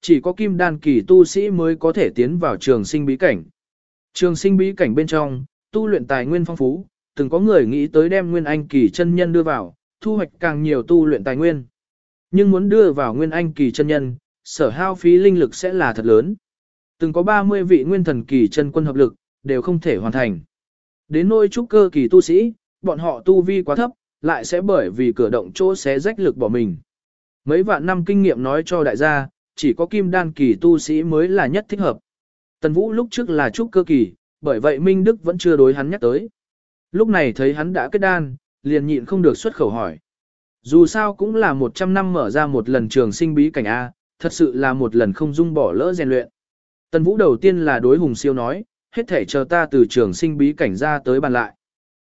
Chỉ có kim đan kỳ tu sĩ mới có thể tiến vào trường sinh bí cảnh. Trường sinh bí cảnh bên trong, tu luyện tài nguyên phong phú, từng có người nghĩ tới đem nguyên anh kỳ chân nhân đưa vào, thu hoạch càng nhiều tu luyện tài nguyên. Nhưng muốn đưa vào nguyên anh kỳ chân nhân, sở hao phí linh lực sẽ là thật lớn. Từng có 30 vị nguyên thần kỳ chân quân hợp lực, đều không thể hoàn thành. Đến nôi trúc cơ kỳ tu sĩ, bọn họ tu vi quá thấp, lại sẽ bởi vì cửa động chỗ xé rách lực bỏ mình. Mấy vạn năm kinh nghiệm nói cho đại gia, chỉ có kim đan kỳ tu sĩ mới là nhất thích hợp. Tần Vũ lúc trước là trúc cơ kỳ, bởi vậy Minh Đức vẫn chưa đối hắn nhắc tới. Lúc này thấy hắn đã kết đan, liền nhịn không được xuất khẩu hỏi. Dù sao cũng là 100 năm mở ra một lần trường sinh bí cảnh A, thật sự là một lần không dung bỏ lỡ rèn luyện. Tần Vũ đầu tiên là đối Hùng Siêu nói, hết thể chờ ta từ trường sinh bí cảnh ra tới bàn lại.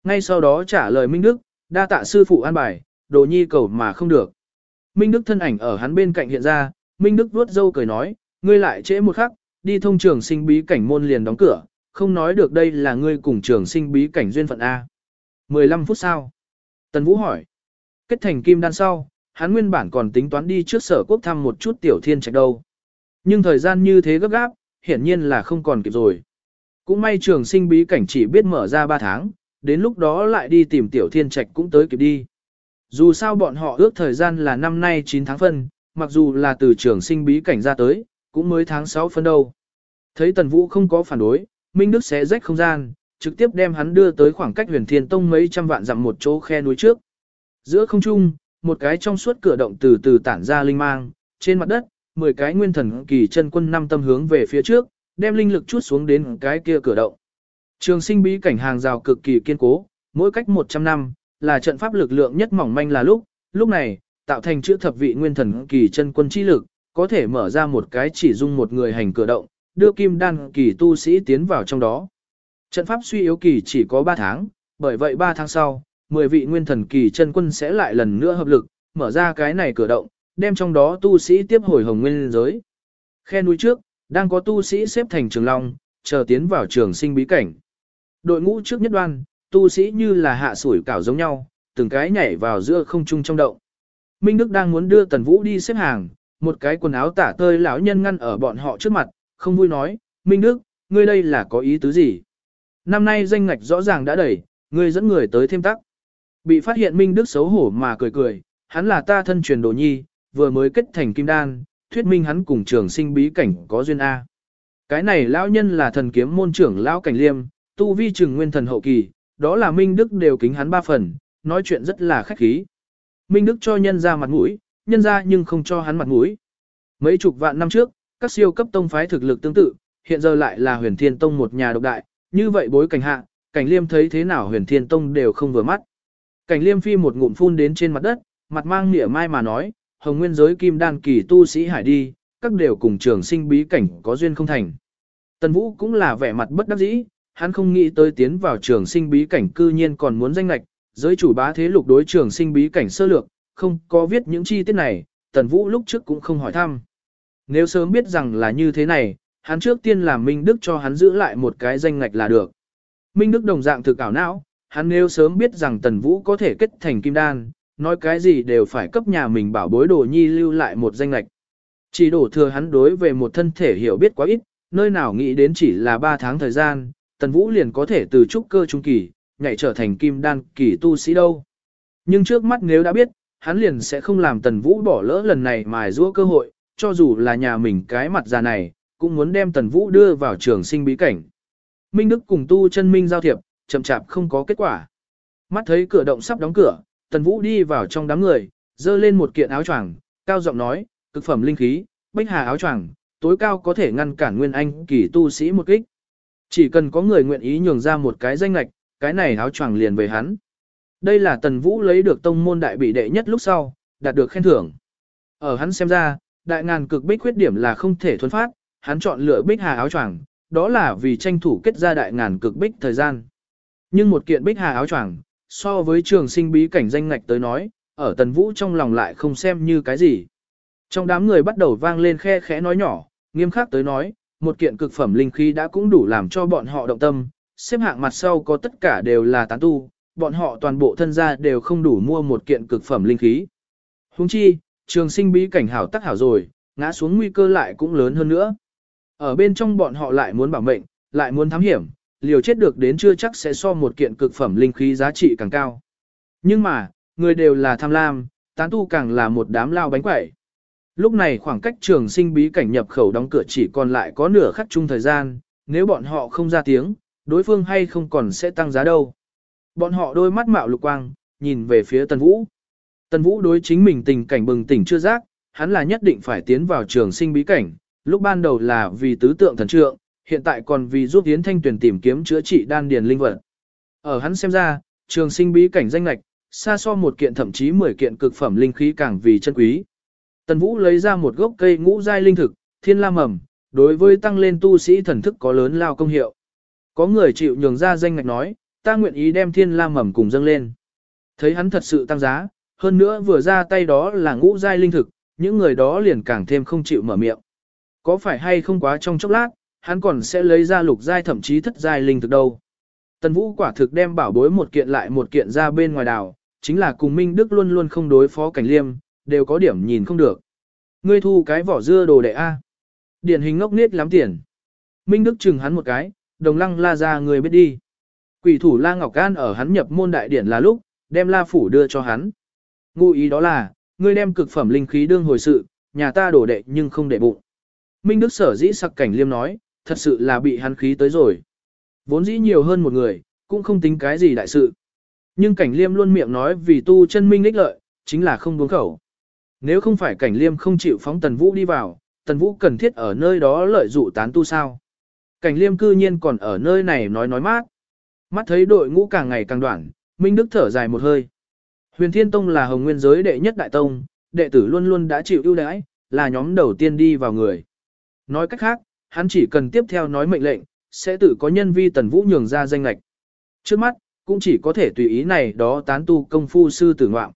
Ngay sau đó trả lời Minh Đức, đa tạ sư phụ an bài, đồ nhi cầu mà không được. Minh Đức thân ảnh ở hắn bên cạnh hiện ra, Minh Đức vuốt dâu cười nói, ngươi lại trễ một khắc, đi thông trường sinh bí cảnh môn liền đóng cửa, không nói được đây là ngươi cùng trường sinh bí cảnh duyên phận A. 15 phút sau. Tần Vũ hỏi. Kết thành kim đan sau, hắn nguyên bản còn tính toán đi trước sở quốc thăm một chút tiểu thiên trạch đâu. Nhưng thời gian như thế gấp gáp, hiển nhiên là không còn kịp rồi. Cũng may trường sinh bí cảnh chỉ biết mở ra 3 tháng, đến lúc đó lại đi tìm tiểu thiên trạch cũng tới kịp đi. Dù sao bọn họ ước thời gian là năm nay 9 tháng phân, mặc dù là từ trường sinh bí cảnh ra tới, cũng mới tháng 6 phân đâu. Thấy Tần Vũ không có phản đối, Minh Đức sẽ rách không gian, trực tiếp đem hắn đưa tới khoảng cách huyền thiên tông mấy trăm vạn dặm một chỗ khe núi trước. Giữa không trung, một cái trong suốt cửa động từ từ tản ra linh mang, trên mặt đất, 10 cái nguyên thần kỳ chân quân năm tâm hướng về phía trước, đem linh lực chút xuống đến cái kia cửa động. Trường sinh bí cảnh hàng rào cực kỳ kiên cố, mỗi cách 100 năm, là trận pháp lực lượng nhất mỏng manh là lúc, lúc này, tạo thành chữ thập vị nguyên thần kỳ chân quân chi lực, có thể mở ra một cái chỉ dung một người hành cửa động, đưa kim đan kỳ tu sĩ tiến vào trong đó. Trận pháp suy yếu kỳ chỉ có 3 tháng, bởi vậy 3 tháng sau, 10 vị nguyên thần kỳ chân quân sẽ lại lần nữa hợp lực, mở ra cái này cửa động, đem trong đó tu sĩ tiếp hồi hồng nguyên giới. Khe núi trước, đang có tu sĩ xếp thành trường long, chờ tiến vào trường sinh bí cảnh. Đội ngũ trước nhất đoan, tu sĩ như là hạ sủi cảo giống nhau, từng cái nhảy vào giữa không trung trong động. Minh Đức đang muốn đưa Tần Vũ đi xếp hàng, một cái quần áo tả tơi lão nhân ngăn ở bọn họ trước mặt, không vui nói, Minh Đức, ngươi đây là có ý tứ gì? Năm nay danh ngạch rõ ràng đã đẩy, ngươi dẫn người tới thêm tắc. Bị phát hiện Minh Đức xấu hổ mà cười cười, hắn là ta thân truyền đồ nhi, vừa mới kết thành kim đan, thuyết minh hắn cùng trường sinh bí cảnh có duyên A. Cái này lão nhân là thần kiếm môn trưởng lão cảnh liêm, tu vi trừng nguyên thần hậu kỳ, đó là Minh Đức đều kính hắn ba phần, nói chuyện rất là khách khí. Minh Đức cho nhân ra mặt mũi, nhân ra nhưng không cho hắn mặt mũi. Mấy chục vạn năm trước, các siêu cấp tông phái thực lực tương tự, hiện giờ lại là huyền thiên tông một nhà độc đại, như vậy bối cảnh hạ, cảnh liêm thấy thế nào huyền thiên tông đều không vừa mắt. Cảnh liêm phi một ngụm phun đến trên mặt đất, mặt mang nỉa mai mà nói, hồng nguyên giới kim đan kỳ tu sĩ hải đi, các đều cùng trường sinh bí cảnh có duyên không thành. Tần Vũ cũng là vẻ mặt bất đắc dĩ, hắn không nghĩ tới tiến vào trường sinh bí cảnh cư nhiên còn muốn danh lạch, giới chủ bá thế lục đối trường sinh bí cảnh sơ lược, không có viết những chi tiết này, Tần Vũ lúc trước cũng không hỏi thăm. Nếu sớm biết rằng là như thế này, hắn trước tiên làm Minh Đức cho hắn giữ lại một cái danh ngạch là được. Minh Đức đồng dạng thực ảo não, hắn nếu sớm biết rằng Tần Vũ có thể kết thành kim đan, nói cái gì đều phải cấp nhà mình bảo bối đồ nhi lưu lại một danh ngạch. Chỉ đổ thừa hắn đối về một thân thể hiểu biết quá ít, nơi nào nghĩ đến chỉ là 3 tháng thời gian, Tần Vũ liền có thể từ trúc cơ trung kỳ, nhảy trở thành kim đan kỳ tu sĩ đâu. Nhưng trước mắt nếu đã biết, hắn liền sẽ không làm Tần Vũ bỏ lỡ lần này mài giũa cơ hội, cho dù là nhà mình cái mặt già này, cũng muốn đem Tần Vũ đưa vào trường sinh bí cảnh. Minh Đức cùng tu chân minh giao thiệp, chậm chạp không có kết quả. Mắt thấy cửa động sắp đóng cửa, Tần Vũ đi vào trong đám người, dơ lên một kiện áo choàng, cao giọng nói, cực phẩm linh khí, bách hà áo choàng, tối cao có thể ngăn cản nguyên anh kỳ tu sĩ một kích. Chỉ cần có người nguyện ý nhường ra một cái danh lạch, cái này áo choàng liền về hắn. Đây là Tần Vũ lấy được tông môn đại bị đệ nhất lúc sau, đạt được khen thưởng. Ở hắn xem ra, đại ngàn cực bích khuyết điểm là không thể thuần phát, hắn chọn lựa bích hà áo choàng, đó là vì tranh thủ kết ra đại ngàn cực bích thời gian. Nhưng một kiện bích hà áo choàng, so với trường sinh bí cảnh danh ngạch tới nói, ở Tần Vũ trong lòng lại không xem như cái gì. Trong đám người bắt đầu vang lên khe khẽ nói nhỏ, nghiêm khắc tới nói, một kiện cực phẩm linh khí đã cũng đủ làm cho bọn họ động tâm, xếp hạng mặt sau có tất cả đều là tán tu, bọn họ toàn bộ thân gia đều không đủ mua một kiện cực phẩm linh khí. Huống chi, trường sinh bí cảnh hảo tắc hảo rồi, ngã xuống nguy cơ lại cũng lớn hơn nữa. Ở bên trong bọn họ lại muốn bảo mệnh, lại muốn thám hiểm, liều chết được đến chưa chắc sẽ so một kiện cực phẩm linh khí giá trị càng cao. Nhưng mà, người đều là tham lam, tán tu càng là một đám lao bánh quẩy. Lúc này khoảng cách trường sinh bí cảnh nhập khẩu đóng cửa chỉ còn lại có nửa khắc chung thời gian, nếu bọn họ không ra tiếng, đối phương hay không còn sẽ tăng giá đâu. Bọn họ đôi mắt mạo lục quang, nhìn về phía Tần Vũ. Tần Vũ đối chính mình tình cảnh bừng tỉnh chưa giác, hắn là nhất định phải tiến vào trường sinh bí cảnh, lúc ban đầu là vì tứ tượng thần trượng, hiện tại còn vì giúp Yến Thanh Tuyền tìm kiếm chữa trị đan điền linh vật. Ở hắn xem ra, trường sinh bí cảnh danh lạch, xa so một kiện thậm chí 10 kiện cực phẩm linh khí càng vì chân quý. Tần Vũ lấy ra một gốc cây ngũ giai linh thực, thiên la mầm, đối với tăng lên tu sĩ thần thức có lớn lao công hiệu. Có người chịu nhường ra danh ngạch nói, ta nguyện ý đem thiên la mầm cùng dâng lên. Thấy hắn thật sự tăng giá, hơn nữa vừa ra tay đó là ngũ giai linh thực, những người đó liền càng thêm không chịu mở miệng. Có phải hay không quá trong chốc lát, hắn còn sẽ lấy ra lục giai thậm chí thất giai linh thực đâu. Tần Vũ quả thực đem bảo bối một kiện lại một kiện ra bên ngoài đảo, chính là cùng Minh Đức luôn luôn không đối phó cảnh liêm, đều có điểm nhìn không được. Ngươi thu cái vỏ dưa đồ đệ A. Điển hình ngốc nết lắm tiền. Minh Đức chừng hắn một cái, đồng lăng la ra người biết đi. Quỷ thủ La Ngọc Can ở hắn nhập môn đại điển là lúc, đem La Phủ đưa cho hắn. Ngụ ý đó là, ngươi đem cực phẩm linh khí đương hồi sự, nhà ta đổ đệ nhưng không để bụng. Minh Đức sở dĩ sặc cảnh liêm nói, thật sự là bị hắn khí tới rồi. Vốn dĩ nhiều hơn một người, cũng không tính cái gì đại sự. Nhưng cảnh liêm luôn miệng nói vì tu chân minh ích lợi, chính là không buông khẩu. Nếu không phải cảnh liêm không chịu phóng tần vũ đi vào, tần vũ cần thiết ở nơi đó lợi dụ tán tu sao. Cảnh liêm cư nhiên còn ở nơi này nói nói mát. Mắt thấy đội ngũ càng ngày càng đoạn, Minh Đức thở dài một hơi. Huyền Thiên Tông là hồng nguyên giới đệ nhất đại tông, đệ tử luôn luôn đã chịu ưu đãi, là nhóm đầu tiên đi vào người. Nói cách khác, hắn chỉ cần tiếp theo nói mệnh lệnh, sẽ tự có nhân vi tần vũ nhường ra danh lệch. Trước mắt, cũng chỉ có thể tùy ý này đó tán tu công phu sư tử ngoạm.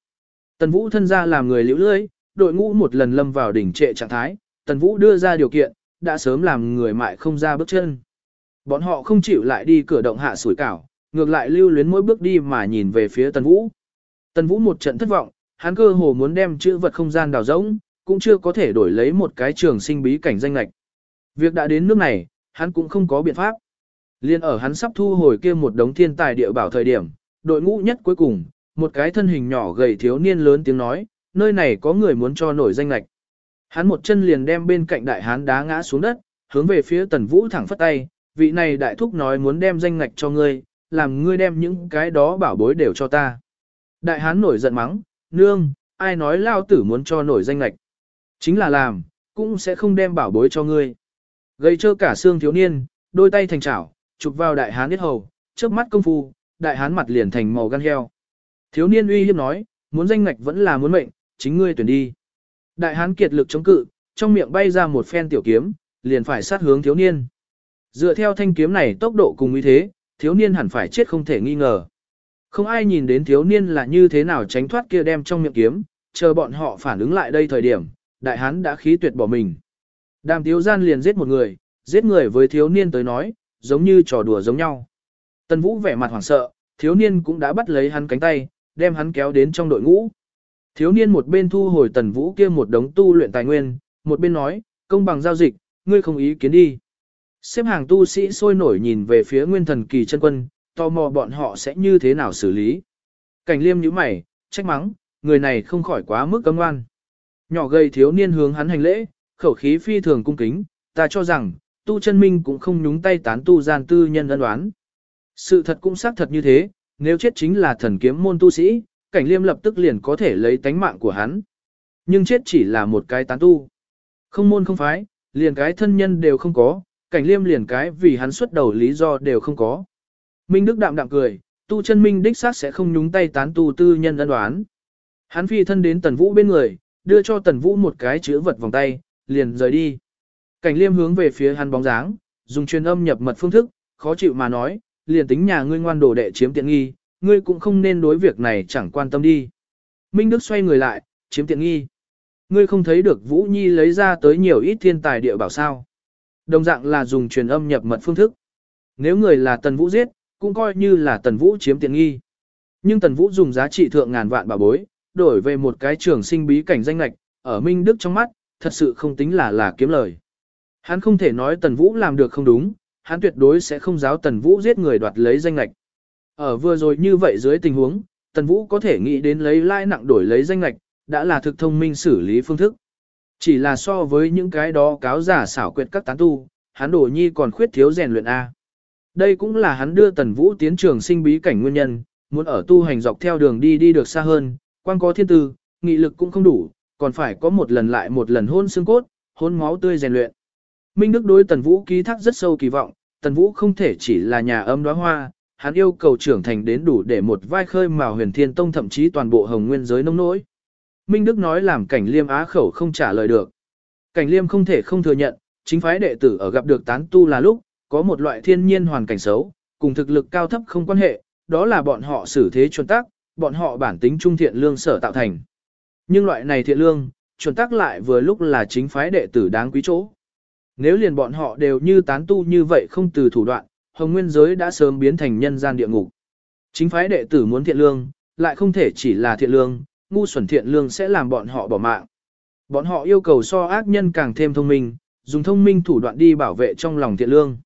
Tần vũ thân ra làm người liễu lưới, đội ngũ một lần lâm vào đỉnh trệ trạng thái, tần vũ đưa ra điều kiện, đã sớm làm người mại không ra bước chân. Bọn họ không chịu lại đi cửa động hạ sủi cảo, ngược lại lưu luyến mỗi bước đi mà nhìn về phía tần vũ. Tần vũ một trận thất vọng, hắn cơ hồ muốn đem chữ vật không gian đào rỗng, cũng chưa có thể đổi lấy một cái trường sinh bí cảnh danh lệch. Việc đã đến nước này, hắn cũng không có biện pháp. Liên ở hắn sắp thu hồi kia một đống thiên tài địa bảo thời điểm, đội ngũ nhất cuối cùng, một cái thân hình nhỏ gầy thiếu niên lớn tiếng nói, nơi này có người muốn cho nổi danh lệch. Hắn một chân liền đem bên cạnh đại hán đá ngã xuống đất, hướng về phía tần vũ thẳng phất tay, vị này đại thúc nói muốn đem danh ngạch cho ngươi, làm ngươi đem những cái đó bảo bối đều cho ta. Đại hán nổi giận mắng, nương, ai nói lao tử muốn cho nổi danh ngạch. Chính là làm, cũng sẽ không đem bảo bối cho ngươi. Gây trơ cả xương thiếu niên, đôi tay thành chảo, chụp vào đại hán biết hầu, trước mắt công phu, đại hán mặt liền thành màu gan heo. Thiếu niên uy hiếp nói, muốn danh ngạch vẫn là muốn mệnh, chính ngươi tuyển đi. Đại hán kiệt lực chống cự, trong miệng bay ra một phen tiểu kiếm, liền phải sát hướng thiếu niên. Dựa theo thanh kiếm này tốc độ cùng như thế, thiếu niên hẳn phải chết không thể nghi ngờ. Không ai nhìn đến thiếu niên là như thế nào tránh thoát kia đem trong miệng kiếm, chờ bọn họ phản ứng lại đây thời điểm, đại hán đã khí tuyệt bỏ mình. Đàm thiếu gian liền giết một người, giết người với thiếu niên tới nói, giống như trò đùa giống nhau. Tần Vũ vẻ mặt hoảng sợ, thiếu niên cũng đã bắt lấy hắn cánh tay, đem hắn kéo đến trong đội ngũ. Thiếu niên một bên thu hồi Tần Vũ kia một đống tu luyện tài nguyên, một bên nói, công bằng giao dịch, ngươi không ý kiến đi. Xếp hàng tu sĩ sôi nổi nhìn về phía nguyên thần kỳ chân quân, tò mò bọn họ sẽ như thế nào xử lý. Cảnh liêm nhíu mày, trách mắng, người này không khỏi quá mức cấm ngoan. Nhỏ gầy thiếu niên hướng hắn hành lễ, khẩu khí phi thường cung kính, ta cho rằng, tu chân minh cũng không nhúng tay tán tu gian tư nhân ân đoán. Sự thật cũng xác thật như thế, nếu chết chính là thần kiếm môn tu sĩ, cảnh liêm lập tức liền có thể lấy tánh mạng của hắn. Nhưng chết chỉ là một cái tán tu. Không môn không phái, liền cái thân nhân đều không có, cảnh liêm liền cái vì hắn xuất đầu lý do đều không có. Minh Đức đạm đạm cười, tu chân minh đích xác sẽ không nhúng tay tán tu tư nhân ân đoán. Hắn phi thân đến tần vũ bên người, đưa cho tần vũ một cái chữ vật vòng tay, liền rời đi. Cảnh liêm hướng về phía hắn bóng dáng, dùng truyền âm nhập mật phương thức, khó chịu mà nói, liền tính nhà ngươi ngoan đồ đệ chiếm tiện nghi, ngươi cũng không nên đối việc này chẳng quan tâm đi. Minh Đức xoay người lại, chiếm tiện nghi. Ngươi không thấy được Vũ Nhi lấy ra tới nhiều ít thiên tài địa bảo sao. Đồng dạng là dùng truyền âm nhập mật phương thức. Nếu người là Tần Vũ giết, cũng coi như là Tần Vũ chiếm tiện nghi. Nhưng Tần Vũ dùng giá trị thượng ngàn vạn bảo bối, đổi về một cái trường sinh bí cảnh danh lạch, ở Minh Đức trong mắt, thật sự không tính là là kiếm lời. Hắn không thể nói Tần Vũ làm được không đúng, hắn tuyệt đối sẽ không giáo Tần Vũ giết người đoạt lấy danh lạch. Ở vừa rồi như vậy dưới tình huống, Tần Vũ có thể nghĩ đến lấy lãi nặng đổi lấy danh lạch, đã là thực thông minh xử lý phương thức. Chỉ là so với những cái đó cáo giả xảo quyệt các tán tu, hắn đổ nhi còn khuyết thiếu rèn luyện A. Đây cũng là hắn đưa Tần Vũ tiến trường sinh bí cảnh nguyên nhân, muốn ở tu hành dọc theo đường đi đi được xa hơn, quan có thiên tư, nghị lực cũng không đủ, còn phải có một lần lại một lần hôn xương cốt, hôn máu tươi rèn luyện. Minh Đức đối Tần Vũ ký thác rất sâu kỳ vọng, Tần Vũ không thể chỉ là nhà âm đóa hoa, hắn yêu cầu trưởng thành đến đủ để một vai khơi mào huyền thiên tông thậm chí toàn bộ hồng nguyên giới nông nỗi. Minh Đức nói làm cảnh liêm á khẩu không trả lời được. Cảnh liêm không thể không thừa nhận, chính phái đệ tử ở gặp được tán tu là lúc, có một loại thiên nhiên hoàn cảnh xấu, cùng thực lực cao thấp không quan hệ, đó là bọn họ xử thế chuẩn tắc, bọn họ bản tính trung thiện lương sở tạo thành. Nhưng loại này thiện lương, chuẩn tắc lại vừa lúc là chính phái đệ tử đáng quý chỗ. Nếu liền bọn họ đều như tán tu như vậy không từ thủ đoạn, hồng nguyên giới đã sớm biến thành nhân gian địa ngục. Chính phái đệ tử muốn thiện lương, lại không thể chỉ là thiện lương, ngu xuẩn thiện lương sẽ làm bọn họ bỏ mạng. Bọn họ yêu cầu so ác nhân càng thêm thông minh, dùng thông minh thủ đoạn đi bảo vệ trong lòng thiện lương.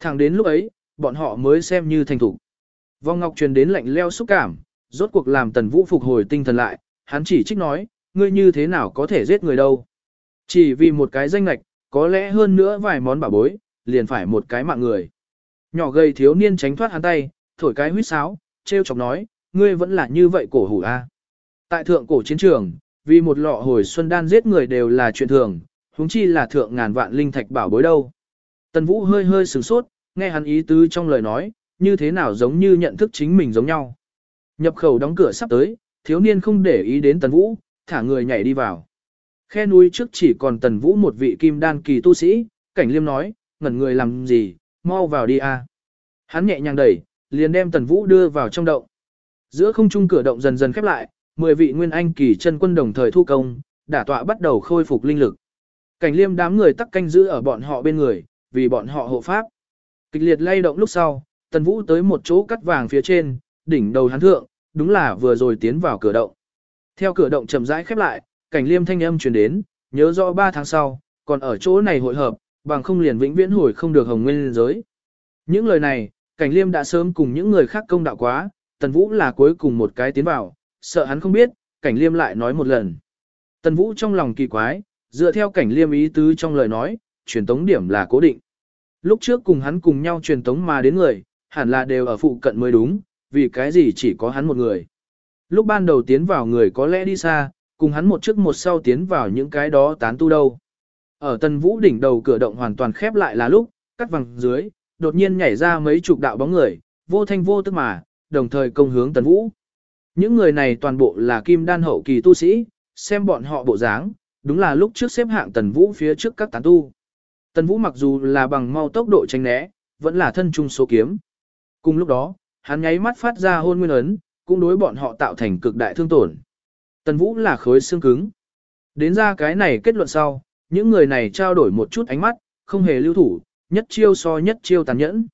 Thẳng đến lúc ấy, bọn họ mới xem như thành thủ. Vong Ngọc truyền đến lạnh leo xúc cảm, rốt cuộc làm Tần Vũ phục hồi tinh thần lại, hắn chỉ trích nói, ngươi như thế nào có thể giết người đâu. Chỉ vì một cái danh lạch, có lẽ hơn nữa vài món bảo bối, liền phải một cái mạng người. Nhỏ gầy thiếu niên tránh thoát hắn tay, thổi cái huýt sáo, treo chọc nói, ngươi vẫn là như vậy cổ hủ a. Tại thượng cổ chiến trường, vì một lọ hồi xuân đan giết người đều là chuyện thường, huống chi là thượng ngàn vạn linh thạch bảo bối đâu. Tần Vũ hơi hơi sửng sốt, nghe hắn ý tứ trong lời nói, như thế nào giống như nhận thức chính mình giống nhau. Nhập khẩu đóng cửa sắp tới, thiếu niên không để ý đến Tần Vũ, thả người nhảy đi vào. Khe núi trước chỉ còn Tần Vũ một vị kim đan kỳ tu sĩ, cảnh liêm nói, ngẩn người làm gì, mau vào đi a. Hắn nhẹ nhàng đẩy, liền đem Tần Vũ đưa vào trong động. Giữa không trung cửa động dần dần khép lại, mười vị nguyên anh kỳ chân quân đồng thời thu công, đả tọa bắt đầu khôi phục linh lực. Cảnh liêm đám người tắc canh giữ ở bọn họ bên người, vì bọn họ hộ pháp. Kịch liệt lay động lúc sau, Tần Vũ tới một chỗ cắt vàng phía trên, đỉnh đầu hắn thượng, đúng là vừa rồi tiến vào cửa động. Theo cửa động chậm rãi khép lại, cảnh liêm thanh âm truyền đến, nhớ rõ 3 tháng sau, còn ở chỗ này hội hợp, bằng không liền vĩnh viễn hồi không được hồng nguyên giới. Những lời này, cảnh liêm đã sớm cùng những người khác công đạo quá, Tần Vũ là cuối cùng một cái tiến vào, sợ hắn không biết, cảnh liêm lại nói một lần. Tần Vũ trong lòng kỳ quái, dựa theo cảnh liêm ý tứ trong lời nói, truyền tống điểm là cố định. Lúc trước cùng hắn cùng nhau truyền tống mà đến người, hẳn là đều ở phụ cận mới đúng, vì cái gì chỉ có hắn một người. Lúc ban đầu tiến vào người có lẽ đi xa, cùng hắn một trước một sau tiến vào những cái đó tán tu đâu. Ở tần vũ đỉnh đầu cửa động hoàn toàn khép lại là lúc, cắt văng dưới, đột nhiên nhảy ra mấy chục đạo bóng người, vô thanh vô tức mà, đồng thời công hướng tần vũ. Những người này toàn bộ là kim đan hậu kỳ tu sĩ, xem bọn họ bộ dáng, đúng là lúc trước xếp hạng tần vũ phía trước các tán tu. Tần vũ mặc dù là bằng mau tốc độ tránh né, vẫn là thân trung số kiếm. Cùng lúc đó, hắn nháy mắt phát ra hôn nguyên ấn, cũng đối bọn họ tạo thành cực đại thương tổn. Tần vũ là khối xương cứng. Đến ra cái này kết luận sau, những người này trao đổi một chút ánh mắt, không hề lưu thủ, nhất chiêu so nhất chiêu tàn nhẫn.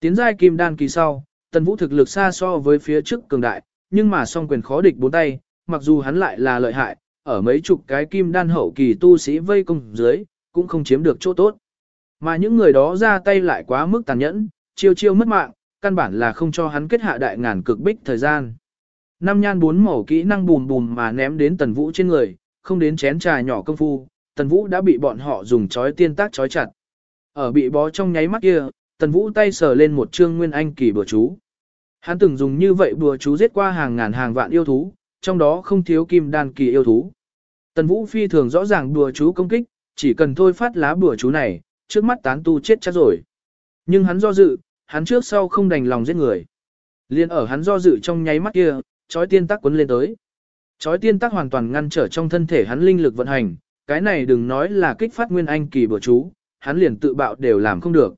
Tiến giai kim đan kỳ sau, tần vũ thực lực xa so với phía trước cường đại, nhưng mà song quyền khó địch bốn tay, mặc dù hắn lại là lợi hại, ở mấy chục cái kim đan hậu kỳ tu sĩ vây công dưới, cũng không chiếm được chỗ tốt. Mà những người đó ra tay lại quá mức tàn nhẫn, chiêu chiêu mất mạng, căn bản là không cho hắn kết hạ đại ngàn cực bích thời gian. Năm nhan bốn màu kỹ năng bùm bùm mà ném đến tần vũ trên người, không đến chén trà nhỏ công phu, tần vũ đã bị bọn họ dùng chói tiên tác chói chặt. Ở bị bó trong nháy mắt kia, tần vũ tay sờ lên một chương nguyên anh kỳ bừa chú. Hắn từng dùng như vậy bừa chú giết qua hàng ngàn hàng vạn yêu thú, trong đó không thiếu kim đan kỳ yêu thú. Tần vũ phi thường rõ ràng bừa chú công kích, chỉ cần thôi phát lá bừa chú này, trước mắt tán tu chết chắc rồi. Nhưng hắn do dự, hắn trước sau không đành lòng giết người. Liên ở hắn do dự trong nháy mắt kia, chói tiên tắc quấn lên tới. Chói tiên tắc hoàn toàn ngăn trở trong thân thể hắn linh lực vận hành, cái này đừng nói là kích phát nguyên anh kỳ bừa chú, hắn liền tự bạo đều làm không được.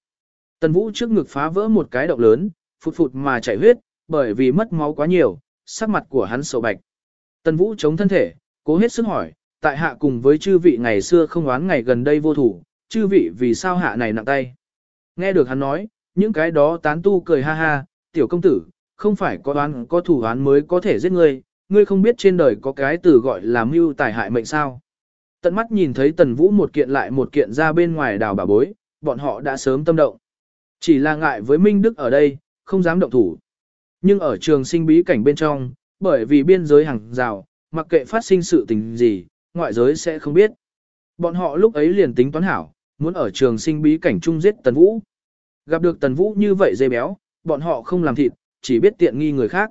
Tần Vũ trước ngực phá vỡ một cái động lớn, phụt phụt mà chảy huyết, bởi vì mất máu quá nhiều, sắc mặt của hắn sầu bạch. Tần Vũ chống thân thể, cố hết sức hỏi, tại hạ cùng với chư vị ngày xưa không oán ngày gần đây vô thủ, chư vị vì sao hạ này nặng tay. Nghe được hắn nói, những cái đó tán tu cười ha ha, tiểu công tử, không phải có oán có thủ oán mới có thể giết ngươi, ngươi không biết trên đời có cái từ gọi là mưu tài hại mệnh sao. Tận mắt nhìn thấy tần vũ một kiện lại một kiện ra bên ngoài đào bà bối, bọn họ đã sớm tâm động. Chỉ là ngại với Minh Đức ở đây, không dám động thủ. Nhưng ở trường sinh bí cảnh bên trong, bởi vì biên giới hàng rào, mặc kệ phát sinh sự tình gì, ngoại giới sẽ không biết. Bọn họ lúc ấy liền tính toán hảo, muốn ở trường sinh bí cảnh chung giết Tần Vũ. Gặp được Tần Vũ như vậy dây béo, bọn họ không làm thịt, chỉ biết tiện nghi người khác.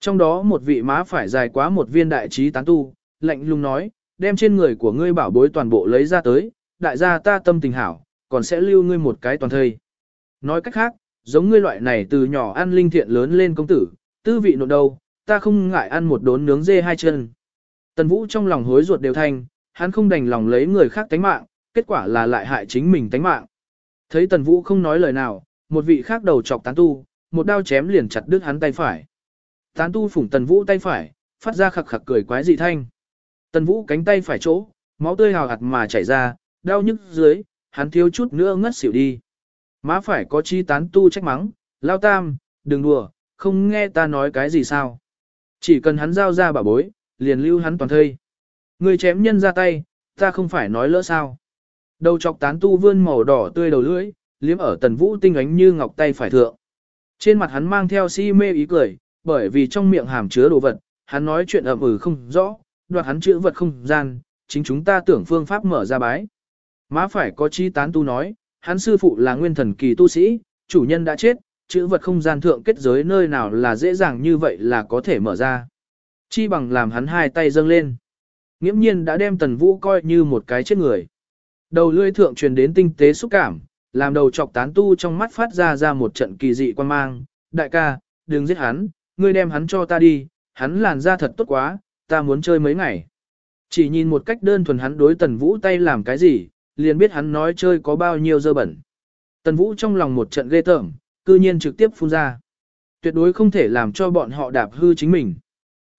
Trong đó một vị má phải dài quá một viên đại trí tán tu, lạnh lùng nói, đem trên người của ngươi bảo bối toàn bộ lấy ra tới, đại gia ta tâm tình hảo, còn sẽ lưu ngươi một cái toàn thây. Nói cách khác, giống ngươi loại này từ nhỏ ăn linh thiện lớn lên công tử, tư vị nộn đâu, ta không ngại ăn một đốn nướng dê hai chân. Tần Vũ trong lòng hối ruột đều thanh, hắn không đành lòng lấy người khác tánh mạng, kết quả là lại hại chính mình tánh mạng. Thấy Tần Vũ không nói lời nào, một vị khác đầu chọc tán tu, một đao chém liền chặt đứt hắn tay phải. Tán tu phủng Tần Vũ tay phải, phát ra khặc khặc cười quái dị thanh. Tần Vũ cánh tay phải chỗ, máu tươi hào hạt mà chảy ra, đau nhức dưới, hắn thiếu chút nữa ngất xỉu đi. Má phải có chi tán tu trách mắng, lao tam, đừng đùa, không nghe ta nói cái gì sao. Chỉ cần hắn giao ra bảo bối, liền lưu hắn toàn thây. Người chém nhân ra tay, ta không phải nói lỡ sao. Đầu chọc tán tu vươn màu đỏ tươi đầu lưỡi, liếm ở tần vũ tinh ánh như ngọc tay phải thượng. Trên mặt hắn mang theo si mê ý cười, bởi vì trong miệng hàm chứa đồ vật, hắn nói chuyện ậm ừ không rõ, đoạt hắn chữ vật không gian, chính chúng ta tưởng phương pháp mở ra bái. Má phải có chi tán tu nói, hắn sư phụ là nguyên thần kỳ tu sĩ, chủ nhân đã chết, chữ vật không gian thượng kết giới nơi nào là dễ dàng như vậy là có thể mở ra. Chi bằng làm hắn hai tay dâng lên. Nghiễm nhiên đã đem tần vũ coi như một cái chết người. Đầu lưỡi thượng truyền đến tinh tế xúc cảm, làm đầu chọc tán tu trong mắt phát ra ra một trận kỳ dị quan mang. Đại ca, đừng giết hắn, ngươi đem hắn cho ta đi, hắn làn da thật tốt quá, ta muốn chơi mấy ngày. Chỉ nhìn một cách đơn thuần hắn đối tần vũ tay làm cái gì, liền biết hắn nói chơi có bao nhiêu dơ bẩn. Tần vũ trong lòng một trận ghê tởm, cư nhiên trực tiếp phun ra. Tuyệt đối không thể làm cho bọn họ đạp hư chính mình.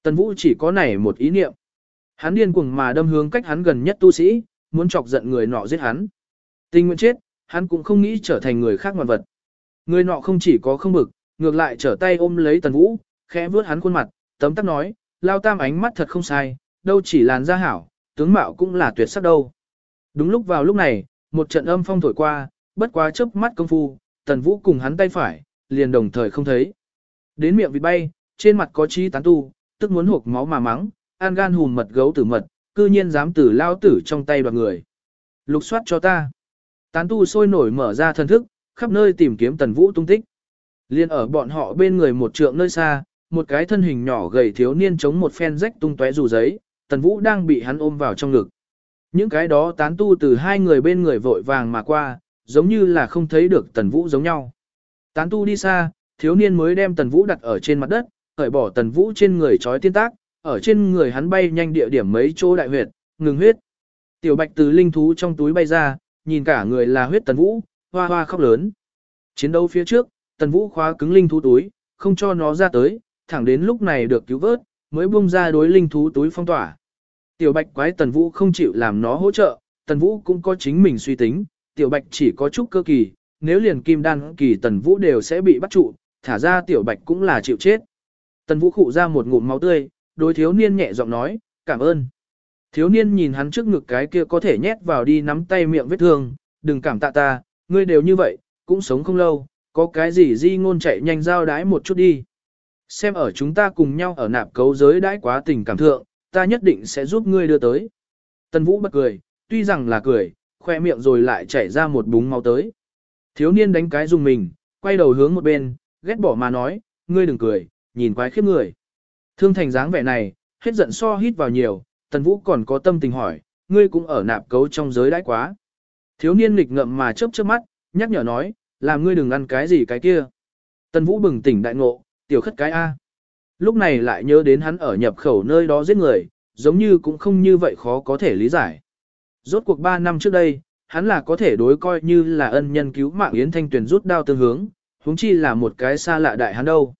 Tần vũ chỉ có này một ý niệm. Hắn điên cuồng mà đâm hướng cách hắn gần nhất tu sĩ, muốn chọc giận người nọ giết hắn. Tình nguyện chết, hắn cũng không nghĩ trở thành người khác ngoạn vật. Người nọ không chỉ có không bực, ngược lại trở tay ôm lấy tần vũ, khẽ vuốt hắn khuôn mặt, tấm tắc nói, lao tam ánh mắt thật không sai, đâu chỉ làn da hảo, tướng mạo cũng là tuyệt sắc đâu. Đúng lúc vào lúc này, một trận âm phong thổi qua, bất quá chớp mắt công phu, tần vũ cùng hắn tay phải, liền đồng thời không thấy. Đến miệng vịt bay, trên mặt có chi tán tu, tức muốn hộp máu mà mắng, an gan hùn mật gấu tử mật, cư nhiên dám tử lao tử trong tay đoạt người. Lục soát cho ta. Tán tu sôi nổi mở ra thân thức, khắp nơi tìm kiếm tần vũ tung tích. Liên ở bọn họ bên người một trượng nơi xa, một cái thân hình nhỏ gầy thiếu niên chống một phen rách tung tóe dù giấy, tần vũ đang bị hắn ôm vào trong ngực. Những cái đó tán tu từ hai người bên người vội vàng mà qua, giống như là không thấy được tần vũ giống nhau. Tán tu đi xa, thiếu niên mới đem tần vũ đặt ở trên mặt đất, cởi bỏ tần vũ trên người trói tiên tác, ở trên người hắn bay nhanh địa điểm mấy chỗ đại huyệt, ngừng huyết. Tiểu bạch từ linh thú trong túi bay ra, nhìn cả người là huyết tần vũ, hoa hoa khóc lớn. Chiến đấu phía trước, tần vũ khóa cứng linh thú túi, không cho nó ra tới, thẳng đến lúc này được cứu vớt, mới buông ra đối linh thú túi phong tỏa. Tiểu bạch quái tần vũ không chịu làm nó hỗ trợ, tần vũ cũng có chính mình suy tính, tiểu bạch chỉ có chút cơ kỳ, nếu liền kim đan kỳ tần vũ đều sẽ bị bắt trụ, thả ra tiểu bạch cũng là chịu chết. Tần vũ khụ ra một ngụm máu tươi, đối thiếu niên nhẹ giọng nói, cảm ơn. Thiếu niên nhìn hắn trước ngực cái kia có thể nhét vào đi nắm tay miệng vết thương, đừng cảm tạ ta, ngươi đều như vậy, cũng sống không lâu, có cái gì di ngôn chạy nhanh giao đái một chút đi. Xem ở chúng ta cùng nhau ở nạp cấu giới đãi quá tình cảm thượng, ta nhất định sẽ giúp ngươi đưa tới. Tần Vũ bật cười, tuy rằng là cười, khoe miệng rồi lại chảy ra một búng máu tới. Thiếu niên đánh cái dùng mình, quay đầu hướng một bên, ghét bỏ mà nói, ngươi đừng cười, nhìn quái khiếp người. Thương thành dáng vẻ này, hết giận so hít vào nhiều, Tần Vũ còn có tâm tình hỏi, ngươi cũng ở nạp cấu trong giới đãi quá. Thiếu niên nghịch ngậm mà chớp chớp mắt, nhắc nhở nói, làm ngươi đừng ăn cái gì cái kia. Tần Vũ bừng tỉnh đại ngộ, tiểu khất cái A. Lúc này lại nhớ đến hắn ở nhập khẩu nơi đó giết người, giống như cũng không như vậy khó có thể lý giải. Rốt cuộc 3 năm trước đây, hắn là có thể đối coi như là ân nhân cứu mạng Yến Thanh Tuyền rút đao tương hướng, huống chi là một cái xa lạ đại hắn đâu.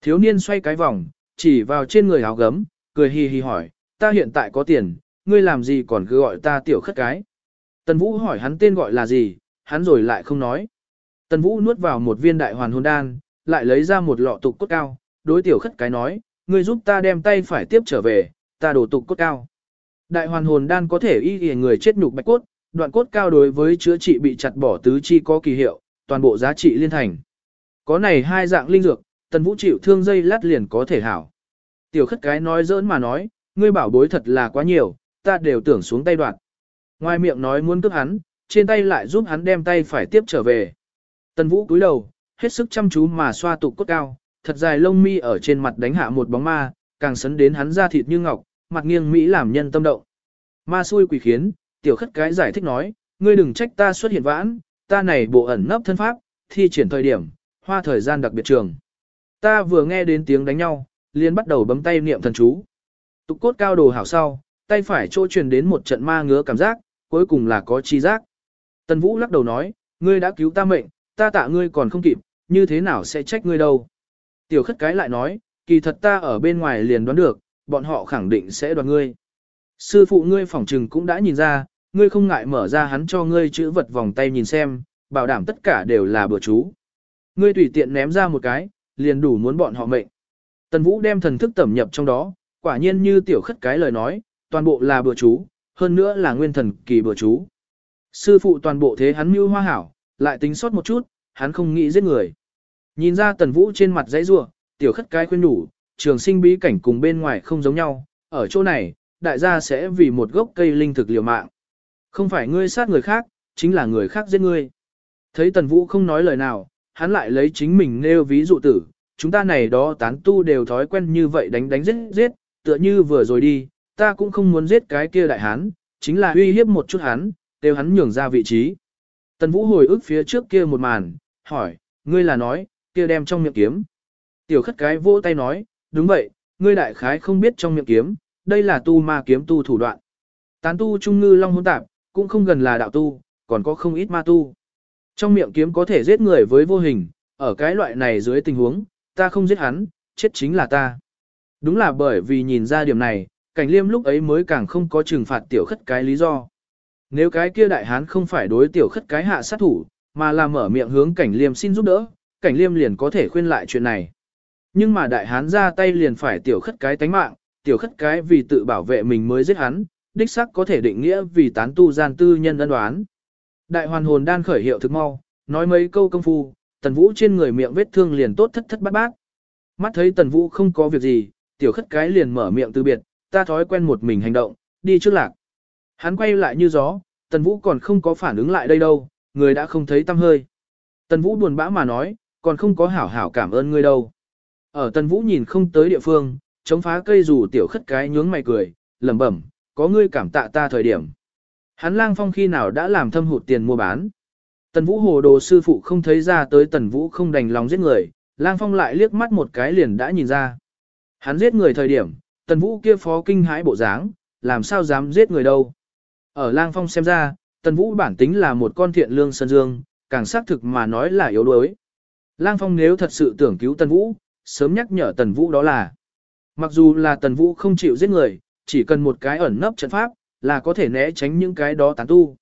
Thiếu niên xoay cái vòng, chỉ vào trên người áo gấm, cười hì hì hỏi, ta hiện tại có tiền, ngươi làm gì còn cứ gọi ta tiểu khất cái. Tần Vũ hỏi hắn tên gọi là gì, hắn rồi lại không nói. Tần Vũ nuốt vào một viên đại hoàn hồn đan, lại lấy ra một lọ tục cốt cao, đối tiểu khất cái nói, ngươi giúp ta đem tay phải tiếp trở về, ta đổ tục cốt cao. Đại hoàn hồn đan có thể y y người chết nhục bạch cốt, đoạn cốt cao đối với chữa trị bị chặt bỏ tứ chi có kỳ hiệu, toàn bộ giá trị liên thành. Có này hai dạng linh dược, tần vũ chịu thương dây lát liền có thể hảo. Tiểu khất cái nói giỡn mà nói, ngươi bảo bối thật là quá nhiều, ta đều tưởng xuống tay đoạn. Ngoài miệng nói muốn cướp hắn, trên tay lại giúp hắn đem tay phải tiếp trở về. Tần vũ cúi đầu, hết sức chăm chú mà xoa tụ cốt cao, thật dài lông mi ở trên mặt đánh hạ một bóng ma, càng sấn đến hắn da thịt như ngọc, mặt nghiêng Mỹ làm nhân tâm động. Ma xui quỷ khiến, tiểu khất cái giải thích nói, ngươi đừng trách ta xuất hiện vãn, ta này bộ ẩn nấp thân pháp, thi triển thời điểm, hoa thời gian đặc biệt trường. Ta vừa nghe đến tiếng đánh nhau, liền bắt đầu bấm tay niệm thần chú. Tục cốt cao đồ hảo sau, tay phải chỗ truyền đến một trận ma ngứa cảm giác, cuối cùng là có chi giác. Tần Vũ lắc đầu nói, ngươi đã cứu ta mệnh, ta tạ ngươi còn không kịp, như thế nào sẽ trách ngươi đâu. Tiểu khất cái lại nói, kỳ thật ta ở bên ngoài liền đoán được, bọn họ khẳng định sẽ đoạt ngươi. Sư phụ ngươi phỏng trừng cũng đã nhìn ra, ngươi không ngại mở ra hắn cho ngươi chữ vật vòng tay nhìn xem, bảo đảm tất cả đều là bữa chú. Ngươi tùy tiện ném ra một cái, liền đủ muốn bọn họ mệnh. Tần Vũ đem thần thức tẩm nhập trong đó, quả nhiên như tiểu khất cái lời nói, toàn bộ là bữa chú, hơn nữa là nguyên thần kỳ bữa chú. Sư phụ toàn bộ thế hắn mưu hoa hảo, lại tính sót một chút, hắn không nghĩ giết người. Nhìn ra Tần Vũ trên mặt dãy rua, tiểu khất cái khuyên đủ trường sinh bí cảnh cùng bên ngoài không giống nhau, ở chỗ này, đại gia sẽ vì một gốc cây linh thực liều mạng. Không phải ngươi sát người khác, chính là người khác giết ngươi. Thấy Tần Vũ không nói lời nào, hắn lại lấy chính mình nêu ví dụ tử, chúng ta này đó tán tu đều thói quen như vậy đánh đánh giết giết, tựa như vừa rồi đi, ta cũng không muốn giết cái kia đại hán, chính là uy hiếp một chút hắn, đều hắn nhường ra vị trí. Tần Vũ hồi ức phía trước kia một màn, hỏi, ngươi là nói, kia đem trong miệng kiếm. Tiểu khất cái vỗ tay nói, đúng vậy, ngươi đại khái không biết trong miệng kiếm, đây là tu ma kiếm tu thủ đoạn. Tán tu trung ngư long hỗn tạp, cũng không gần là đạo tu, còn có không ít ma tu. Trong miệng kiếm có thể giết người với vô hình, ở cái loại này dưới tình huống, ta không giết hắn, chết chính là ta. Đúng là bởi vì nhìn ra điểm này, cảnh liêm lúc ấy mới càng không có trừng phạt tiểu khất cái lý do. Nếu cái kia đại hán không phải đối tiểu khất cái hạ sát thủ, mà là mở miệng hướng cảnh liêm xin giúp đỡ, cảnh liêm liền có thể khuyên lại chuyện này. Nhưng mà đại hán ra tay liền phải tiểu khất cái tánh mạng, tiểu khất cái vì tự bảo vệ mình mới giết hắn, đích xác có thể định nghĩa vì tán tu gian tư nhân ân đoán. Đại hoàn hồn đan khởi hiệu thực mau, nói mấy câu công phu, tần vũ trên người miệng vết thương liền tốt thất thất bát bát. Mắt thấy tần vũ không có việc gì, tiểu khất cái liền mở miệng từ biệt, ta thói quen một mình hành động, đi trước lạc. Hắn quay lại như gió, tần vũ còn không có phản ứng lại đây đâu, người đã không thấy tâm hơi. Tần vũ buồn bã mà nói, còn không có hảo hảo cảm ơn ngươi đâu. Ở tần vũ nhìn không tới địa phương, chống phá cây dù tiểu khất cái nhướng mày cười, lẩm bẩm, có ngươi cảm tạ ta thời điểm. Hắn lang phong khi nào đã làm thâm hụt tiền mua bán. Tần vũ hồ đồ sư phụ không thấy ra tới tần vũ không đành lòng giết người, lang phong lại liếc mắt một cái liền đã nhìn ra. Hắn giết người thời điểm, tần vũ kia phó kinh hãi bộ dáng, làm sao dám giết người đâu. Ở lang phong xem ra, tần vũ bản tính là một con thiện lương sơn dương, càng xác thực mà nói là yếu đuối. Lang phong nếu thật sự tưởng cứu tần vũ, sớm nhắc nhở tần vũ đó là. Mặc dù là tần vũ không chịu giết người, chỉ cần một cái ẩn nấp trận pháp, là có thể né tránh những cái đó tán tu.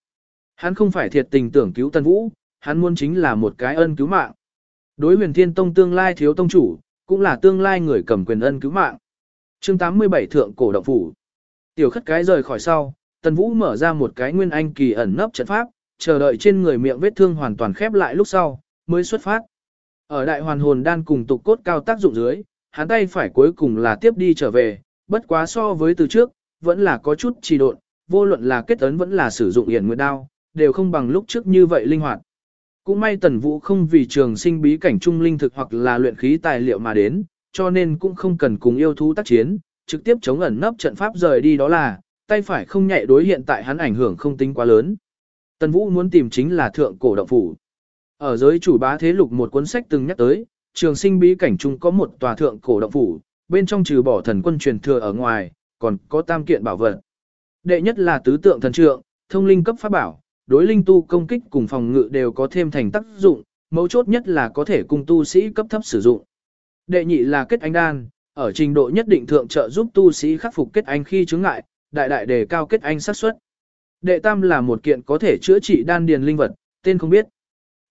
Hắn không phải thiệt tình tưởng cứu tần vũ, hắn muốn chính là một cái ân cứu mạng. Đối huyền thiên tông tương lai thiếu tông chủ, cũng là tương lai người cầm quyền ân cứu mạng. chương 87 thượng cổ động phủ. Tiểu khất cái rời khỏi sau, tần vũ mở ra một cái nguyên anh kỳ ẩn nấp trận pháp, chờ đợi trên người miệng vết thương hoàn toàn khép lại lúc sau, mới xuất phát. Ở đại hoàn hồn đan cùng tục cốt cao tác dụng dưới, hắn tay phải cuối cùng là tiếp đi trở về, bất quá so với từ trước, vẫn là có chút trì độn, vô luận là kết ấn vẫn là sử dụng hiển nguyệt đao, đều không bằng lúc trước như vậy linh hoạt. Cũng may tần vũ không vì trường sinh bí cảnh trung linh thực hoặc là luyện khí tài liệu mà đến, cho nên cũng không cần cùng yêu thú tác chiến, trực tiếp chống ẩn nấp trận pháp rời đi đó là, tay phải không nhạy đối hiện tại hắn ảnh hưởng không tính quá lớn. Tần vũ muốn tìm chính là thượng cổ động phủ. Ở giới chủ bá thế lục một cuốn sách từng nhắc tới, trường sinh bí cảnh trung có một tòa thượng cổ động phủ, bên trong trừ bỏ thần quân truyền thừa ở ngoài, còn có tam kiện bảo vật. Đệ nhất là tứ tượng thần trượng, thông linh cấp pháp bảo, đối linh tu công kích cùng phòng ngự đều có thêm thành tác dụng, mấu chốt nhất là có thể cùng tu sĩ cấp thấp sử dụng. Đệ nhị là kết anh đan, ở trình độ nhất định thượng trợ giúp tu sĩ khắc phục kết anh khi chứng ngại, đại đại đề cao kết anh xác suất. Đệ tam là một kiện có thể chữa trị đan điền linh vật, tên không biết.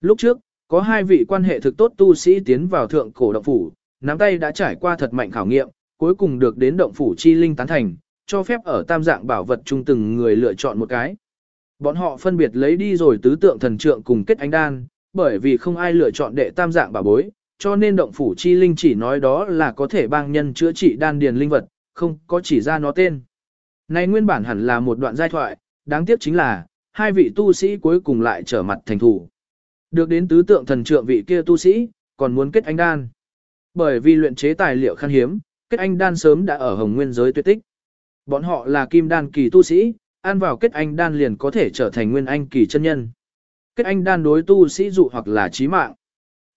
Lúc trước, có hai vị quan hệ thực tốt tu sĩ tiến vào thượng cổ động phủ, nắm tay đã trải qua thật mạnh khảo nghiệm, cuối cùng được đến động phủ chi linh tán thành, cho phép ở tam dạng bảo vật chung từng người lựa chọn một cái. Bọn họ phân biệt lấy đi rồi tứ tượng thần trượng cùng kết ánh đan, bởi vì không ai lựa chọn đệ tam dạng bảo bối, cho nên động phủ chi linh chỉ nói đó là có thể bang nhân chữa trị đan điền linh vật, không có chỉ ra nó tên. Này nguyên bản hẳn là một đoạn giai thoại, đáng tiếc chính là, hai vị tu sĩ cuối cùng lại trở mặt thành thủ. Được đến tứ tượng thần trượng vị kia tu sĩ, còn muốn kết anh đan. Bởi vì luyện chế tài liệu khan hiếm, kết anh đan sớm đã ở hồng nguyên giới tuyệt tích. Bọn họ là kim đan kỳ tu sĩ, ăn vào kết anh đan liền có thể trở thành nguyên anh kỳ chân nhân. Kết anh đan đối tu sĩ dụ hoặc là chí mạng.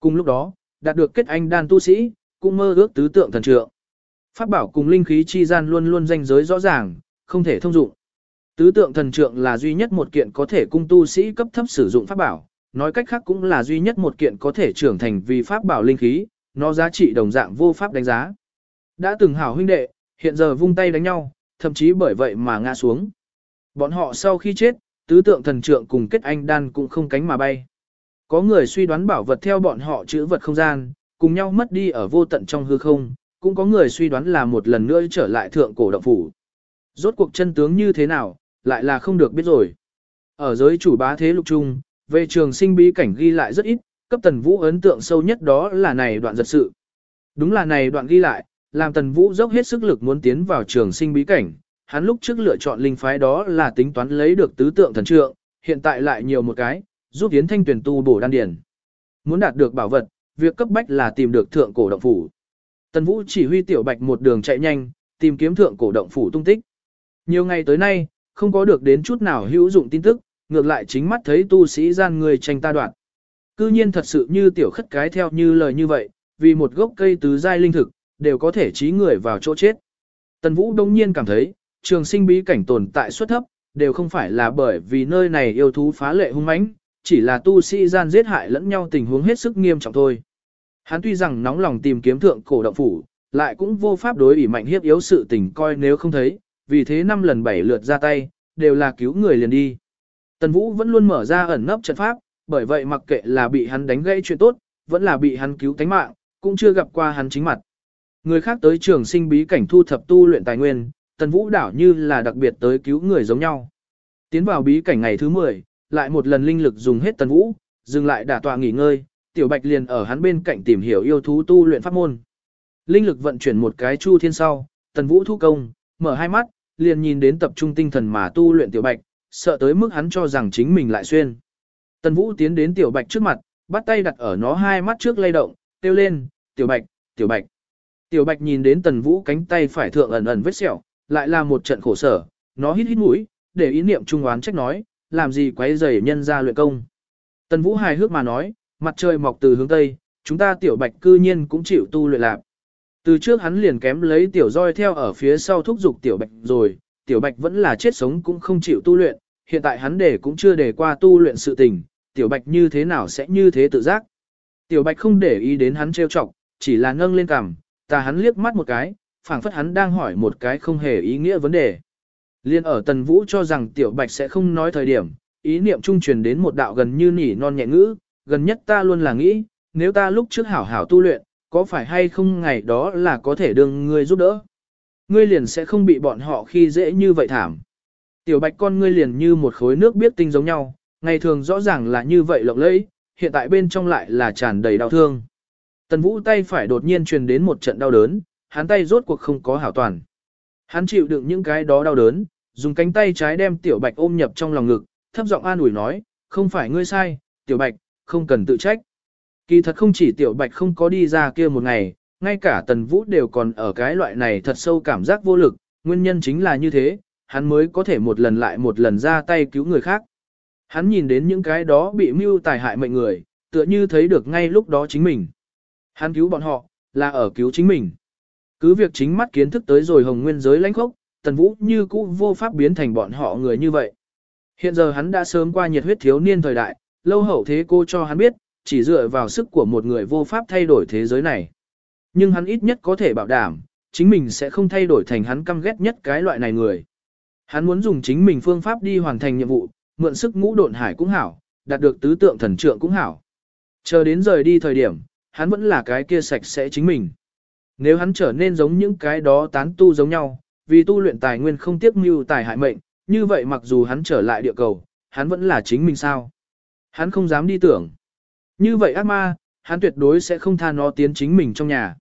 Cùng lúc đó, đạt được kết anh đan tu sĩ, cũng mơ ước tứ tượng thần trượng. Pháp bảo cùng linh khí chi gian luôn luôn danh giới rõ ràng, không thể thông dụng. Tứ tượng thần trượng là duy nhất một kiện có thể cung tu sĩ cấp thấp sử dụng pháp bảo, nói cách khác cũng là duy nhất một kiện có thể trưởng thành vì pháp bảo linh khí, nó giá trị đồng dạng vô pháp đánh giá. Đã từng hảo huynh đệ, hiện giờ vung tay đánh nhau, thậm chí bởi vậy mà ngã xuống. Bọn họ sau khi chết, tứ tượng thần trượng cùng kết anh đan cũng không cánh mà bay. Có người suy đoán bảo vật theo bọn họ chữ vật không gian, cùng nhau mất đi ở vô tận trong hư không, cũng có người suy đoán là một lần nữa trở lại thượng cổ động phủ. Rốt cuộc chân tướng như thế nào, lại là không được biết rồi. Ở giới chủ bá thế lục trung, về trường sinh bí cảnh ghi lại rất ít, cấp tần vũ ấn tượng sâu nhất đó là này đoạn giật sự. Đúng là này đoạn ghi lại, làm tần vũ dốc hết sức lực muốn tiến vào trường sinh bí cảnh. Hắn lúc trước lựa chọn linh phái đó là tính toán lấy được tứ tượng thần trượng, hiện tại lại nhiều một cái, giúp yến thanh tuyển tu bổ đan điển. Muốn đạt được bảo vật, việc cấp bách là tìm được thượng cổ động phủ. Tần Vũ chỉ huy tiểu bạch một đường chạy nhanh, tìm kiếm thượng cổ động phủ tung tích. Nhiều ngày tới nay, không có được đến chút nào hữu dụng tin tức, ngược lại chính mắt thấy tu sĩ gian người tranh ta đoạn. Cư nhiên thật sự như tiểu khất cái theo như lời như vậy, vì một gốc cây tứ giai linh thực, đều có thể trí người vào chỗ chết. Tần Vũ đông nhiên cảm thấy, trường sinh bí cảnh tồn tại suất thấp, đều không phải là bởi vì nơi này yêu thú phá lệ hung mãnh, chỉ là tu sĩ gian giết hại lẫn nhau tình huống hết sức nghiêm trọng thôi. Hắn tuy rằng nóng lòng tìm kiếm thượng cổ động phủ, lại cũng vô pháp đối ủy mạnh hiếp yếu sự tình coi nếu không thấy, vì thế năm lần bảy lượt ra tay, đều là cứu người liền đi. Tần Vũ vẫn luôn mở ra ẩn nấp trận pháp, bởi vậy mặc kệ là bị hắn đánh gãy chuyện tốt, vẫn là bị hắn cứu tánh mạng, cũng chưa gặp qua hắn chính mặt. Người khác tới trường sinh bí cảnh thu thập tu luyện tài nguyên, Tần Vũ đảo như là đặc biệt tới cứu người giống nhau. Tiến vào bí cảnh ngày thứ 10, lại một lần linh lực dùng hết Tần Vũ, dừng lại đả tọa nghỉ ngơi, Tiểu Bạch liền ở hắn bên cạnh tìm hiểu yêu thú tu luyện pháp môn. Linh lực vận chuyển một cái chu thiên sau, Tần Vũ thu công, mở hai mắt, liền nhìn đến tập trung tinh thần mà tu luyện Tiểu Bạch, sợ tới mức hắn cho rằng chính mình lại xuyên. Tần Vũ tiến đến Tiểu Bạch trước mặt, bắt tay đặt ở nó hai mắt trước lay động, kêu lên, Tiểu Bạch, Tiểu Bạch. Tiểu Bạch nhìn đến Tần Vũ cánh tay phải thượng ẩn ẩn vết sẹo, lại là một trận khổ sở, nó hít hít mũi, để ý niệm trung oán trách nói, làm gì quấy rầy nhân ra luyện công. Tần Vũ hài hước mà nói, mặt trời mọc từ hướng tây, chúng ta Tiểu Bạch cư nhiên cũng chịu tu luyện lạc. Từ trước hắn liền kém lấy Tiểu roi theo ở phía sau thúc giục Tiểu Bạch rồi, Tiểu Bạch vẫn là chết sống cũng không chịu tu luyện, hiện tại hắn để cũng chưa để qua tu luyện sự tình, Tiểu Bạch như thế nào sẽ như thế tự giác. Tiểu Bạch không để ý đến hắn trêu chọc, chỉ là nâng lên cằm, ta hắn liếc mắt một cái, phảng phất hắn đang hỏi một cái không hề ý nghĩa vấn đề. Liên ở Tần Vũ cho rằng Tiểu Bạch sẽ không nói thời điểm, ý niệm trung truyền đến một đạo gần như nỉ non nhẹ ngữ, gần nhất ta luôn là nghĩ, nếu ta lúc trước hảo hảo tu luyện, có phải hay không ngày đó là có thể đương ngươi giúp đỡ. Ngươi liền sẽ không bị bọn họ khi dễ như vậy thảm. Tiểu Bạch con ngươi liền như một khối nước biết tinh giống nhau, ngày thường rõ ràng là như vậy lộng lẫy, hiện tại bên trong lại là tràn đầy đau thương. Tần Vũ tay phải đột nhiên truyền đến một trận đau đớn, hắn tay rốt cuộc không có hảo toàn. Hắn chịu đựng những cái đó đau đớn, dùng cánh tay trái đem Tiểu Bạch ôm nhập trong lòng ngực, thấp giọng an ủi nói, không phải ngươi sai, Tiểu Bạch, không cần tự trách. Kỳ thật không chỉ Tiểu Bạch không có đi ra kia một ngày, ngay cả Tần Vũ đều còn ở cái loại này thật sâu cảm giác vô lực, nguyên nhân chính là như thế, hắn mới có thể một lần lại một lần ra tay cứu người khác. Hắn nhìn đến những cái đó bị mưu tài hại mệnh người, tựa như thấy được ngay lúc đó chính mình. Hắn cứu bọn họ, là ở cứu chính mình. Cứ việc chính mắt kiến thức tới rồi hồng nguyên giới lãnh khốc, tần vũ như cũ vô pháp biến thành bọn họ người như vậy. Hiện giờ hắn đã sớm qua nhiệt huyết thiếu niên thời đại, lâu hậu thế cô cho hắn biết, chỉ dựa vào sức của một người vô pháp thay đổi thế giới này. Nhưng hắn ít nhất có thể bảo đảm, chính mình sẽ không thay đổi thành hắn căm ghét nhất cái loại này người. Hắn muốn dùng chính mình phương pháp đi hoàn thành nhiệm vụ, mượn sức ngũ độn hải cũng hảo, đạt được tứ tượng thần trượng cũng hảo. Chờ đến rời đi thời điểm, hắn vẫn là cái kia sạch sẽ chính mình. Nếu hắn trở nên giống những cái đó tán tu giống nhau, vì tu luyện tài nguyên không tiếc mưu tài hại mệnh, như vậy mặc dù hắn trở lại địa cầu, hắn vẫn là chính mình sao. Hắn không dám đi tưởng. Như vậy ác ma, hắn tuyệt đối sẽ không tha nó tiến chính mình trong nhà.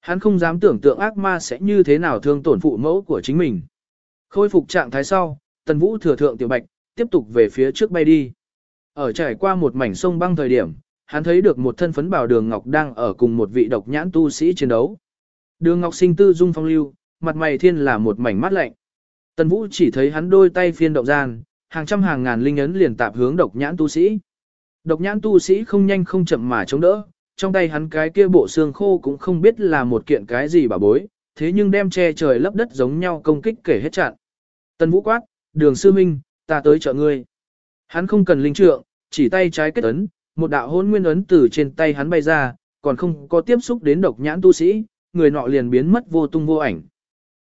Hắn không dám tưởng tượng ác ma sẽ như thế nào thương tổn phụ mẫu của chính mình. Khôi phục trạng thái sau, Tần Vũ thừa thượng tiểu bạch, tiếp tục về phía trước bay đi. Ở trải qua một mảnh sông băng thời điểm, hắn thấy được một thân phấn bảo đường ngọc đang ở cùng một vị độc nhãn tu sĩ chiến đấu. Đường ngọc sinh tư dung phong lưu, mặt mày thiên là một mảnh mắt lạnh. Tần Vũ chỉ thấy hắn đôi tay phiên động gian, hàng trăm hàng ngàn linh ấn liền tạp hướng độc nhãn tu sĩ. Độc nhãn tu sĩ không nhanh không chậm mà chống đỡ, trong tay hắn cái kia bộ xương khô cũng không biết là một kiện cái gì bà bối, thế nhưng đem che trời lấp đất giống nhau công kích kể hết chặn. Tần Vũ quát, đường sư minh, ta tới trợ ngươi. Hắn không cần linh trượng, chỉ tay trái kết ấn, một đạo hôn nguyên ấn từ trên tay hắn bay ra, còn không có tiếp xúc đến độc nhãn tu sĩ, người nọ liền biến mất vô tung vô ảnh.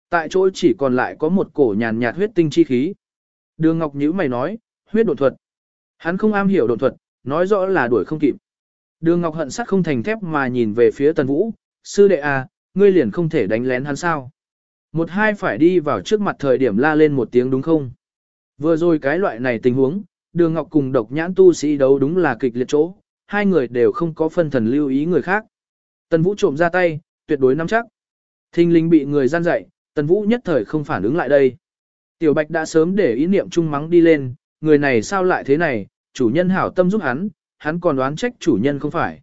Tại chỗ chỉ còn lại có một cổ nhàn nhạt huyết tinh chi khí. Đường Ngọc Nhữ mày nói, huyết độ thuật. Hắn không am hiểu độ thuật, nói rõ là đuổi không kịp. Đường Ngọc hận sắc không thành thép mà nhìn về phía Tần Vũ, sư đệ à, ngươi liền không thể đánh lén hắn sao. Một hai phải đi vào trước mặt thời điểm la lên một tiếng đúng không? Vừa rồi cái loại này tình huống, đường Ngọc cùng độc nhãn tu sĩ đấu đúng là kịch liệt chỗ, hai người đều không có phân thần lưu ý người khác. Tần Vũ trộm ra tay, tuyệt đối nắm chắc. Thinh linh bị người gian dạy, Tần Vũ nhất thời không phản ứng lại đây. Tiểu Bạch đã sớm để ý niệm trung mắng đi lên, người này sao lại thế này, chủ nhân hảo tâm giúp hắn, hắn còn đoán trách chủ nhân không phải.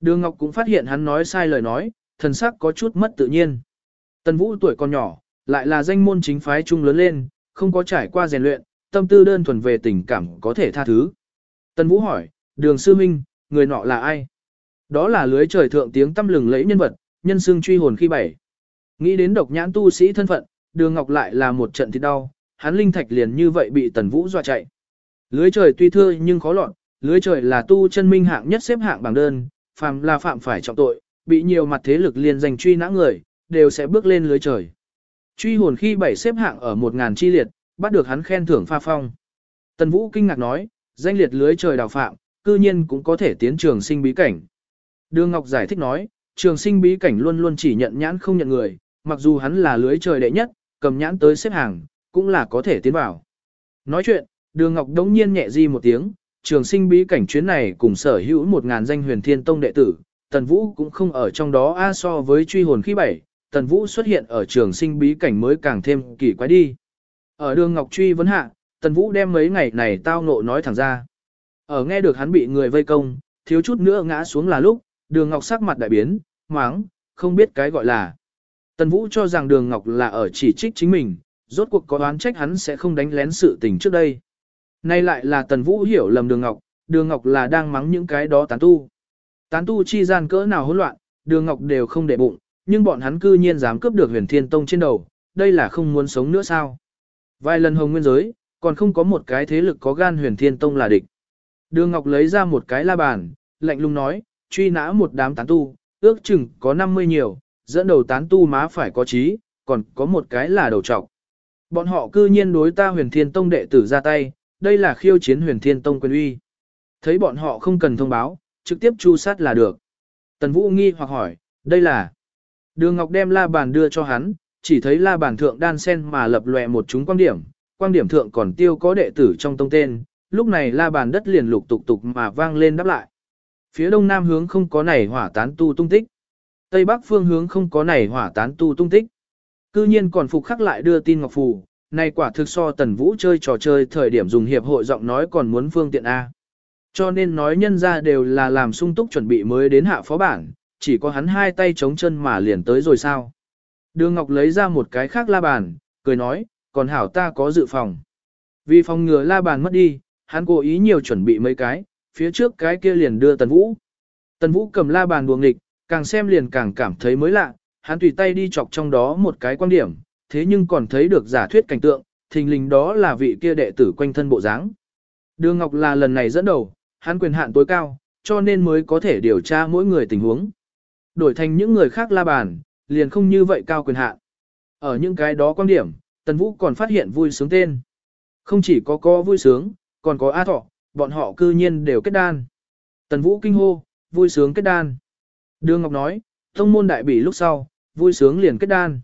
Đường Ngọc cũng phát hiện hắn nói sai lời nói, thần sắc có chút mất tự nhiên. Tần Vũ tuổi còn nhỏ, lại là danh môn chính phái trung lớn lên, không có trải qua rèn luyện, tâm tư đơn thuần về tình cảm có thể tha thứ. Tần Vũ hỏi, đường sư minh, người nọ là ai? Đó là lưới trời thượng tiếng tâm lừng lẫy nhân vật, nhân xương truy hồn khi bảy. Nghĩ đến độc nhãn tu sĩ thân phận, đường ngọc lại là một trận thịt đau, hắn linh thạch liền như vậy bị tần vũ dọa chạy. Lưới trời tuy thưa nhưng khó lọt, lưới trời là tu chân minh hạng nhất xếp hạng bảng đơn, phàm là phạm phải trọng tội, bị nhiều mặt thế lực liên danh truy nã người, đều sẽ bước lên lưới trời. Truy hồn khi bảy xếp hạng ở một ngàn chi liệt, bắt được hắn khen thưởng pha phong. Tần Vũ kinh ngạc nói, danh liệt lưới trời đào phạm, cư nhiên cũng có thể tiến trường sinh bí cảnh. Đường Ngọc giải thích nói, trường sinh bí cảnh luôn luôn chỉ nhận nhãn không nhận người, mặc dù hắn là lưới trời đệ nhất, cầm nhãn tới xếp hàng, cũng là có thể tiến vào. Nói chuyện, đường Ngọc đống nhiên nhẹ di một tiếng, trường sinh bí cảnh chuyến này cùng sở hữu một ngàn danh huyền thiên tông đệ tử, Tần Vũ cũng không ở trong đó a so với truy hồn khi bảy, Tần Vũ xuất hiện ở trường sinh bí cảnh mới càng thêm kỳ quái đi. Ở đường Ngọc truy vấn hạ, Tần Vũ đem mấy ngày này tao nộ nói thẳng ra. Ở nghe được hắn bị người vây công, thiếu chút nữa ngã xuống là lúc, đường Ngọc sắc mặt đại biến, máng, không biết cái gọi là. Tần Vũ cho rằng đường Ngọc là ở chỉ trích chính mình, rốt cuộc có đoán trách hắn sẽ không đánh lén sự tình trước đây. Nay lại là Tần Vũ hiểu lầm đường Ngọc, đường Ngọc là đang mắng những cái đó tán tu. Tán tu chi gian cỡ nào hỗn loạn, đường Ngọc đều không để bụng, nhưng bọn hắn cư nhiên dám cướp được huyền thiên tông trên đầu, đây là không muốn sống nữa sao. Vài lần hồng nguyên giới, còn không có một cái thế lực có gan huyền thiên tông là địch. Đường Ngọc lấy ra một cái la bàn, lạnh lùng nói, truy nã một đám tán tu, ước chừng có 50 nhiều, dẫn đầu tán tu má phải có trí, còn có một cái là đầu trọc. Bọn họ cư nhiên đối ta huyền thiên tông đệ tử ra tay, đây là khiêu chiến huyền thiên tông quyền uy. Thấy bọn họ không cần thông báo, trực tiếp chu sát là được. Tần Vũ nghi hoặc hỏi, đây là... Đường Ngọc đem la bàn đưa cho hắn, chỉ thấy la bàn thượng đan sen mà lập lòe một chúng quan điểm, quan điểm thượng còn tiêu có đệ tử trong tông tên, lúc này la bàn đất liền lục tục tục mà vang lên đáp lại. Phía đông nam hướng không có nảy hỏa tán tu tung tích. Tây bắc phương hướng không có nảy hỏa tán tu tung tích. Cư nhiên còn phục khắc lại đưa tin ngọc phù, này quả thực so tần vũ chơi trò chơi thời điểm dùng hiệp hội giọng nói còn muốn phương tiện A. Cho nên nói nhân ra đều là làm sung túc chuẩn bị mới đến hạ phó bản, chỉ có hắn hai tay chống chân mà liền tới rồi sao. Đường Ngọc lấy ra một cái khác la bàn, cười nói, còn hảo ta có dự phòng. Vì phòng ngừa la bàn mất đi, hắn cố ý nhiều chuẩn bị mấy cái, phía trước cái kia liền đưa Tần Vũ. Tần Vũ cầm la bàn buồng nghịch, càng xem liền càng cảm thấy mới lạ, hắn tùy tay đi chọc trong đó một cái quan điểm, thế nhưng còn thấy được giả thuyết cảnh tượng, thình lình đó là vị kia đệ tử quanh thân bộ dáng. Đường Ngọc là lần này dẫn đầu, hắn quyền hạn tối cao, cho nên mới có thể điều tra mỗi người tình huống. Đổi thành những người khác la bàn, liền không như vậy cao quyền hạn. Ở những cái đó quan điểm, Tần Vũ còn phát hiện vui sướng tên. Không chỉ có có vui sướng, còn có A Thọ, bọn họ cư nhiên đều kết đan. Tần Vũ kinh hô, vui sướng kết đan. Đường Ngọc nói, thông môn đại bỉ lúc sau, vui sướng liền kết đan.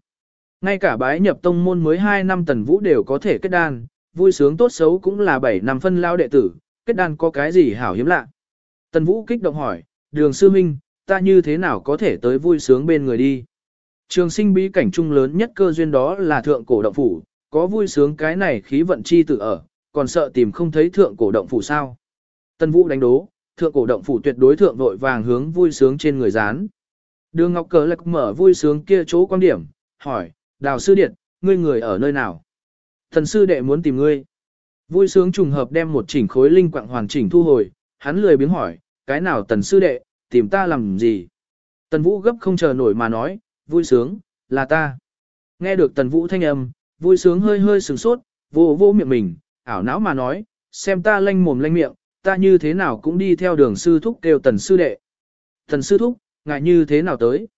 Ngay cả bái nhập tông môn mới 2 năm tần vũ đều có thể kết đan, vui sướng tốt xấu cũng là 7 năm phân lao đệ tử, kết đan có cái gì hảo hiếm lạ. Tần vũ kích động hỏi, đường sư minh, ta như thế nào có thể tới vui sướng bên người đi. Trường sinh bí cảnh trung lớn nhất cơ duyên đó là thượng cổ động phủ, có vui sướng cái này khí vận chi tự ở, còn sợ tìm không thấy thượng cổ động phủ sao. Tần vũ đánh đố, thượng cổ động phủ tuyệt đối thượng vội vàng hướng vui sướng trên người dán. Đường Ngọc Cờ lạc mở vui sướng kia chỗ quan điểm, hỏi, đào sư điện, ngươi người ở nơi nào? Thần sư đệ muốn tìm ngươi. Vui sướng trùng hợp đem một chỉnh khối linh quạng hoàn chỉnh thu hồi, hắn lười biếng hỏi, cái nào tần sư đệ, tìm ta làm gì? Tần vũ gấp không chờ nổi mà nói, vui sướng, là ta. Nghe được tần vũ thanh âm, vui sướng hơi hơi sừng sốt, vô vô miệng mình, ảo não mà nói, xem ta lanh mồm lanh miệng, ta như thế nào cũng đi theo đường sư thúc kêu tần sư đệ. Tần sư thúc, ngại như thế nào tới?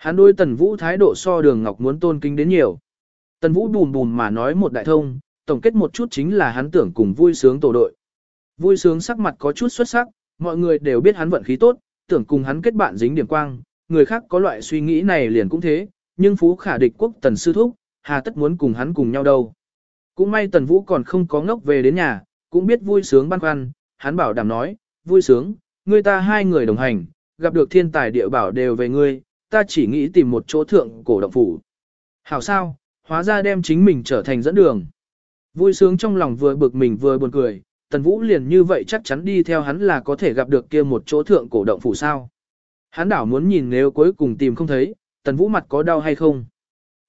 Hắn đối tần vũ thái độ so đường ngọc muốn tôn kính đến nhiều. Tần vũ bùn bùn mà nói một đại thông, tổng kết một chút chính là hắn tưởng cùng vui sướng tổ đội. Vui sướng sắc mặt có chút xuất sắc, mọi người đều biết hắn vận khí tốt, tưởng cùng hắn kết bạn dính điểm quang, người khác có loại suy nghĩ này liền cũng thế, nhưng phú khả địch quốc tần sư thúc, hà tất muốn cùng hắn cùng nhau đâu. Cũng may tần vũ còn không có ngốc về đến nhà, cũng biết vui sướng băn khoăn, hắn bảo đảm nói, vui sướng, người ta hai người đồng hành, gặp được thiên tài địa bảo đều về ngươi, ta chỉ nghĩ tìm một chỗ thượng cổ động phủ. Hảo sao, hóa ra đem chính mình trở thành dẫn đường. Vui sướng trong lòng vừa bực mình vừa buồn cười, Tần Vũ liền như vậy chắc chắn đi theo hắn là có thể gặp được kia một chỗ thượng cổ động phủ sao. Hắn đảo muốn nhìn nếu cuối cùng tìm không thấy, Tần Vũ mặt có đau hay không.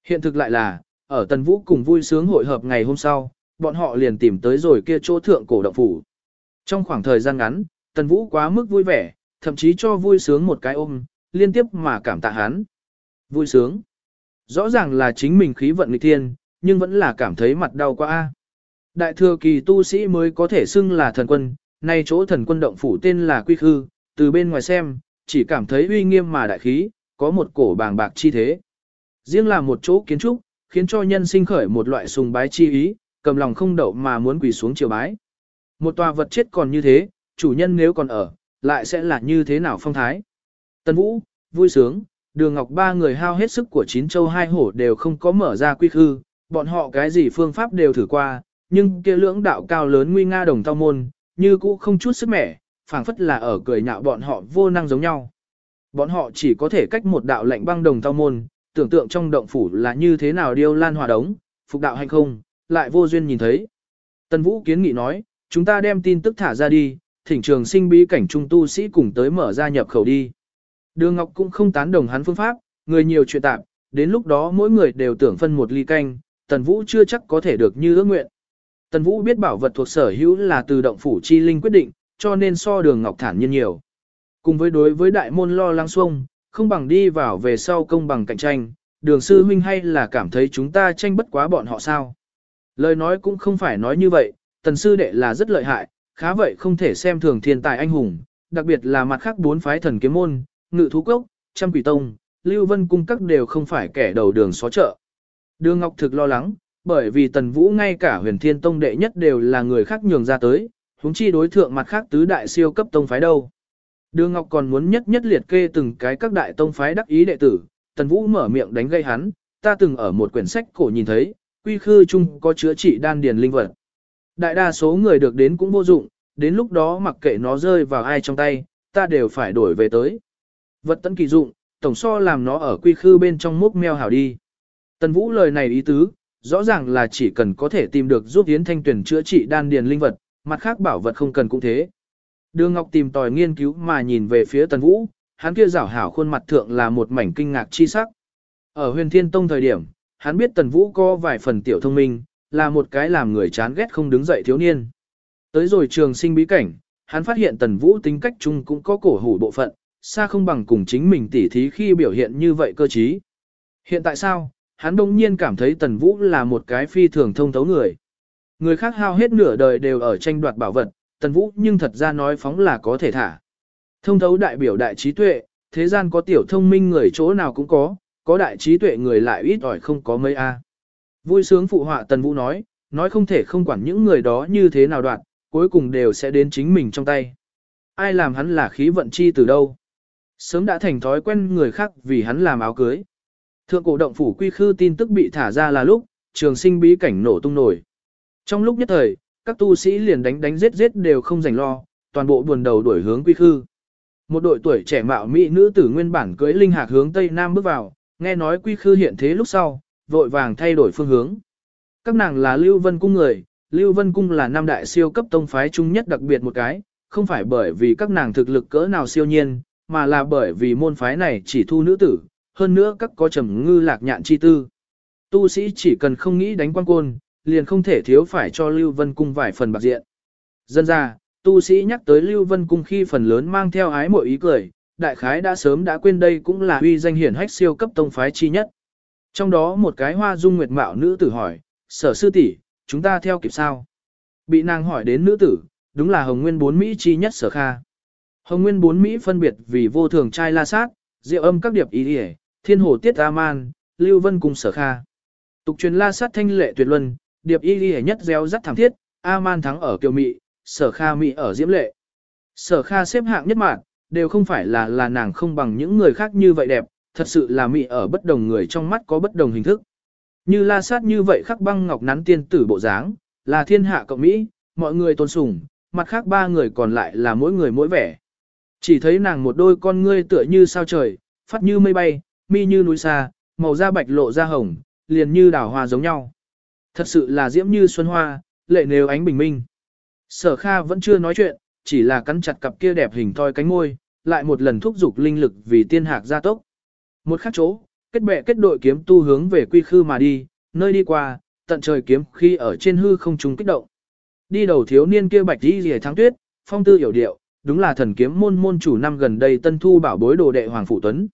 Hiện thực lại là, ở Tần Vũ cùng vui sướng hội hợp ngày hôm sau, bọn họ liền tìm tới rồi kia chỗ thượng cổ động phủ. Trong khoảng thời gian ngắn, Tần Vũ quá mức vui vẻ, thậm chí cho vui sướng một cái ôm, liên tiếp mà cảm tạ hắn. Vui sướng. Rõ ràng là chính mình khí vận nghịch thiên, nhưng vẫn là cảm thấy mặt đau quá a. Đại thừa kỳ tu sĩ mới có thể xưng là thần quân, nay chỗ thần quân động phủ tên là Quy Khư, từ bên ngoài xem, chỉ cảm thấy uy nghiêm mà đại khí, có một cổ bàng bạc chi thế. Riêng là một chỗ kiến trúc, khiến cho nhân sinh khởi một loại sùng bái chi ý, cầm lòng không đậu mà muốn quỳ xuống chiều bái. Một tòa vật chết còn như thế, chủ nhân nếu còn ở, lại sẽ là như thế nào phong thái. Tân Vũ, vui sướng, đường ngọc ba người hao hết sức của chín châu hai hổ đều không có mở ra quy khư, bọn họ cái gì phương pháp đều thử qua, nhưng kia lưỡng đạo cao lớn nguy nga đồng tao môn, như cũ không chút sức mẻ, phảng phất là ở cười nhạo bọn họ vô năng giống nhau. Bọn họ chỉ có thể cách một đạo lạnh băng đồng tao môn, tưởng tượng trong động phủ là như thế nào điêu lan hòa đống, phục đạo hay không, lại vô duyên nhìn thấy. Tân Vũ kiến nghị nói, chúng ta đem tin tức thả ra đi, thỉnh trường sinh bí cảnh trung tu sĩ cùng tới mở ra nhập khẩu đi. Đường Ngọc cũng không tán đồng hắn phương pháp, người nhiều chuyện tạp, đến lúc đó mỗi người đều tưởng phân một ly canh, Tần Vũ chưa chắc có thể được như ước nguyện. Tần Vũ biết bảo vật thuộc sở hữu là từ động phủ chi linh quyết định, cho nên so đường Ngọc thản nhiên nhiều. Cùng với đối với đại môn lo lắng xuông, không bằng đi vào về sau công bằng cạnh tranh, đường sư huynh hay là cảm thấy chúng ta tranh bất quá bọn họ sao. Lời nói cũng không phải nói như vậy, tần sư đệ là rất lợi hại, khá vậy không thể xem thường thiên tài anh hùng, đặc biệt là mặt khác bốn phái thần kiếm môn, ngự thú cốc, trăm quỷ tông, lưu vân cung các đều không phải kẻ đầu đường xó chợ. Đường Ngọc thực lo lắng, bởi vì tần vũ ngay cả huyền thiên tông đệ nhất đều là người khác nhường ra tới, huống chi đối thượng mặt khác tứ đại siêu cấp tông phái đâu. Đường Ngọc còn muốn nhất nhất liệt kê từng cái các đại tông phái đắc ý đệ tử, tần vũ mở miệng đánh gây hắn, ta từng ở một quyển sách cổ nhìn thấy, quy khư chung có chữa trị đan điền linh vật. Đại đa số người được đến cũng vô dụng, đến lúc đó mặc kệ nó rơi vào ai trong tay, ta đều phải đổi về tới. Vật tấn kỳ dụng, tổng so làm nó ở quy khư bên trong múc meo hảo đi. Tần Vũ lời này ý tứ, rõ ràng là chỉ cần có thể tìm được giúp Yến Thanh Tuyển chữa trị đan điền linh vật, mặt khác bảo vật không cần cũng thế. Đường Ngọc tìm tòi nghiên cứu mà nhìn về phía Tần Vũ, hắn kia rảo hảo khuôn mặt thượng là một mảnh kinh ngạc chi sắc. Ở huyền thiên tông thời điểm, hắn biết Tần Vũ có vài phần tiểu thông minh, là một cái làm người chán ghét không đứng dậy thiếu niên. Tới rồi trường sinh bí cảnh, hắn phát hiện Tần Vũ tính cách chung cũng có cổ hủ bộ phận, xa không bằng cùng chính mình tỉ thí khi biểu hiện như vậy cơ trí. Hiện tại sao, hắn đông nhiên cảm thấy Tần Vũ là một cái phi thường thông thấu người. Người khác hao hết nửa đời đều ở tranh đoạt bảo vật, Tần Vũ nhưng thật ra nói phóng là có thể thả. Thông thấu đại biểu đại trí tuệ, thế gian có tiểu thông minh người chỗ nào cũng có, có đại trí tuệ người lại ít ỏi không có mấy a. Vui sướng phụ họa Tần Vũ nói, nói không thể không quản những người đó như thế nào đoạn, cuối cùng đều sẽ đến chính mình trong tay. Ai làm hắn là khí vận chi từ đâu? Sớm đã thành thói quen người khác vì hắn làm áo cưới. Thượng cổ động phủ quy khư tin tức bị thả ra là lúc, trường sinh bí cảnh nổ tung nổi. Trong lúc nhất thời, các tu sĩ liền đánh đánh giết giết đều không rảnh lo, toàn bộ buồn đầu đuổi hướng quy khư. Một đội tuổi trẻ mạo mỹ nữ tử nguyên bản cưới linh hạc hướng tây nam bước vào, nghe nói quy khư hiện thế lúc sau, vội vàng thay đổi phương hướng. Các nàng là Lưu Vân cung người, Lưu Vân cung là năm đại siêu cấp tông phái chung nhất đặc biệt một cái, không phải bởi vì các nàng thực lực cỡ nào siêu nhiên, mà là bởi vì môn phái này chỉ thu nữ tử, hơn nữa các có trầm ngư lạc nhạn chi tư. Tu sĩ chỉ cần không nghĩ đánh quan côn, liền không thể thiếu phải cho Lưu Vân cung vài phần bạc diện. Dân ra, tu sĩ nhắc tới Lưu Vân cung khi phần lớn mang theo ái mội ý cười, đại khái đã sớm đã quên đây cũng là uy danh hiển hách siêu cấp tông phái chi nhất. Trong đó một cái hoa dung nguyệt mạo nữ tử hỏi, sở sư tỷ, chúng ta theo kịp sao? Bị nàng hỏi đến nữ tử, đúng là Hồng Nguyên bốn Mỹ chi nhất sở kha. Hồng Nguyên bốn Mỹ phân biệt vì vô thường trai la sát, diệu âm các điệp ý địa, thiên hồ tiết A-man, lưu vân cùng sở kha. Tục truyền la sát thanh lệ tuyệt luân, điệp y địa nhất gieo rất thẳng thiết, A-man thắng ở kiều mỹ, sở kha mỹ ở diễm lệ. Sở kha xếp hạng nhất mạng, đều không phải là là nàng không bằng những người khác như vậy đẹp, thật sự là mỹ ở bất đồng người trong mắt có bất đồng hình thức. Như la sát như vậy khắc băng ngọc nắn tiên tử bộ dáng, là thiên hạ cộng Mỹ, mọi người tôn sùng, mặt khác ba người còn lại là mỗi người mỗi vẻ. Chỉ thấy nàng một đôi con ngươi tựa như sao trời, phát như mây bay, mi như núi xa, màu da bạch lộ da hồng, liền như đảo hoa giống nhau. Thật sự là diễm như xuân hoa, lệ nếu ánh bình minh. Sở Kha vẫn chưa nói chuyện, chỉ là cắn chặt cặp kia đẹp hình thoi cánh môi, lại một lần thúc giục linh lực vì tiên hạc gia tốc. Một khắc chỗ, kết bè kết đội kiếm tu hướng về quy khư mà đi, nơi đi qua, tận trời kiếm khi ở trên hư không trùng kích động. Đi đầu thiếu niên kia bạch đi rìa tháng tuyết, phong tư hiểu điệu, đúng là thần kiếm môn môn chủ năm gần đây tân thu bảo bối đồ đệ Hoàng Phụ Tuấn.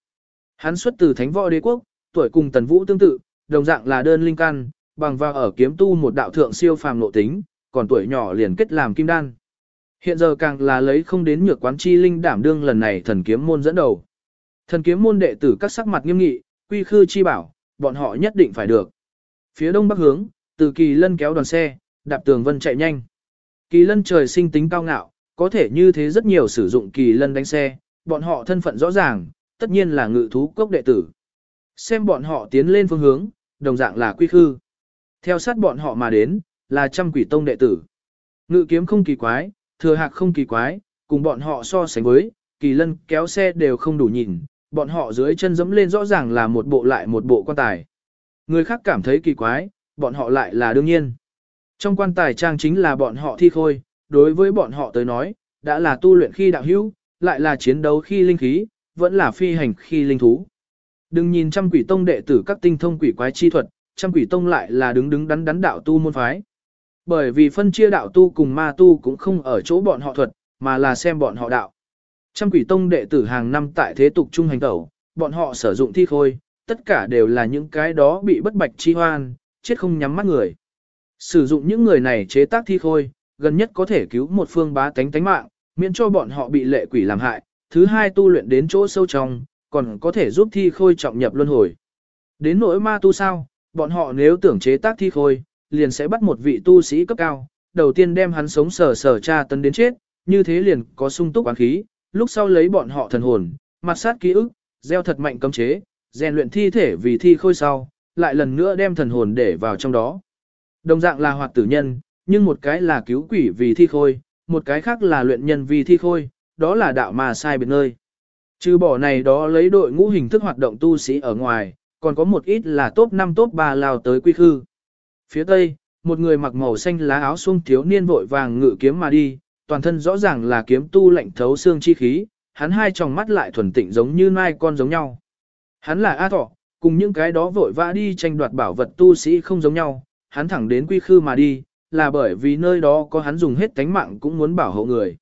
Hắn xuất từ thánh võ đế quốc, tuổi cùng tần vũ tương tự, đồng dạng là đơn linh căn, bằng vào ở kiếm tu một đạo thượng siêu phàm nội tính, còn tuổi nhỏ liền kết làm kim đan. Hiện giờ càng là lấy không đến nhược quán chi linh đảm đương lần này thần kiếm môn dẫn đầu. Thần kiếm môn đệ tử các sắc mặt nghiêm nghị, quy khư chi bảo, bọn họ nhất định phải được. Phía đông bắc hướng, từ kỳ lân kéo đoàn xe, đạp tường vân chạy nhanh. Kỳ lân trời sinh tính cao ngạo, có thể như thế rất nhiều sử dụng kỳ lân đánh xe, bọn họ thân phận rõ ràng, tất nhiên là ngự thú cốc đệ tử. Xem bọn họ tiến lên phương hướng, đồng dạng là quy khư. Theo sát bọn họ mà đến, là trăm quỷ tông đệ tử. Ngự kiếm không kỳ quái, thừa hạc không kỳ quái, cùng bọn họ so sánh với, kỳ lân kéo xe đều không đủ nhìn, bọn họ dưới chân dẫm lên rõ ràng là một bộ lại một bộ quan tài. Người khác cảm thấy kỳ quái, bọn họ lại là đương nhiên. Trong quan tài trang chính là bọn họ thi khôi, đối với bọn họ tới nói, đã là tu luyện khi đạo hữu, lại là chiến đấu khi linh khí, vẫn là phi hành khi linh thú. Đừng nhìn trăm quỷ tông đệ tử các tinh thông quỷ quái chi thuật, trăm quỷ tông lại là đứng đứng đắn đắn đạo tu môn phái. Bởi vì phân chia đạo tu cùng ma tu cũng không ở chỗ bọn họ thuật, mà là xem bọn họ đạo. Trăm quỷ tông đệ tử hàng năm tại thế tục trung hành tẩu, bọn họ sử dụng thi khôi, tất cả đều là những cái đó bị bất bạch chi hoan, chết không nhắm mắt người. Sử dụng những người này chế tác thi khôi, gần nhất có thể cứu một phương bá tánh tánh mạng, miễn cho bọn họ bị lệ quỷ làm hại. Thứ hai tu luyện đến chỗ sâu trong, còn có thể giúp thi khôi trọng nhập luân hồi. Đến nỗi ma tu sao, bọn họ nếu tưởng chế tác thi khôi, liền sẽ bắt một vị tu sĩ cấp cao, đầu tiên đem hắn sống sờ sờ tra tấn đến chết, như thế liền có sung túc quán khí, lúc sau lấy bọn họ thần hồn, mặt sát ký ức, gieo thật mạnh cấm chế, rèn luyện thi thể vì thi khôi sau, lại lần nữa đem thần hồn để vào trong đó. Đồng dạng là hoạt tử nhân, nhưng một cái là cứu quỷ vì thi khôi, một cái khác là luyện nhân vì thi khôi, đó là đạo mà sai biệt nơi. Trừ bỏ này đó lấy đội ngũ hình thức hoạt động tu sĩ ở ngoài, còn có một ít là top 5 top 3 lao tới quy khư. Phía tây, một người mặc màu xanh lá áo xuông thiếu niên vội vàng ngự kiếm mà đi, toàn thân rõ ràng là kiếm tu lạnh thấu xương chi khí, hắn hai tròng mắt lại thuần tịnh giống như nai con giống nhau. Hắn là A Thọ, cùng những cái đó vội vã đi tranh đoạt bảo vật tu sĩ không giống nhau, hắn thẳng đến quy khư mà đi, là bởi vì nơi đó có hắn dùng hết tánh mạng cũng muốn bảo hộ người.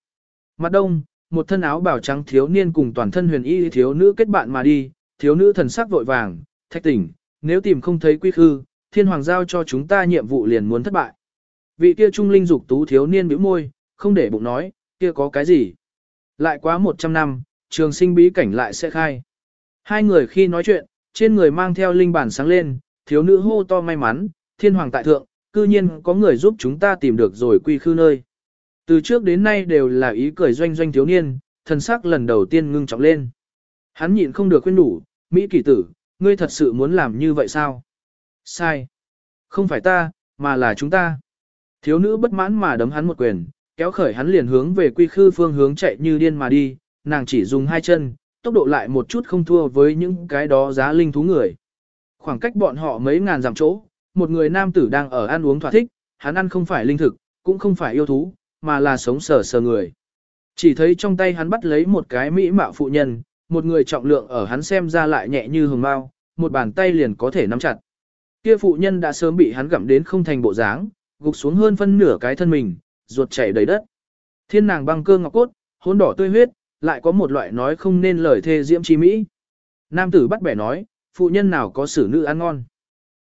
Mặt đông, một thân áo bào trắng thiếu niên cùng toàn thân huyền y thiếu nữ kết bạn mà đi, thiếu nữ thần sắc vội vàng, thách tỉnh, nếu tìm không thấy quy khư, thiên hoàng giao cho chúng ta nhiệm vụ liền muốn thất bại. Vị kia trung linh dục tú thiếu niên bĩu môi, không để bụng nói, kia có cái gì. Lại quá 100 năm, trường sinh bí cảnh lại sẽ khai. Hai người khi nói chuyện, trên người mang theo linh bản sáng lên, thiếu nữ hô to may mắn, thiên hoàng tại thượng, cư nhiên có người giúp chúng ta tìm được rồi quy khư nơi. Từ trước đến nay đều là ý cười doanh doanh thiếu niên, thần sắc lần đầu tiên ngưng trọng lên. Hắn nhịn không được khuyên đủ, Mỹ kỳ tử, ngươi thật sự muốn làm như vậy sao? Sai. Không phải ta, mà là chúng ta. Thiếu nữ bất mãn mà đấm hắn một quyền, kéo khởi hắn liền hướng về quy khư phương hướng chạy như điên mà đi, nàng chỉ dùng hai chân, tốc độ lại một chút không thua với những cái đó giá linh thú người. Khoảng cách bọn họ mấy ngàn dặm chỗ, một người nam tử đang ở ăn uống thỏa thích, hắn ăn không phải linh thực, cũng không phải yêu thú, mà là sống sờ sờ người. Chỉ thấy trong tay hắn bắt lấy một cái mỹ mạo phụ nhân, một người trọng lượng ở hắn xem ra lại nhẹ như hồng mau, một bàn tay liền có thể nắm chặt. Kia phụ nhân đã sớm bị hắn gặm đến không thành bộ dáng, gục xuống hơn phân nửa cái thân mình, ruột chảy đầy đất. Thiên nàng băng cơ ngọc cốt, hỗn đỏ tươi huyết, lại có một loại nói không nên lời thê diễm chi mỹ. Nam tử bắt bẻ nói, phụ nhân nào có xử nữ ăn ngon.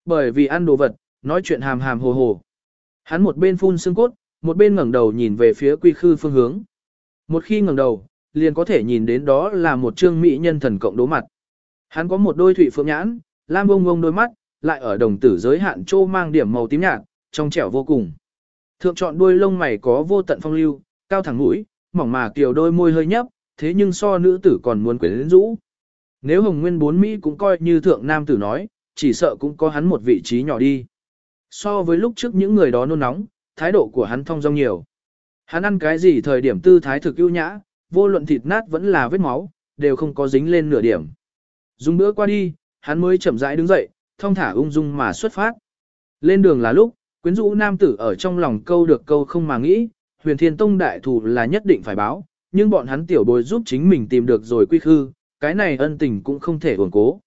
Bởi vì ăn đồ vật, nói chuyện hàm hàm hồ hồ. Hắn một bên phun xương cốt, một bên ngẩng đầu nhìn về phía quy khư phương hướng. Một khi ngẩng đầu, liền có thể nhìn đến đó là một trương mỹ nhân thần cộng đố mặt. Hắn có một đôi thủy phượng nhãn, lam bông bông đôi mắt, lại ở đồng tử giới hạn trô mang điểm màu tím nhạt, trong trẻo vô cùng. Thượng chọn đuôi lông mày có vô tận phong lưu, cao thẳng mũi, mỏng mà kiều đôi môi hơi nhấp, thế nhưng so nữ tử còn muốn quyến rũ. Nếu Hồng Nguyên bốn Mỹ cũng coi như thượng nam tử nói, chỉ sợ cũng có hắn một vị trí nhỏ đi. So với lúc trước những người đó nôn nóng, thái độ của hắn thông dong nhiều. Hắn ăn cái gì thời điểm tư thái thực ưu nhã, vô luận thịt nát vẫn là vết máu, đều không có dính lên nửa điểm. Dùng bữa qua đi, hắn mới chậm rãi đứng dậy, thong thả ung dung mà xuất phát. Lên đường là lúc, quyến rũ nam tử ở trong lòng câu được câu không mà nghĩ, huyền thiên tông đại thủ là nhất định phải báo, nhưng bọn hắn tiểu bối giúp chính mình tìm được rồi quy khư, cái này ân tình cũng không thể uổng cố.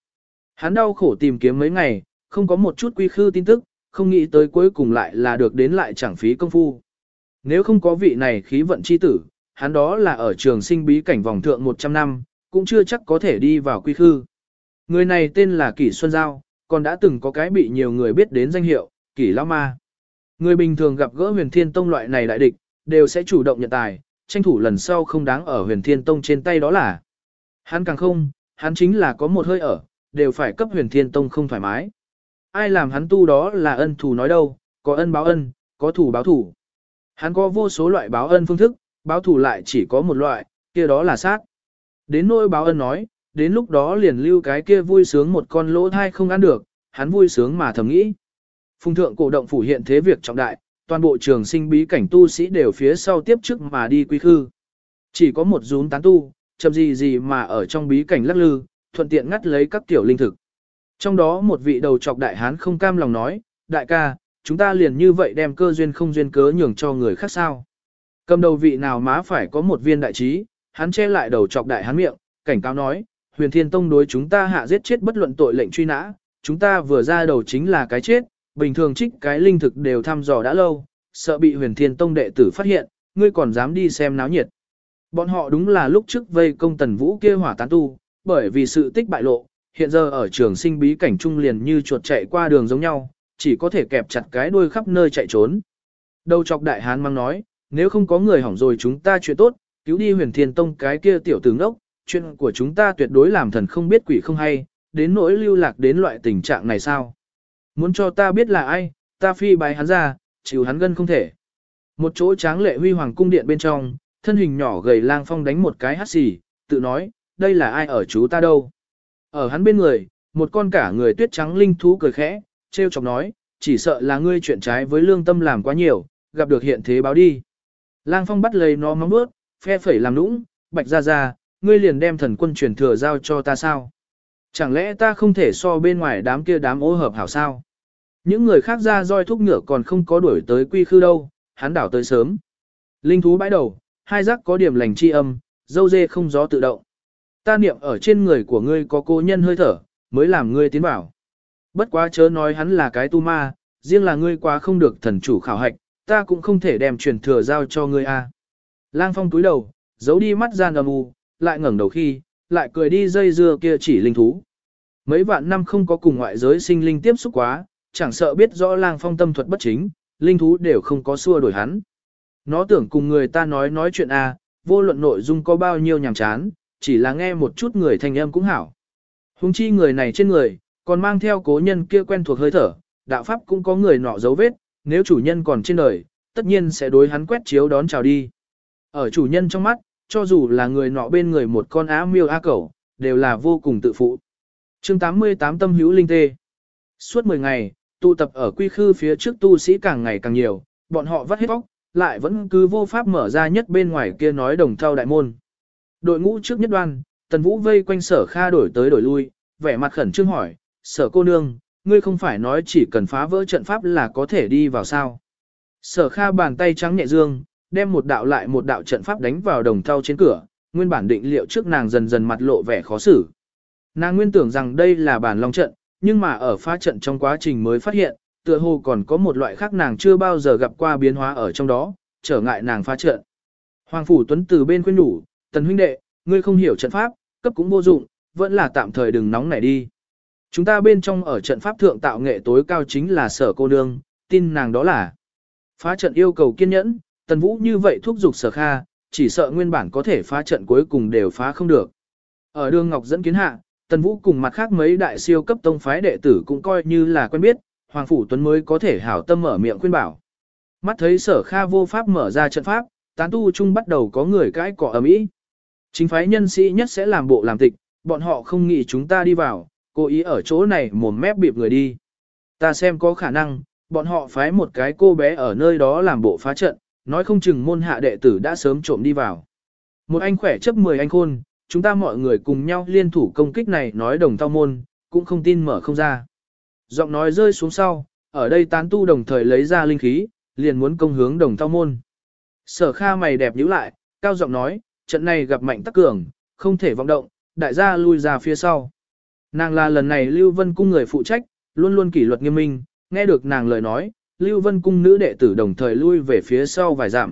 Hắn đau khổ tìm kiếm mấy ngày, không có một chút quy khư tin tức, không nghĩ tới cuối cùng lại là được đến lại chẳng phí công phu. Nếu không có vị này khí vận chi tử, hắn đó là ở trường sinh bí cảnh vòng thượng 100 năm, cũng chưa chắc có thể đi vào quy khư. Người này tên là Kỷ Xuân Giao, còn đã từng có cái bị nhiều người biết đến danh hiệu, Kỷ Lao Ma. Người bình thường gặp gỡ huyền thiên tông loại này đại địch, đều sẽ chủ động nhận tài, tranh thủ lần sau không đáng ở huyền thiên tông trên tay đó là. Hắn càng không, hắn chính là có một hơi ở, đều phải cấp huyền thiên tông không thoải mái. Ai làm hắn tu đó là ân thù nói đâu, có ân báo ân, có thù báo thù. Hắn có vô số loại báo ân phương thức, báo thù lại chỉ có một loại, kia đó là sát. Đến nỗi báo ân nói, đến lúc đó liền lưu cái kia vui sướng một con lỗ thai không ăn được, hắn vui sướng mà thầm nghĩ. Phùng thượng cổ động phủ hiện thế việc trọng đại, toàn bộ trường sinh bí cảnh tu sĩ đều phía sau tiếp trước mà đi quy khư. Chỉ có một rún tán tu, chậm gì gì mà ở trong bí cảnh lắc lư, thuận tiện ngắt lấy các tiểu linh thực. Trong đó một vị đầu trọc đại hán không cam lòng nói, đại ca, chúng ta liền như vậy đem cơ duyên không duyên cớ nhường cho người khác sao. Cầm đầu vị nào má phải có một viên đại trí, hắn che lại đầu trọc đại hán miệng, cảnh cáo nói, huyền thiên tông đối chúng ta hạ giết chết bất luận tội lệnh truy nã, chúng ta vừa ra đầu chính là cái chết, bình thường trích cái linh thực đều thăm dò đã lâu, sợ bị huyền thiên tông đệ tử phát hiện, ngươi còn dám đi xem náo nhiệt. Bọn họ đúng là lúc trước vây công tần vũ kia hỏa tán tu, bởi vì sự tích bại lộ, hiện giờ ở trường sinh bí cảnh trung liền như chuột chạy qua đường giống nhau, chỉ có thể kẹp chặt cái đuôi khắp nơi chạy trốn. Đầu chọc đại hán mang nói, nếu không có người hỏng rồi chúng ta chuyện tốt, cứu đi huyền thiên tông cái kia tiểu tướng đốc, chuyện của chúng ta tuyệt đối làm thần không biết quỷ không hay, đến nỗi lưu lạc đến loại tình trạng này sao. Muốn cho ta biết là ai, ta phi bái hắn ra, chịu hắn gân không thể. Một chỗ tráng lệ huy hoàng cung điện bên trong, thân hình nhỏ gầy lang phong đánh một cái hắt xì, tự nói, đây là ai ở chú ta đâu. Ở hắn bên người, một con cả người tuyết trắng linh thú cười khẽ, treo chọc nói, chỉ sợ là ngươi chuyện trái với lương tâm làm quá nhiều, gặp được hiện thế báo đi. Lang phong bắt lấy nó móng bước, phe phẩy làm nũng, bạch ra ra, ngươi liền đem thần quân truyền thừa giao cho ta sao? Chẳng lẽ ta không thể so bên ngoài đám kia đám ô hợp hảo sao? Những người khác ra roi thúc ngựa còn không có đuổi tới quy khư đâu, hắn đảo tới sớm. Linh thú bãi đầu, hai giác có điểm lành chi âm, dâu dê không gió tự động. Ta niệm ở trên người của ngươi có cô nhân hơi thở, mới làm ngươi tiến bảo. Bất quá chớ nói hắn là cái tu ma, riêng là ngươi quá không được thần chủ khảo hạch, ta cũng không thể đem truyền thừa giao cho ngươi a. Lang phong túi đầu, giấu đi mắt gian âm u, lại ngẩng đầu khi, lại cười đi dây dưa kia chỉ linh thú. Mấy vạn năm không có cùng ngoại giới sinh linh tiếp xúc quá, chẳng sợ biết rõ lang phong tâm thuật bất chính, linh thú đều không có xua đổi hắn. Nó tưởng cùng người ta nói nói chuyện a, vô luận nội dung có bao nhiêu nhàm chán, chỉ là nghe một chút người thanh âm cũng hảo. Hùng chi người này trên người, còn mang theo cố nhân kia quen thuộc hơi thở, đạo pháp cũng có người nọ dấu vết, nếu chủ nhân còn trên đời, tất nhiên sẽ đối hắn quét chiếu đón chào đi. Ở chủ nhân trong mắt, cho dù là người nọ bên người một con á miêu á cẩu, đều là vô cùng tự phụ. chương 88 tâm hữu linh tê. Suốt 10 ngày, tụ tập ở quy khư phía trước tu sĩ càng ngày càng nhiều, bọn họ vắt hết bóc, lại vẫn cứ vô pháp mở ra nhất bên ngoài kia nói đồng thao đại môn. Đội ngũ trước nhất đoan, tần vũ vây quanh sở kha đổi tới đổi lui, vẻ mặt khẩn trương hỏi, sở cô nương, ngươi không phải nói chỉ cần phá vỡ trận pháp là có thể đi vào sao. Sở kha bàn tay trắng nhẹ dương, đem một đạo lại một đạo trận pháp đánh vào đồng thau trên cửa, nguyên bản định liệu trước nàng dần dần mặt lộ vẻ khó xử. Nàng nguyên tưởng rằng đây là bản long trận, nhưng mà ở phá trận trong quá trình mới phát hiện, tựa hồ còn có một loại khác nàng chưa bao giờ gặp qua biến hóa ở trong đó, trở ngại nàng phá trận. Hoàng Phủ Tuấn từ bên khuyên nhủ, tần huynh đệ, ngươi không hiểu trận pháp, cấp cũng vô dụng, vẫn là tạm thời đừng nóng nảy đi. Chúng ta bên trong ở trận pháp thượng tạo nghệ tối cao chính là sở cô nương, tin nàng đó là. Phá trận yêu cầu kiên nhẫn, tần vũ như vậy thúc giục sở kha, chỉ sợ nguyên bản có thể phá trận cuối cùng đều phá không được. Ở đường Ngọc dẫn kiến hạ, tần vũ cùng mặt khác mấy đại siêu cấp tông phái đệ tử cũng coi như là quen biết, Hoàng Phủ Tuấn mới có thể hảo tâm mở miệng khuyên bảo. Mắt thấy sở kha vô pháp mở ra trận pháp, tán tu chung bắt đầu có người cãi cọ ầm ĩ. Chính phái nhân sĩ nhất sẽ làm bộ làm tịch, bọn họ không nghĩ chúng ta đi vào, cố ý ở chỗ này mồm mép bịp người đi. Ta xem có khả năng, bọn họ phái một cái cô bé ở nơi đó làm bộ phá trận, nói không chừng môn hạ đệ tử đã sớm trộm đi vào. Một anh khỏe chấp 10 anh khôn, chúng ta mọi người cùng nhau liên thủ công kích này nói đồng tao môn, cũng không tin mở không ra. Giọng nói rơi xuống sau, ở đây tán tu đồng thời lấy ra linh khí, liền muốn công hướng đồng tao môn. Sở kha mày đẹp nhíu lại, cao giọng nói, trận này gặp mạnh tắc cường, không thể vọng động, đại gia lui ra phía sau. Nàng là lần này Lưu Vân Cung người phụ trách, luôn luôn kỷ luật nghiêm minh, nghe được nàng lời nói, Lưu Vân Cung nữ đệ tử đồng thời lui về phía sau vài dặm.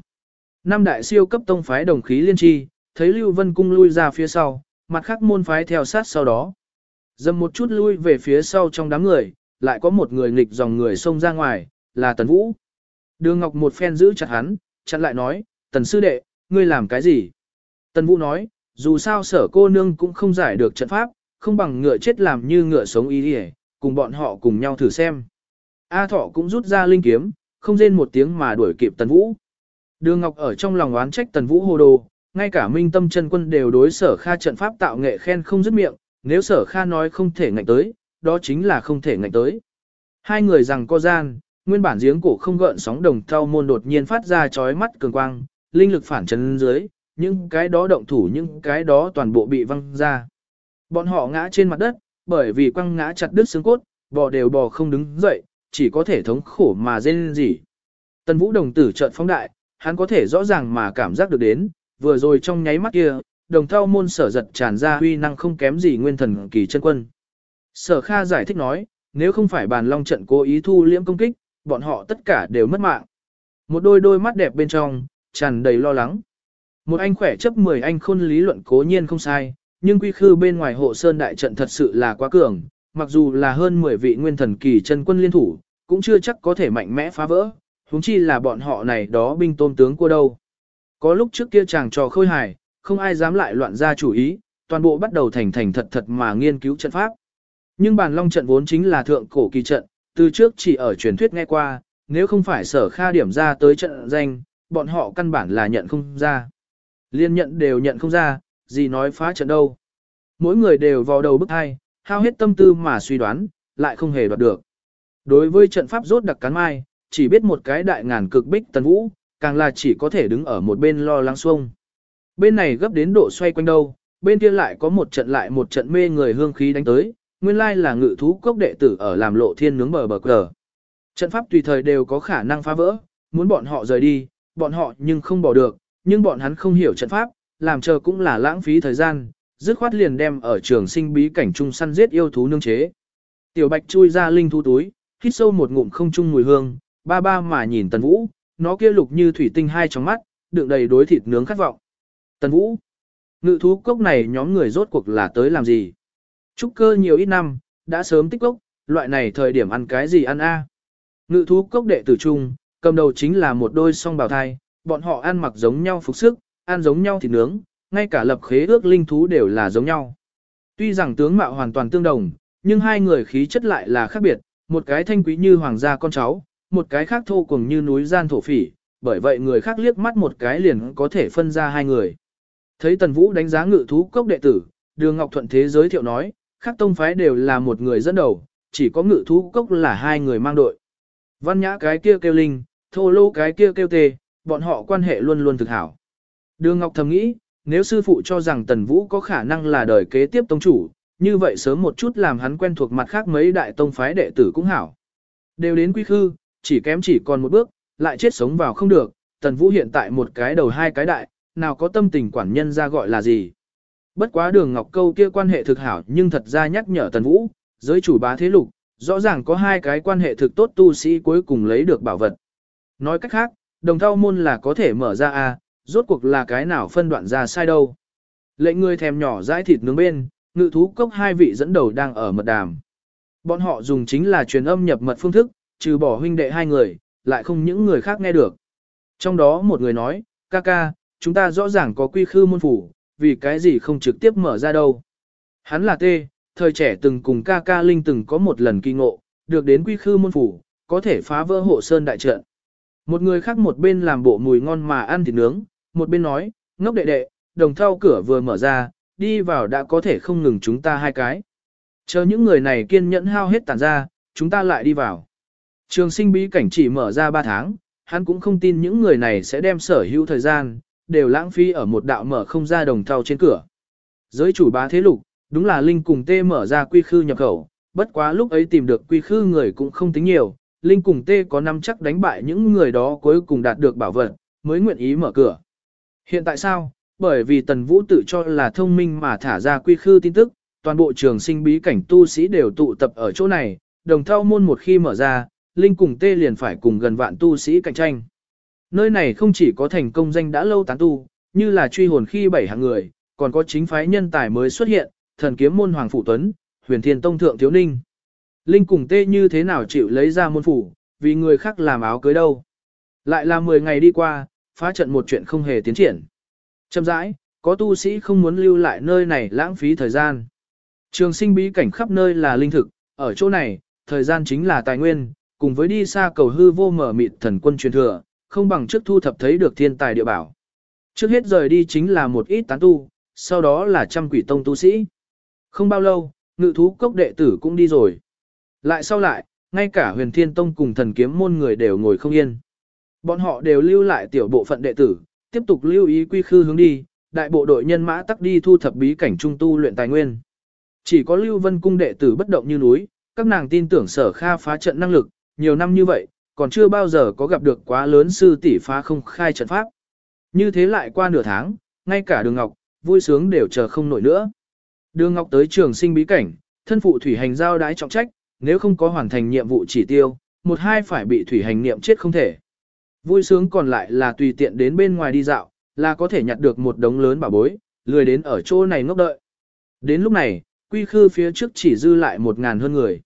Năm đại siêu cấp tông phái đồng khí liên tri, thấy Lưu Vân Cung lui ra phía sau, mặt khác môn phái theo sát sau đó. Dầm một chút lui về phía sau trong đám người, lại có một người nghịch dòng người xông ra ngoài, là Tần Vũ. Đường Ngọc một phen giữ chặt hắn, chặn lại nói, Tần Sư Đệ, ngươi làm cái gì? Tần Vũ nói, dù sao sở cô nương cũng không giải được trận pháp, không bằng ngựa chết làm như ngựa sống ý đi cùng bọn họ cùng nhau thử xem. A Thọ cũng rút ra linh kiếm, không rên một tiếng mà đuổi kịp Tần Vũ. Đường Ngọc ở trong lòng oán trách Tần Vũ hồ đồ, ngay cả Minh Tâm chân quân đều đối Sở Kha trận pháp tạo nghệ khen không dứt miệng, nếu Sở Kha nói không thể ngạnh tới, đó chính là không thể ngạnh tới. Hai người rằng co gian, nguyên bản giếng cổ không gợn sóng đồng thau môn đột nhiên phát ra chói mắt cường quang, linh lực phản chấn dưới, những cái đó động thủ những cái đó toàn bộ bị văng ra. Bọn họ ngã trên mặt đất, bởi vì quăng ngã chặt đứt xương cốt, bò đều bò không đứng dậy, chỉ có thể thống khổ mà rên gì. Tần Vũ đồng tử trợn phóng đại, hắn có thể rõ ràng mà cảm giác được đến, vừa rồi trong nháy mắt kia, đồng thao môn sở giật tràn ra huy năng không kém gì nguyên thần kỳ chân quân. Sở Kha giải thích nói, nếu không phải bàn long trận cố ý thu liễm công kích, bọn họ tất cả đều mất mạng. Một đôi đôi mắt đẹp bên trong, tràn đầy lo lắng. Một anh khỏe chấp 10 anh khôn lý luận cố nhiên không sai, nhưng quy khư bên ngoài hộ sơn đại trận thật sự là quá cường, mặc dù là hơn 10 vị nguyên thần kỳ chân quân liên thủ, cũng chưa chắc có thể mạnh mẽ phá vỡ, huống chi là bọn họ này đó binh tôm tướng của đâu. Có lúc trước kia chàng trò khôi hài, không ai dám lại loạn ra chủ ý, toàn bộ bắt đầu thành thành thật thật mà nghiên cứu trận pháp. Nhưng bàn long trận vốn chính là thượng cổ kỳ trận, từ trước chỉ ở truyền thuyết nghe qua, nếu không phải sở kha điểm ra tới trận danh, bọn họ căn bản là nhận không ra. Liên nhận đều nhận không ra, gì nói phá trận đâu. Mỗi người đều vào đầu bức hai, hao hết tâm tư mà suy đoán, lại không hề đoạt được. Đối với trận pháp rốt đặc cán mai, chỉ biết một cái đại ngàn cực bích tần vũ, càng là chỉ có thể đứng ở một bên lo lắng xuông. Bên này gấp đến độ xoay quanh đâu, bên kia lại có một trận lại một trận mê người hương khí đánh tới, nguyên lai là ngự thú cốc đệ tử ở làm lộ thiên nướng bờ bờ cờ. Trận pháp tùy thời đều có khả năng phá vỡ, muốn bọn họ rời đi, bọn họ nhưng không bỏ được, nhưng bọn hắn không hiểu trận pháp, làm chờ cũng là lãng phí thời gian, dứt khoát liền đem ở trường sinh bí cảnh trung săn giết yêu thú nương chế. Tiểu Bạch chui ra linh thú túi, hít sâu một ngụm không chung mùi hương, ba ba mà nhìn Tần Vũ, nó kia lục như thủy tinh hai trong mắt, đựng đầy đối thịt nướng khát vọng. Tần Vũ, ngự thú cốc này nhóm người rốt cuộc là tới làm gì? Trúc cơ nhiều ít năm, đã sớm tích cốc, loại này thời điểm ăn cái gì ăn a? Ngự thú cốc đệ tử trung, cầm đầu chính là một đôi song bào thai, bọn họ ăn mặc giống nhau phục sức, ăn giống nhau thịt nướng, ngay cả lập khế ước linh thú đều là giống nhau. Tuy rằng tướng mạo hoàn toàn tương đồng, nhưng hai người khí chất lại là khác biệt, một cái thanh quý như hoàng gia con cháu, một cái khác thô cùng như núi gian thổ phỉ, bởi vậy người khác liếc mắt một cái liền có thể phân ra hai người. Thấy Tần Vũ đánh giá ngự thú cốc đệ tử, Đường Ngọc Thuận thế giới thiệu nói, Khác tông phái đều là một người dẫn đầu, chỉ có ngự thú cốc là hai người mang đội. Văn nhã cái kia kêu linh, thô lô cái kia kêu tê, bọn họ quan hệ luôn luôn thực hảo. Đường Ngọc thầm nghĩ, nếu sư phụ cho rằng Tần Vũ có khả năng là đời kế tiếp tông chủ, như vậy sớm một chút làm hắn quen thuộc mặt khác mấy đại tông phái đệ tử cũng hảo. Đều đến quy khư, chỉ kém chỉ còn một bước, lại chết sống vào không được, Tần Vũ hiện tại một cái đầu hai cái đại, nào có tâm tình quản nhân ra gọi là gì. Bất quá đường Ngọc Câu kia quan hệ thực hảo nhưng thật ra nhắc nhở Tần Vũ, giới chủ bá thế lục, rõ ràng có hai cái quan hệ thực tốt tu sĩ cuối cùng lấy được bảo vật. Nói cách khác, đồng thao môn là có thể mở ra à? rốt cuộc là cái nào phân đoạn ra sai đâu. Lệnh người thèm nhỏ dãi thịt nướng bên, ngự thú cốc hai vị dẫn đầu đang ở mật đàm. Bọn họ dùng chính là truyền âm nhập mật phương thức, trừ bỏ huynh đệ hai người, lại không những người khác nghe được. Trong đó một người nói, ca ca, chúng ta rõ ràng có quy khư môn phủ, vì cái gì không trực tiếp mở ra đâu. Hắn là tê, thời trẻ từng cùng ca ca linh từng có một lần kỳ ngộ, được đến quy khư môn phủ, có thể phá vỡ hộ sơn đại trận. Một người khác một bên làm bộ mùi ngon mà ăn thịt nướng, một bên nói, ngốc đệ đệ, đồng thau cửa vừa mở ra, đi vào đã có thể không ngừng chúng ta hai cái. Chờ những người này kiên nhẫn hao hết tàn ra, chúng ta lại đi vào. Trường sinh bí cảnh chỉ mở ra 3 tháng, hắn cũng không tin những người này sẽ đem sở hữu thời gian, đều lãng phí ở một đạo mở không ra đồng thau trên cửa. Giới chủ bá thế lục, đúng là Linh cùng Tê mở ra quy khư nhập khẩu, bất quá lúc ấy tìm được quy khư người cũng không tính nhiều, Linh cùng Tê có năm chắc đánh bại những người đó cuối cùng đạt được bảo vật, mới nguyện ý mở cửa. Hiện tại sao? Bởi vì Tần Vũ tự cho là thông minh mà thả ra quy khư tin tức, toàn bộ trường sinh bí cảnh tu sĩ đều tụ tập ở chỗ này, đồng thao môn một khi mở ra, Linh cùng Tê liền phải cùng gần vạn tu sĩ cạnh tranh. Nơi này không chỉ có thành công danh đã lâu tán tu, như là truy hồn khi bảy hạng người, còn có chính phái nhân tài mới xuất hiện, thần kiếm môn Hoàng Phụ Tuấn, huyền thiên tông thượng thiếu ninh. Linh cùng Tê như thế nào chịu lấy ra môn phủ, vì người khác làm áo cưới đâu. Lại là 10 ngày đi qua, phá trận một chuyện không hề tiến triển. Chậm rãi, có tu sĩ không muốn lưu lại nơi này lãng phí thời gian. Trường sinh bí cảnh khắp nơi là linh thực, ở chỗ này, thời gian chính là tài nguyên, cùng với đi xa cầu hư vô mở mịt thần quân truyền thừa, không bằng trước thu thập thấy được thiên tài địa bảo. Trước hết rời đi chính là một ít tán tu, sau đó là trăm quỷ tông tu sĩ. Không bao lâu, ngự thú cốc đệ tử cũng đi rồi. Lại sau lại, ngay cả huyền thiên tông cùng thần kiếm môn người đều ngồi không yên. Bọn họ đều lưu lại tiểu bộ phận đệ tử, tiếp tục lưu ý quy khư hướng đi, đại bộ đội nhân mã tắc đi thu thập bí cảnh trung tu luyện tài nguyên. Chỉ có lưu vân cung đệ tử bất động như núi, các nàng tin tưởng sở kha phá trận năng lực, nhiều năm như vậy, còn chưa bao giờ có gặp được quá lớn sư tỷ phá không khai trận pháp. Như thế lại qua nửa tháng, ngay cả đường ngọc, vui sướng đều chờ không nổi nữa. Đường ngọc tới trường sinh bí cảnh, thân phụ thủy hành giao đái trọng trách, nếu không có hoàn thành nhiệm vụ chỉ tiêu, một hai phải bị thủy hành niệm chết không thể. Vui sướng còn lại là tùy tiện đến bên ngoài đi dạo, là có thể nhặt được một đống lớn bảo bối, lười đến ở chỗ này ngốc đợi. Đến lúc này, quy khư phía trước chỉ dư lại một ngàn hơn người.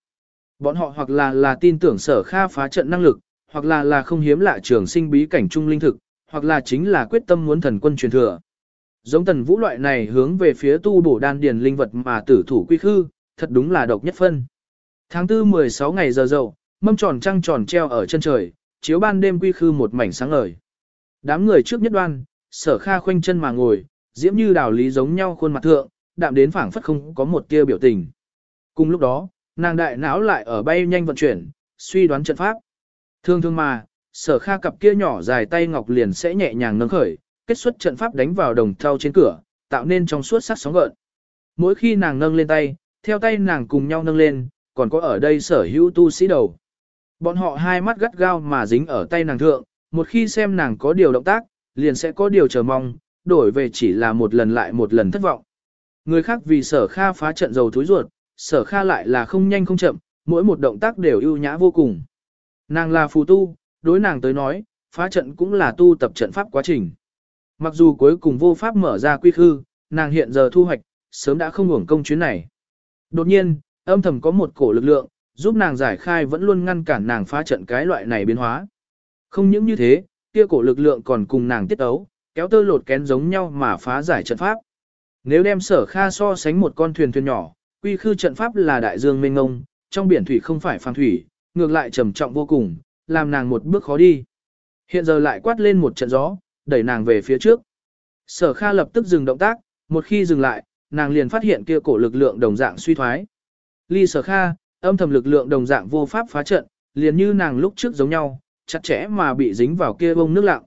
Bọn họ hoặc là là tin tưởng sở kha phá trận năng lực, hoặc là là không hiếm lạ trường sinh bí cảnh trung linh thực, hoặc là chính là quyết tâm muốn thần quân truyền thừa. Giống tần vũ loại này hướng về phía tu bổ đan điền linh vật mà tử thủ quy khư, thật đúng là độc nhất phân. Tháng 4 16 ngày giờ dậu, mâm tròn trăng tròn treo ở chân trời, chiếu ban đêm quy khư một mảnh sáng ngời. Đám người trước nhất đoan, sở kha khoanh chân mà ngồi, diễm như đào lý giống nhau khuôn mặt thượng, đạm đến phảng phất không có một tia biểu tình. Cùng lúc đó, nàng đại não lại ở bay nhanh vận chuyển, suy đoán trận pháp. Thương thương mà, sở kha cặp kia nhỏ dài tay ngọc liền sẽ nhẹ nhàng nâng khởi, kết xuất trận pháp đánh vào đồng thau trên cửa, tạo nên trong suốt sắc sóng gợn. Mỗi khi nàng nâng lên tay, theo tay nàng cùng nhau nâng lên, còn có ở đây sở hữu tu sĩ đầu. Bọn họ hai mắt gắt gao mà dính ở tay nàng thượng, một khi xem nàng có điều động tác, liền sẽ có điều chờ mong, đổi về chỉ là một lần lại một lần thất vọng. Người khác vì sở kha phá trận dầu thối ruột, sở kha lại là không nhanh không chậm, mỗi một động tác đều ưu nhã vô cùng. Nàng là phù tu, đối nàng tới nói, phá trận cũng là tu tập trận pháp quá trình. Mặc dù cuối cùng vô pháp mở ra quy khư, nàng hiện giờ thu hoạch, sớm đã không hưởng công chuyến này. Đột nhiên, âm thầm có một cổ lực lượng, giúp nàng giải khai vẫn luôn ngăn cản nàng phá trận cái loại này biến hóa. Không những như thế, kia cổ lực lượng còn cùng nàng tiết ấu, kéo tơ lột kén giống nhau mà phá giải trận pháp. Nếu đem sở kha so sánh một con thuyền thuyền nhỏ, quy khư trận pháp là đại dương mênh ngông, trong biển thủy không phải phàm thủy, ngược lại trầm trọng vô cùng, làm nàng một bước khó đi. Hiện giờ lại quát lên một trận gió, đẩy nàng về phía trước. Sở Kha lập tức dừng động tác, một khi dừng lại, nàng liền phát hiện kia cổ lực lượng đồng dạng suy thoái. Ly sở kha, âm thầm lực lượng đồng dạng vô pháp phá trận, liền như nàng lúc trước giống nhau, chặt chẽ mà bị dính vào kia bông nước lặng.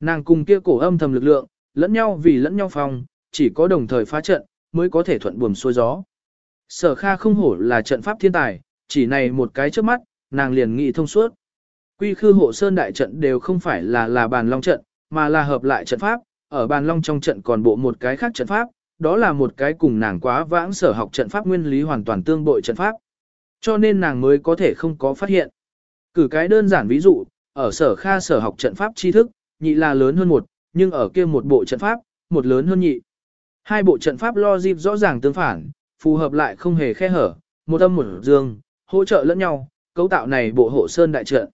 Nàng cùng kia cổ âm thầm lực lượng, lẫn nhau vì lẫn nhau phòng, chỉ có đồng thời phá trận, mới có thể thuận buồm xuôi gió. Sở Kha không hổ là trận pháp thiên tài, chỉ này một cái trước mắt, nàng liền nghĩ thông suốt. Quy khư hộ sơn đại trận đều không phải là là bàn long trận, mà là hợp lại trận pháp, ở bàn long trong trận còn bộ một cái khác trận pháp, đó là một cái cùng nàng quá vãng sở học trận pháp nguyên lý hoàn toàn tương bội trận pháp. Cho nên nàng mới có thể không có phát hiện. Cử cái đơn giản ví dụ, ở sở kha sở học trận pháp tri thức, nhị là lớn hơn một, nhưng ở kia một bộ trận pháp, một lớn hơn nhị. Hai bộ trận pháp lo dịp rõ ràng tương phản, phù hợp lại không hề khe hở, một âm một dương, hỗ trợ lẫn nhau, cấu tạo này bộ hộ sơn đại trận.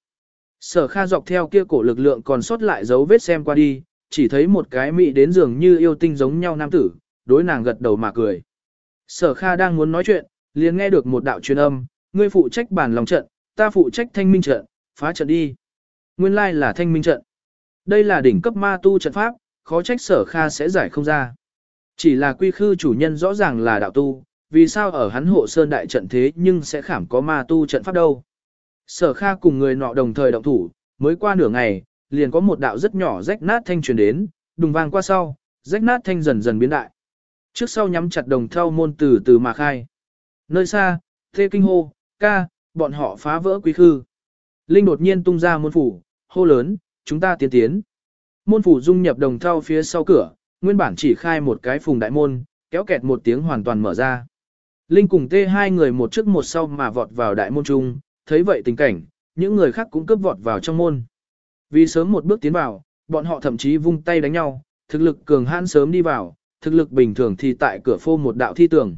Sở Kha dọc theo kia cổ lực lượng còn sót lại dấu vết xem qua đi, chỉ thấy một cái mị đến giường như yêu tinh giống nhau nam tử, đối nàng gật đầu mà cười. Sở Kha đang muốn nói chuyện, liền nghe được một đạo truyền âm, ngươi phụ trách bản lòng trận, ta phụ trách thanh minh trận, phá trận đi. Nguyên lai là thanh minh trận. Đây là đỉnh cấp ma tu trận pháp, khó trách sở Kha sẽ giải không ra. Chỉ là quy khư chủ nhân rõ ràng là đạo tu, vì sao ở hắn hộ sơn đại trận thế nhưng sẽ khảm có ma tu trận pháp đâu. Sở Kha cùng người nọ đồng thời động thủ, mới qua nửa ngày, liền có một đạo rất nhỏ rách nát thanh truyền đến, đùng vang qua sau, rách nát thanh dần dần biến đại. Trước sau nhắm chặt đồng thau môn từ từ mà khai. Nơi xa, thê kinh hô, ca, bọn họ phá vỡ quý khư. Linh đột nhiên tung ra môn phủ, hô lớn, chúng ta tiến tiến. Môn phủ dung nhập đồng thau phía sau cửa, nguyên bản chỉ khai một cái phùng đại môn, kéo kẹt một tiếng hoàn toàn mở ra. Linh cùng tê hai người một trước một sau mà vọt vào đại môn chung thấy vậy tình cảnh, những người khác cũng cướp vọt vào trong môn. Vì sớm một bước tiến vào, bọn họ thậm chí vung tay đánh nhau, thực lực cường hãn sớm đi vào, thực lực bình thường thì tại cửa phô một đạo thi tường.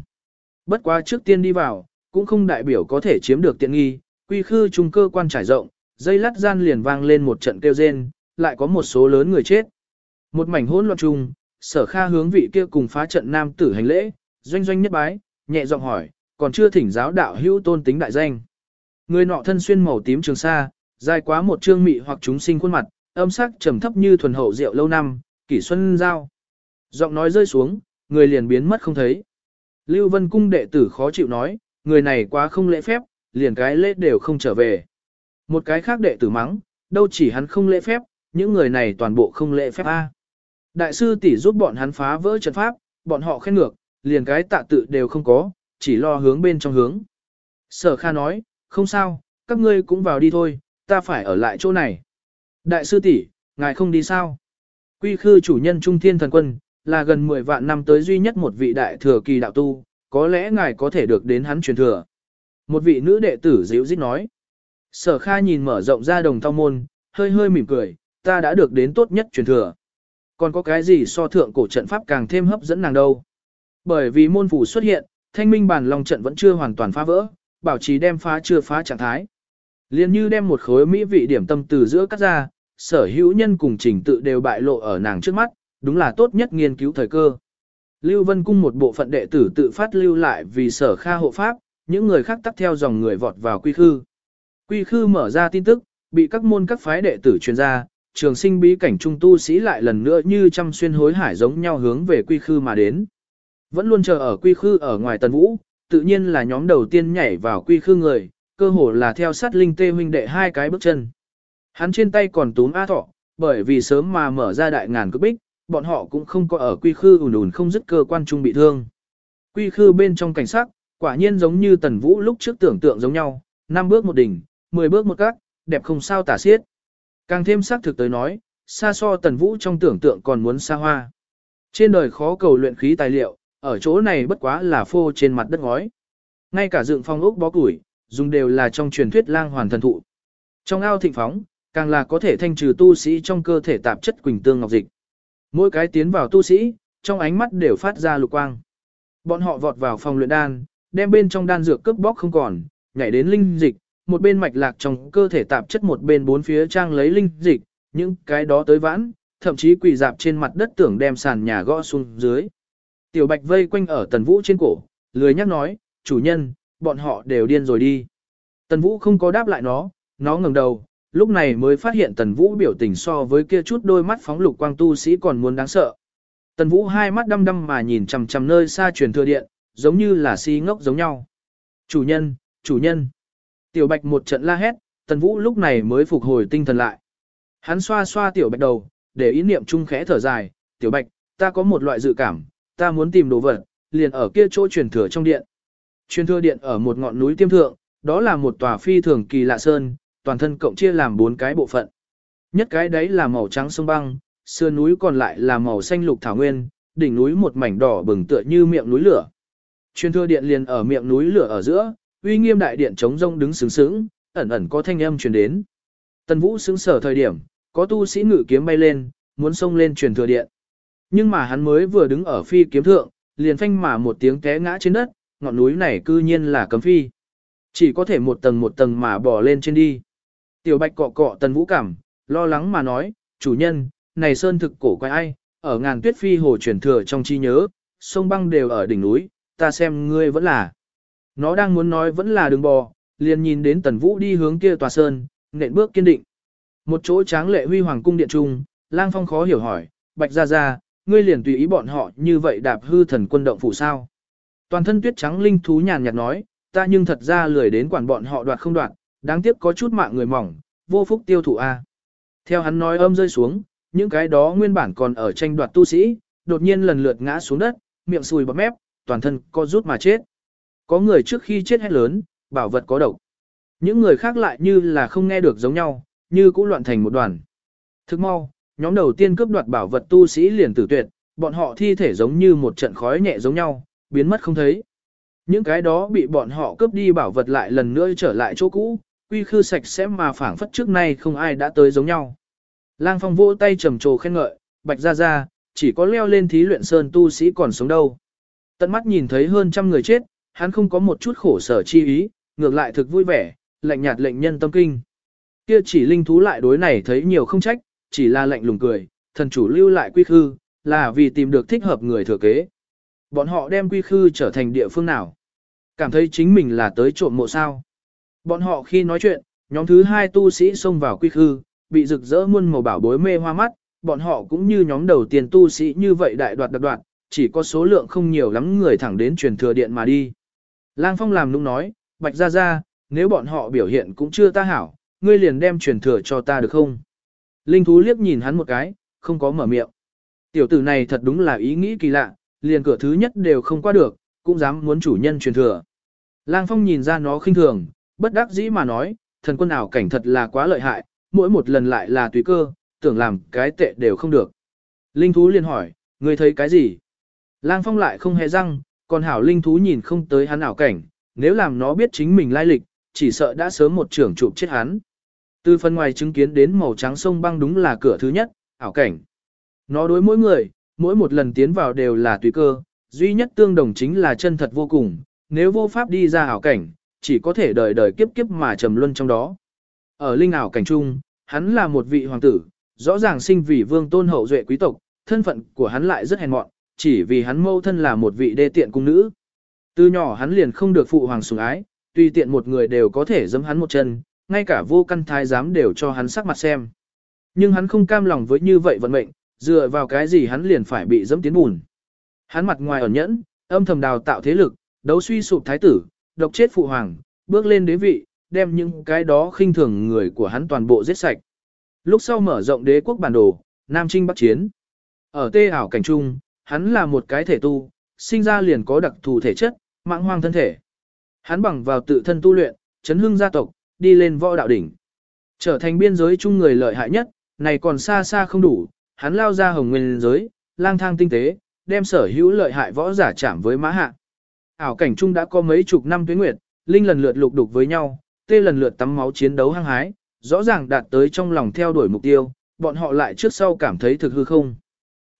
Bất quá trước tiên đi vào, cũng không đại biểu có thể chiếm được tiện nghi, quy khư trung cơ quan trải rộng, dây lát gian liền vang lên một trận kêu rên, lại có một số lớn người chết. Một mảnh hỗn loạn chung, sở kha hướng vị kia cùng phá trận nam tử hành lễ, doanh doanh nhất bái, nhẹ giọng hỏi, còn chưa thỉnh giáo đạo hữu tôn tính đại danh. Người nọ thân xuyên màu tím trường sa, dài quá một trương mị hoặc chúng sinh khuôn mặt, âm sắc trầm thấp như thuần hậu rượu lâu năm, kỷ xuân giao. Giọng nói rơi xuống, người liền biến mất không thấy. Lưu Vân Cung đệ tử khó chịu nói, người này quá không lễ phép, liền cái lễ đều không trở về. Một cái khác đệ tử mắng, đâu chỉ hắn không lễ phép, những người này toàn bộ không lễ phép A. Đại sư tỷ giúp bọn hắn phá vỡ trận pháp, bọn họ khen ngược, liền cái tạ tự đều không có, chỉ lo hướng bên trong hướng. Sở Kha nói, không sao, các ngươi cũng vào đi thôi, ta phải ở lại chỗ này. Đại sư tỷ, ngài không đi sao? Quy khư chủ nhân Trung Thiên Thần Quân, là gần 10 vạn năm tới duy nhất một vị đại thừa kỳ đạo tu, có lẽ ngài có thể được đến hắn truyền thừa. Một vị nữ đệ tử dịu dít nói. Sở Kha nhìn mở rộng ra đồng thao môn, hơi hơi mỉm cười, ta đã được đến tốt nhất truyền thừa. Còn có cái gì so thượng cổ trận pháp càng thêm hấp dẫn nàng đâu? Bởi vì môn phủ xuất hiện, thanh minh bản lòng trận vẫn chưa hoàn toàn phá vỡ, bảo trì đem phá chưa phá trạng thái. Liên như đem một khối mỹ vị điểm tâm từ giữa cắt ra, sở hữu nhân cùng trình tự đều bại lộ ở nàng trước mắt, đúng là tốt nhất nghiên cứu thời cơ. Lưu Vân Cung một bộ phận đệ tử tự phát lưu lại vì sở kha hộ pháp, những người khác tắt theo dòng người vọt vào quy khư. Quy khư mở ra tin tức, bị các môn các phái đệ tử truyền ra, trường sinh bí cảnh trung tu sĩ lại lần nữa như trăm xuyên hối hải giống nhau hướng về quy khư mà đến. Vẫn luôn chờ ở quy khư ở ngoài tần vũ, tự nhiên là nhóm đầu tiên nhảy vào quy khư người, cơ hồ là theo sát linh tê huynh đệ hai cái bước chân. Hắn trên tay còn túm A thọ, bởi vì sớm mà mở ra đại ngàn cực bích, bọn họ cũng không có ở quy khư ùn ùn không dứt cơ quan trung bị thương. Quy khư bên trong cảnh sắc, quả nhiên giống như tần vũ lúc trước tưởng tượng giống nhau, năm bước một đỉnh, 10 bước một cắt, đẹp không sao tả xiết. Càng thêm xác thực tới nói, xa so tần vũ trong tưởng tượng còn muốn xa hoa. Trên đời khó cầu luyện khí tài liệu, ở chỗ này bất quá là phô trên mặt đất ngói. Ngay cả dựng phong ốc bó củi, dùng đều là trong truyền thuyết lang hoàn thần thụ. Trong ao thịnh phóng, càng là có thể thanh trừ tu sĩ trong cơ thể tạp chất quỳnh tương ngọc dịch. Mỗi cái tiến vào tu sĩ, trong ánh mắt đều phát ra lục quang. Bọn họ vọt vào phòng luyện đan, đem bên trong đan dược cướp bóc không còn, nhảy đến linh dịch, một bên mạch lạc trong cơ thể tạp chất một bên bốn phía trang lấy linh dịch, những cái đó tới vãn, thậm chí quỳ dạp trên mặt đất tưởng đem sàn nhà gõ xuống dưới. Tiểu Bạch vây quanh ở Tần Vũ trên cổ, lười nhắc nói, chủ nhân, bọn họ đều điên rồi đi. Tần Vũ không có đáp lại nó, nó ngẩng đầu, lúc này mới phát hiện Tần Vũ biểu tình so với kia chút đôi mắt phóng lục quang tu sĩ còn muốn đáng sợ. Tần Vũ hai mắt đăm đăm mà nhìn chằm chằm nơi xa truyền thừa điện, giống như là si ngốc giống nhau. Chủ nhân, chủ nhân. Tiểu Bạch một trận la hét, Tần Vũ lúc này mới phục hồi tinh thần lại. Hắn xoa xoa Tiểu Bạch đầu, để ý niệm chung khẽ thở dài, Tiểu Bạch, ta có một loại dự cảm, ta muốn tìm đồ vật, liền ở kia chỗ truyền thừa trong điện. Truyền thừa điện ở một ngọn núi tiêm thượng, đó là một tòa phi thường kỳ lạ sơn, toàn thân cộng chia làm bốn cái bộ phận. Nhất cái đấy là màu trắng sông băng, sườn núi còn lại là màu xanh lục thảo nguyên, đỉnh núi một mảnh đỏ bừng tựa như miệng núi lửa. Truyền thừa điện liền ở miệng núi lửa ở giữa, uy nghiêm đại điện chống rông đứng sướng sướng, ẩn ẩn có thanh âm truyền đến. Tần Vũ sững sở thời điểm, có tu sĩ ngự kiếm bay lên, muốn xông lên truyền thừa điện. Nhưng mà hắn mới vừa đứng ở phi kiếm thượng, liền phanh mà một tiếng té ngã trên đất, ngọn núi này cư nhiên là cấm phi. Chỉ có thể một tầng một tầng mà bò lên trên đi. Tiểu Bạch cọ cọ Tần Vũ cảm, lo lắng mà nói, chủ nhân, này sơn thực cổ quái ai, ở ngàn tuyết phi hồ truyền thừa trong chi nhớ, sông băng đều ở đỉnh núi, ta xem ngươi vẫn là. Nó đang muốn nói vẫn là đường bò, liền nhìn đến Tần Vũ đi hướng kia tòa sơn, nện bước kiên định. Một chỗ tráng lệ huy hoàng cung điện trung, Lang Phong khó hiểu hỏi, Bạch Gia Gia, ngươi liền tùy ý bọn họ như vậy đạp hư thần quân động phủ sao. Toàn thân tuyết trắng linh thú nhàn nhạt nói, ta nhưng thật ra lười đến quản bọn họ đoạt không đoạt, đáng tiếc có chút mạng người mỏng, vô phúc tiêu thụ a. Theo hắn nói âm rơi xuống, những cái đó nguyên bản còn ở tranh đoạt tu sĩ, đột nhiên lần lượt ngã xuống đất, miệng sùi bọt mép, toàn thân co rút mà chết. Có người trước khi chết hét lớn, bảo vật có độc. Những người khác lại như là không nghe được giống nhau, như cũng loạn thành một đoàn. Thức mau, nhóm đầu tiên cướp đoạt bảo vật tu sĩ liền tử tuyệt, bọn họ thi thể giống như một trận khói nhẹ giống nhau, biến mất không thấy. Những cái đó bị bọn họ cướp đi bảo vật lại lần nữa trở lại chỗ cũ, quy khư sạch sẽ mà phảng phất trước nay không ai đã tới giống nhau. Lang Phong vỗ tay trầm trồ khen ngợi, Bạch Gia Gia, chỉ có leo lên thí luyện sơn tu sĩ còn sống đâu. Tận mắt nhìn thấy hơn trăm người chết, hắn không có một chút khổ sở chi ý, ngược lại thực vui vẻ, lạnh nhạt lệnh nhân tâm kinh. Kia chỉ linh thú lại đối này thấy nhiều không trách, chỉ là lạnh lùng cười, thần chủ lưu lại quy khư, là vì tìm được thích hợp người thừa kế. Bọn họ đem quy khư trở thành địa phương nào? Cảm thấy chính mình là tới trộm mộ sao? Bọn họ khi nói chuyện, nhóm thứ hai tu sĩ xông vào quy khư, bị rực rỡ muôn màu bảo bối mê hoa mắt, bọn họ cũng như nhóm đầu tiên tu sĩ như vậy đại đoạt đặc đoạt, chỉ có số lượng không nhiều lắm người thẳng đến truyền thừa điện mà đi. Lang Phong làm nũng nói, Bạch Gia Gia, nếu bọn họ biểu hiện cũng chưa ta hảo, ngươi liền đem truyền thừa cho ta được không? Linh thú liếc nhìn hắn một cái, không có mở miệng. Tiểu tử này thật đúng là ý nghĩ kỳ lạ, liền cửa thứ nhất đều không qua được, cũng dám muốn chủ nhân truyền thừa. Lang Phong nhìn ra nó khinh thường, bất đắc dĩ mà nói, thần quân ảo cảnh thật là quá lợi hại, mỗi một lần lại là tùy cơ, tưởng làm cái tệ đều không được. Linh thú liền hỏi, ngươi thấy cái gì? Lang Phong lại không hề răng, còn hảo linh thú nhìn không tới hắn ảo cảnh, nếu làm nó biết chính mình lai lịch, chỉ sợ đã sớm một trưởng chụp chết hắn. Từ phần ngoài chứng kiến đến màu trắng sông băng đúng là cửa thứ nhất, ảo cảnh. Nó đối mỗi người, mỗi một lần tiến vào đều là tùy cơ, duy nhất tương đồng chính là chân thật vô cùng, nếu vô pháp đi ra ảo cảnh, chỉ có thể đời đời kiếp kiếp mà trầm luân trong đó. Ở linh ảo cảnh trung, hắn là một vị hoàng tử, rõ ràng sinh vì vương tôn hậu duệ quý tộc, thân phận của hắn lại rất hèn mọn, chỉ vì hắn mâu thân là một vị đê tiện cung nữ. Từ nhỏ hắn liền không được phụ hoàng sủng ái, tùy tiện một người đều có thể giẫm hắn một chân, ngay cả vô căn thái giám đều cho hắn sắc mặt xem. Nhưng hắn không cam lòng với như vậy vận mệnh, dựa vào cái gì hắn liền phải bị dẫm tiến bùn. Hắn mặt ngoài ẩn nhẫn, âm thầm đào tạo thế lực, đấu suy sụp thái tử, độc chết phụ hoàng, bước lên đế vị, đem những cái đó khinh thường người của hắn toàn bộ giết sạch. Lúc sau mở rộng đế quốc bản đồ, Nam Trinh Bắc Chiến. Ở tê ảo cảnh trung, hắn là một cái thể tu, sinh ra liền có đặc thù thể chất, mạng hoang thân thể. Hắn bằng vào tự thân tu luyện, chấn hưng gia tộc, đi lên võ đạo đỉnh. Trở thành biên giới chung người lợi hại nhất, này còn xa xa không đủ, hắn lao ra hồng nguyên giới, lang thang tinh tế, đem sở hữu lợi hại võ giả chạm với mã hạ. Ảo cảnh chung đã có mấy chục năm tuyến nguyệt, linh lần lượt lục đục với nhau, tê lần lượt tắm máu chiến đấu hăng hái, rõ ràng đạt tới trong lòng theo đuổi mục tiêu, bọn họ lại trước sau cảm thấy thực hư không.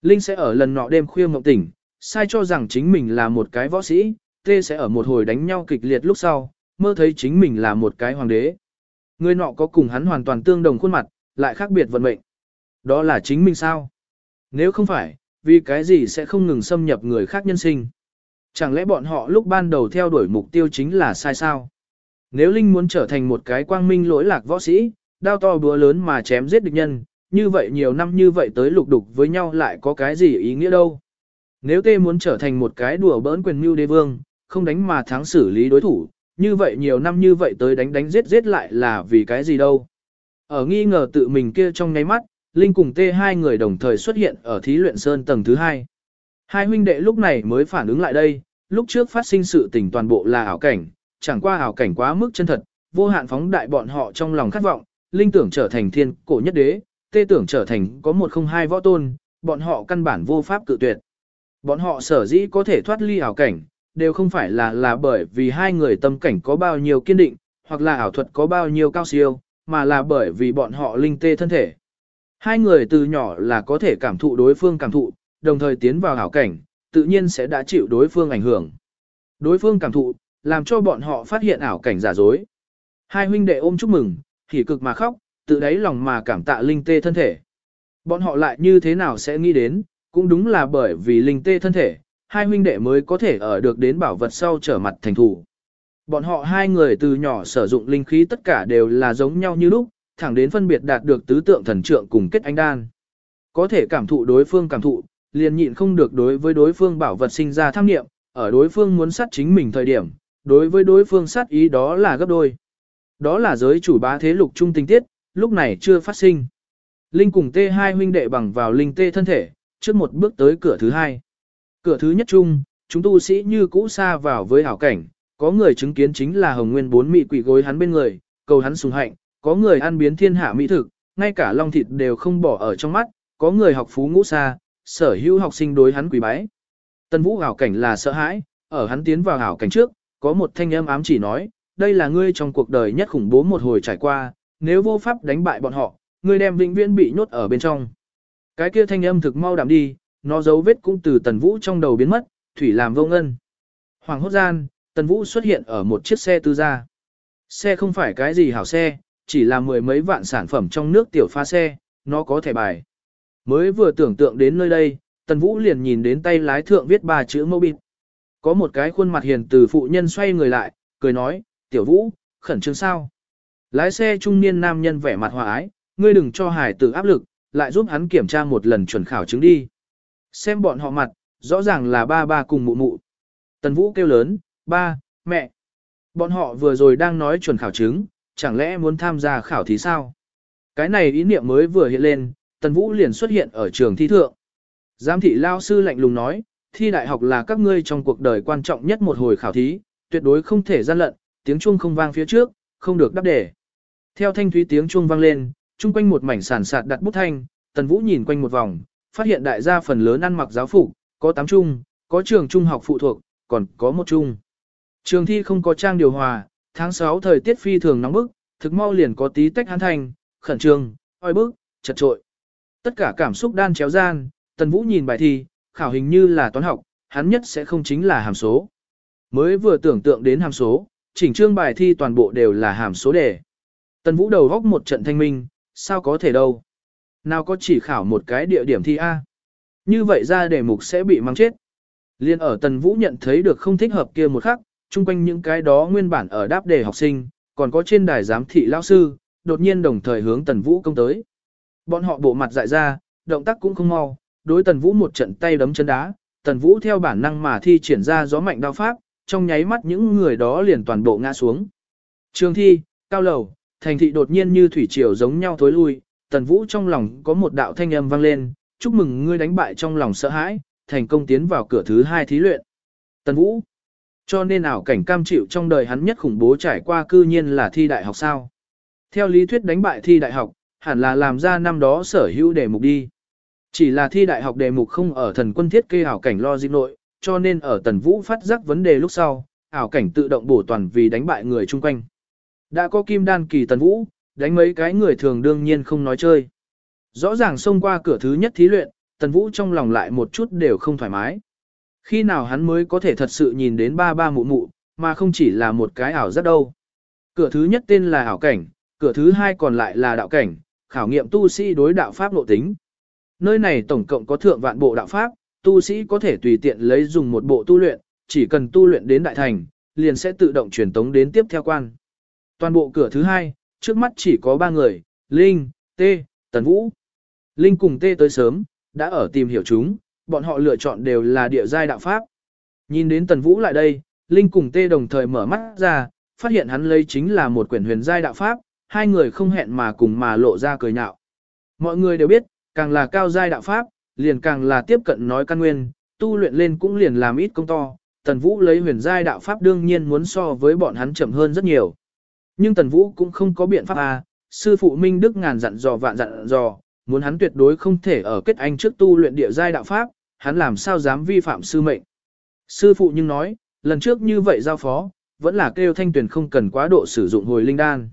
Linh sẽ ở lần nọ đêm khuya mộng tỉnh, sai cho rằng chính mình là một cái võ sĩ, tê sẽ ở một hồi đánh nhau kịch liệt lúc sau, mơ thấy chính mình là một cái hoàng đế. Người nọ có cùng hắn hoàn toàn tương đồng khuôn mặt, lại khác biệt vận mệnh. Đó là chính mình sao? Nếu không phải, vì cái gì sẽ không ngừng xâm nhập người khác nhân sinh? Chẳng lẽ bọn họ lúc ban đầu theo đuổi mục tiêu chính là sai sao? Nếu Linh muốn trở thành một cái quang minh lỗi lạc võ sĩ, đao to búa lớn mà chém giết địch nhân, như vậy nhiều năm như vậy tới lục đục với nhau lại có cái gì ý nghĩa đâu? Nếu tê muốn trở thành một cái đùa bỡn quyền mưu đế vương, không đánh mà thắng xử lý đối thủ, như vậy nhiều năm như vậy tới đánh đánh giết giết lại là vì cái gì đâu. Ở nghi ngờ tự mình kia trong nháy mắt, Linh cùng tê hai người đồng thời xuất hiện ở thí luyện sơn tầng thứ hai. Hai huynh đệ lúc này mới phản ứng lại đây, lúc trước phát sinh sự tình toàn bộ là ảo cảnh, chẳng qua ảo cảnh quá mức chân thật, vô hạn phóng đại bọn họ trong lòng khát vọng, linh tưởng trở thành thiên cổ nhất đế, tê tưởng trở thành có một không hai võ tôn, bọn họ căn bản vô pháp cự tuyệt. Bọn họ sở dĩ có thể thoát ly ảo cảnh, đều không phải là là bởi vì hai người tâm cảnh có bao nhiêu kiên định, hoặc là ảo thuật có bao nhiêu cao siêu, mà là bởi vì bọn họ linh tê thân thể. Hai người từ nhỏ là có thể cảm thụ đối phương cảm thụ, đồng thời tiến vào ảo cảnh, tự nhiên sẽ đã chịu đối phương ảnh hưởng. Đối phương cảm thụ, làm cho bọn họ phát hiện ảo cảnh giả dối. Hai huynh đệ ôm chúc mừng, hỉ cực mà khóc, tự đáy lòng mà cảm tạ linh tê thân thể. Bọn họ lại như thế nào sẽ nghĩ đến, cũng đúng là bởi vì linh tê thân thể, hai huynh đệ mới có thể ở được đến bảo vật sau trở mặt thành thủ. Bọn họ hai người từ nhỏ sử dụng linh khí tất cả đều là giống nhau như lúc, thẳng đến phân biệt đạt được tứ tượng thần trượng cùng kết ánh đan. Có thể cảm thụ đối phương cảm thụ, liền nhịn không được đối với đối phương bảo vật sinh ra tham nghiệm, ở đối phương muốn sát chính mình thời điểm, đối với đối phương sát ý đó là gấp đôi. Đó là giới chủ bá thế lục trung tình tiết, lúc này chưa phát sinh. Linh cùng T2 huynh đệ bằng vào linh tê thân thể, trước một bước tới cửa thứ hai. Cửa thứ nhất chung, chúng tu sĩ như cũ xa vào với hảo cảnh, có người chứng kiến chính là hồng nguyên bốn mị quỷ gối hắn bên người, cầu hắn sùng hạnh, có người ăn biến thiên hạ mỹ thực, ngay cả long thịt đều không bỏ ở trong mắt, có người học phú ngũ xa, sở hữu học sinh đối hắn quỳ bái. Tân vũ hảo cảnh là sợ hãi, ở hắn tiến vào hảo cảnh trước, có một thanh âm ám chỉ nói, đây là ngươi trong cuộc đời nhất khủng bố một hồi trải qua, nếu vô pháp đánh bại bọn họ, ngươi đem vĩnh viễn bị nhốt ở bên trong. Cái kia thanh âm thực mau đảm đi, nó dấu vết cũng từ tần vũ trong đầu biến mất, thủy làm vô ngân. Hoàng hốt gian, tần vũ xuất hiện ở một chiếc xe tư gia. Xe không phải cái gì hảo xe, chỉ là mười mấy vạn sản phẩm trong nước tiểu pha xe, nó có thể bài. Mới vừa tưởng tượng đến nơi đây, tần vũ liền nhìn đến tay lái thượng viết ba chữ mâu bịt. Có một cái khuôn mặt hiền từ phụ nhân xoay người lại, cười nói, tiểu vũ, khẩn trương sao. Lái xe trung niên nam nhân vẻ mặt hòa ái, ngươi đừng cho hải tử áp lực, lại giúp hắn kiểm tra một lần chuẩn khảo chứng đi. Xem bọn họ mặt, rõ ràng là ba ba cùng mụ mụ. Tần Vũ kêu lớn, ba, mẹ. Bọn họ vừa rồi đang nói chuẩn khảo chứng, chẳng lẽ muốn tham gia khảo thí sao? Cái này ý niệm mới vừa hiện lên, Tần Vũ liền xuất hiện ở trường thi thượng. Giám thị lao sư lạnh lùng nói, thi đại học là các ngươi trong cuộc đời quan trọng nhất một hồi khảo thí, tuyệt đối không thể gian lận, tiếng chuông không vang phía trước, không được đáp đề. Theo thanh thúy tiếng chuông vang lên, chung quanh một mảnh sản sạt đặt bút thanh, Tần Vũ nhìn quanh một vòng, phát hiện đại gia phần lớn ăn mặc giáo phục, có tám trung, có trường trung học phụ thuộc, còn có một trung. Trường thi không có trang điều hòa, tháng 6 thời tiết phi thường nóng bức, thực mau liền có tí tách hán thành, khẩn trương, oi bức, chật trội. Tất cả cảm xúc đan chéo gian, Tần Vũ nhìn bài thi, khảo hình như là toán học, hắn nhất sẽ không chính là hàm số. Mới vừa tưởng tượng đến hàm số, chỉnh trương bài thi toàn bộ đều là hàm số đề. Tần Vũ đầu góc một trận thanh minh, sao có thể đâu. Nào có chỉ khảo một cái địa điểm thi A. Như vậy ra đề mục sẽ bị mang chết. Liên ở Tần Vũ nhận thấy được không thích hợp kia một khắc, chung quanh những cái đó nguyên bản ở đáp đề học sinh, còn có trên đài giám thị lao sư, đột nhiên đồng thời hướng Tần Vũ công tới. Bọn họ bộ mặt dại ra, động tác cũng không mau, đối Tần Vũ một trận tay đấm chân đá, Tần Vũ theo bản năng mà thi triển ra gió mạnh đao pháp, trong nháy mắt những người đó liền toàn bộ ngã xuống. Trường thi, cao lầu, thành thị đột nhiên như thủy triều giống nhau thối lui, Tần Vũ trong lòng có một đạo thanh âm vang lên, chúc mừng ngươi đánh bại trong lòng sợ hãi, thành công tiến vào cửa thứ hai thí luyện. Tần Vũ, cho nên ảo cảnh cam chịu trong đời hắn nhất khủng bố trải qua cư nhiên là thi đại học sao. Theo lý thuyết đánh bại thi đại học, hẳn là làm ra năm đó sở hữu đề mục đi. Chỉ là thi đại học đề mục không ở thần quân thiết kê ảo cảnh lo dịp nội, cho nên ở tần vũ phát giác vấn đề lúc sau, ảo cảnh tự động bổ toàn vì đánh bại người chung quanh. Đã có kim đan kỳ tần vũ, đánh mấy cái người thường đương nhiên không nói chơi. Rõ ràng xông qua cửa thứ nhất thí luyện, tần vũ trong lòng lại một chút đều không thoải mái. Khi nào hắn mới có thể thật sự nhìn đến ba ba mụ mụ, mà không chỉ là một cái ảo rất đâu. Cửa thứ nhất tên là ảo cảnh, cửa thứ hai còn lại là đạo cảnh, khảo nghiệm tu sĩ đối đạo pháp nội tính. Nơi này tổng cộng có thượng vạn bộ đạo pháp, tu sĩ có thể tùy tiện lấy dùng một bộ tu luyện, chỉ cần tu luyện đến đại thành, liền sẽ tự động truyền tống đến tiếp theo quan. Toàn bộ cửa thứ hai, trước mắt chỉ có ba người, Linh, T, Tần Vũ. Linh cùng T tới sớm, đã ở tìm hiểu chúng, bọn họ lựa chọn đều là địa giai đạo pháp. Nhìn đến Tần Vũ lại đây, Linh cùng Tê đồng thời mở mắt ra, phát hiện hắn lấy chính là một quyển huyền giai đạo pháp, hai người không hẹn mà cùng mà lộ ra cười nhạo. Mọi người đều biết, càng là cao giai đạo pháp, liền càng là tiếp cận nói căn nguyên, tu luyện lên cũng liền làm ít công to. Tần Vũ lấy huyền giai đạo pháp đương nhiên muốn so với bọn hắn chậm hơn rất nhiều. Nhưng Tần Vũ cũng không có biện pháp à, sư phụ Minh Đức ngàn dặn dò vạn dặn dò, muốn hắn tuyệt đối không thể ở kết anh trước tu luyện địa giai đạo pháp, hắn làm sao dám vi phạm sư mệnh. Sư phụ nhưng nói, lần trước như vậy giao phó, vẫn là kêu thanh tuyển không cần quá độ sử dụng hồi linh đan.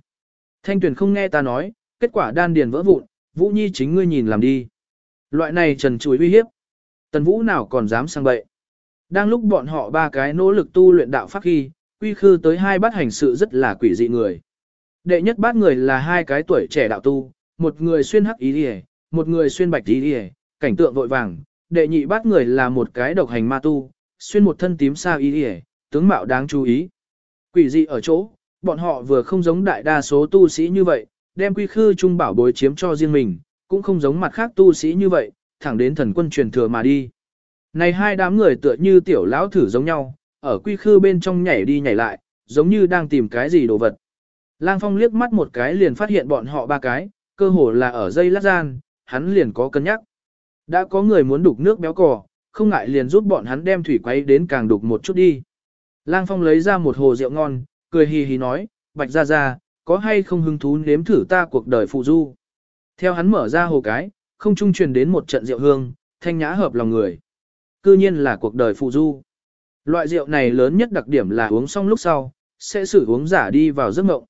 Thanh tuyển không nghe ta nói, kết quả đan điền vỡ vụn, Vũ Nhi chính ngươi nhìn làm đi. Loại này trần chuối uy hiếp. Tần Vũ nào còn dám sang bậy. Đang lúc bọn họ ba cái nỗ lực tu luyện đạo pháp khi, quy khư tới hai bát hành sự rất là quỷ dị người. Đệ nhất bát người là hai cái tuổi trẻ đạo tu, một người xuyên hắc ý đi một người xuyên bạch ý đi cảnh tượng vội vàng. Đệ nhị bát người là một cái độc hành ma tu, xuyên một thân tím sa ý đi tướng mạo đáng chú ý. Quỷ dị ở chỗ, bọn họ vừa không giống đại đa số tu sĩ như vậy, đem quy khư trung bảo bối chiếm cho riêng mình, cũng không giống mặt khác tu sĩ như vậy, thẳng đến thần quân truyền thừa mà đi. Này hai đám người tựa như tiểu lão thử giống nhau, ở quy khư bên trong nhảy đi nhảy lại, giống như đang tìm cái gì đồ vật. Lang Phong liếc mắt một cái liền phát hiện bọn họ ba cái, cơ hồ là ở dây lát gian, hắn liền có cân nhắc. Đã có người muốn đục nước béo cò, không ngại liền giúp bọn hắn đem thủy quay đến càng đục một chút đi. Lang Phong lấy ra một hồ rượu ngon, cười hì hì nói, bạch ra ra, có hay không hứng thú nếm thử ta cuộc đời phụ du. Theo hắn mở ra hồ cái, không trung truyền đến một trận rượu hương, thanh nhã hợp lòng người. Cư nhiên là cuộc đời phụ du. Loại rượu này lớn nhất đặc điểm là uống xong lúc sau, sẽ xử uống giả đi vào giấc mộng.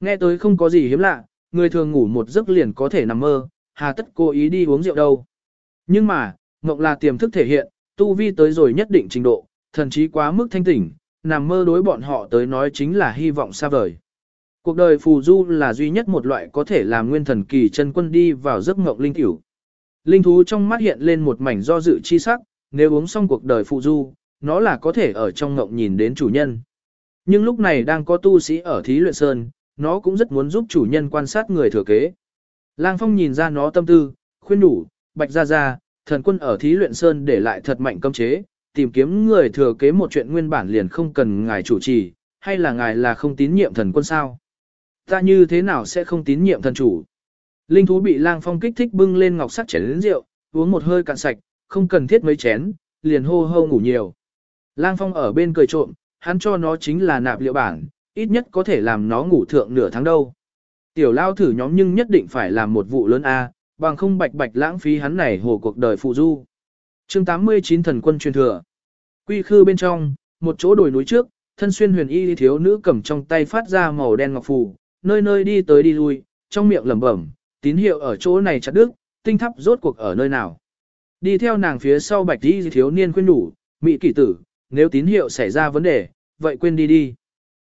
Nghe tới không có gì hiếm lạ, người thường ngủ một giấc liền có thể nằm mơ, hà tất cố ý đi uống rượu đâu. Nhưng mà, mộng là tiềm thức thể hiện, tu vi tới rồi nhất định trình độ, thần chí quá mức thanh tỉnh, nằm mơ đối bọn họ tới nói chính là hy vọng xa vời. Cuộc đời phù du là duy nhất một loại có thể làm nguyên thần kỳ chân quân đi vào giấc ngộng linh tiểu. Linh thú trong mắt hiện lên một mảnh do dự chi sắc, nếu uống xong cuộc đời phù du, nó là có thể ở trong ngộng nhìn đến chủ nhân. Nhưng lúc này đang có tu sĩ ở thí luyện sơn, nó cũng rất muốn giúp chủ nhân quan sát người thừa kế. Lang Phong nhìn ra nó tâm tư, khuyên đủ, bạch ra ra, thần quân ở thí luyện sơn để lại thật mạnh cấm chế, tìm kiếm người thừa kế một chuyện nguyên bản liền không cần ngài chủ trì, hay là ngài là không tín nhiệm thần quân sao? Ta như thế nào sẽ không tín nhiệm thần chủ? Linh thú bị lang phong kích thích bưng lên ngọc sắc chén lớn rượu, uống một hơi cạn sạch, không cần thiết mấy chén, liền hô hô ngủ nhiều. Lang phong ở bên cười trộm, hắn cho nó chính là nạp liệu bản, ít nhất có thể làm nó ngủ thượng nửa tháng đâu. Tiểu lao thử nhóm nhưng nhất định phải làm một vụ lớn A, bằng không bạch bạch lãng phí hắn này hồ cuộc đời phụ du chương 89 thần quân truyền thừa. Quy khư bên trong, một chỗ đồi núi trước, thân xuyên huyền y thiếu nữ cầm trong tay phát ra màu đen ngọc phù, nơi nơi đi tới đi lui, trong miệng lẩm bẩm, tín hiệu ở chỗ này chặt đứt, tinh thắp rốt cuộc ở nơi nào. Đi theo nàng phía sau bạch y thiếu niên khuyên đủ, mỹ kỷ tử, nếu tín hiệu xảy ra vấn đề, vậy quên đi đi.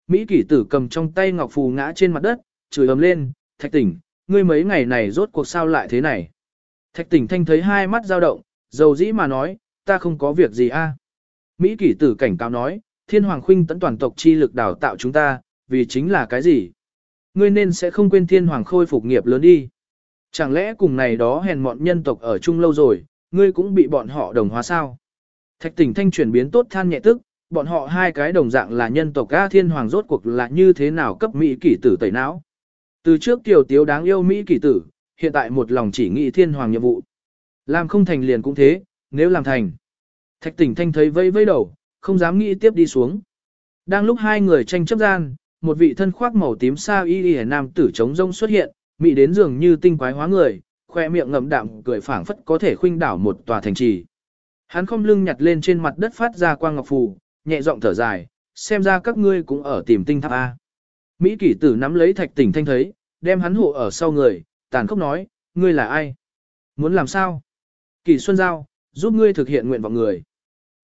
Mỹ kỷ tử cầm trong tay ngọc phù ngã trên mặt đất, chửi ầm lên, thạch tỉnh, ngươi mấy ngày này rốt cuộc sao lại thế này. Thạch tỉnh thanh thấy hai mắt dao động, dầu dĩ mà nói, ta không có việc gì a. Mỹ kỷ tử cảnh cáo nói, thiên hoàng khuynh tấn toàn tộc chi lực đào tạo chúng ta, vì chính là cái gì? Ngươi nên sẽ không quên thiên hoàng khôi phục nghiệp lớn đi. Chẳng lẽ cùng này đó hèn mọn nhân tộc ở chung lâu rồi, ngươi cũng bị bọn họ đồng hóa sao? Thạch tỉnh thanh chuyển biến tốt than nhẹ tức, bọn họ hai cái đồng dạng là nhân tộc A thiên hoàng rốt cuộc là như thế nào cấp Mỹ kỷ tử tẩy não. Từ trước tiểu tiếu đáng yêu Mỹ kỷ tử, hiện tại một lòng chỉ nghĩ thiên hoàng nhiệm vụ. Làm không thành liền cũng thế, nếu làm thành. Thạch tỉnh thanh thấy vây vây đầu, không dám nghĩ tiếp đi xuống. Đang lúc hai người tranh chấp gian, một vị thân khoác màu tím sa y y nam tử trống rông xuất hiện, mị đến dường như tinh quái hóa người, khoe miệng ngậm đạm cười phảng phất có thể khuynh đảo một tòa thành trì. Hắn không lưng nhặt lên trên mặt đất phát ra quang ngọc phù, nhẹ giọng thở dài, xem ra các ngươi cũng ở tìm tinh tháp A. Mỹ kỷ tử nắm lấy thạch tỉnh thanh thấy, đem hắn hộ ở sau người, tàn khốc nói, ngươi là ai? Muốn làm sao? Kỳ Xuân Giao, giúp ngươi thực hiện nguyện vọng người.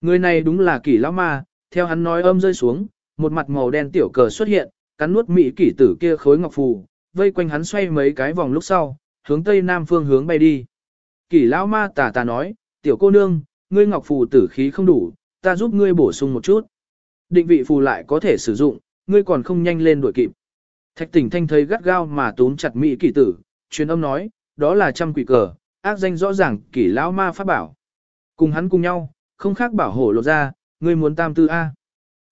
Người này đúng là kỳ lão ma, theo hắn nói âm rơi xuống, một mặt màu đen tiểu cờ xuất hiện, cắn nuốt mỹ kỷ tử kia khối ngọc phù, vây quanh hắn xoay mấy cái vòng lúc sau, hướng tây nam phương hướng bay đi. Kỷ lão ma tà tà nói, tiểu cô nương, ngươi ngọc phù tử khí không đủ, ta giúp ngươi bổ sung một chút. Định vị phù lại có thể sử dụng, ngươi còn không nhanh lên đuổi kịp. Thạch tỉnh thanh thấy gắt gao mà tốn chặt mỹ kỷ tử, truyền âm nói, đó là trăm quỷ cờ, ác danh rõ ràng kỷ lão ma pháp bảo. Cùng hắn cùng nhau, không khác bảo Hổ lột ra, ngươi muốn tam tư A.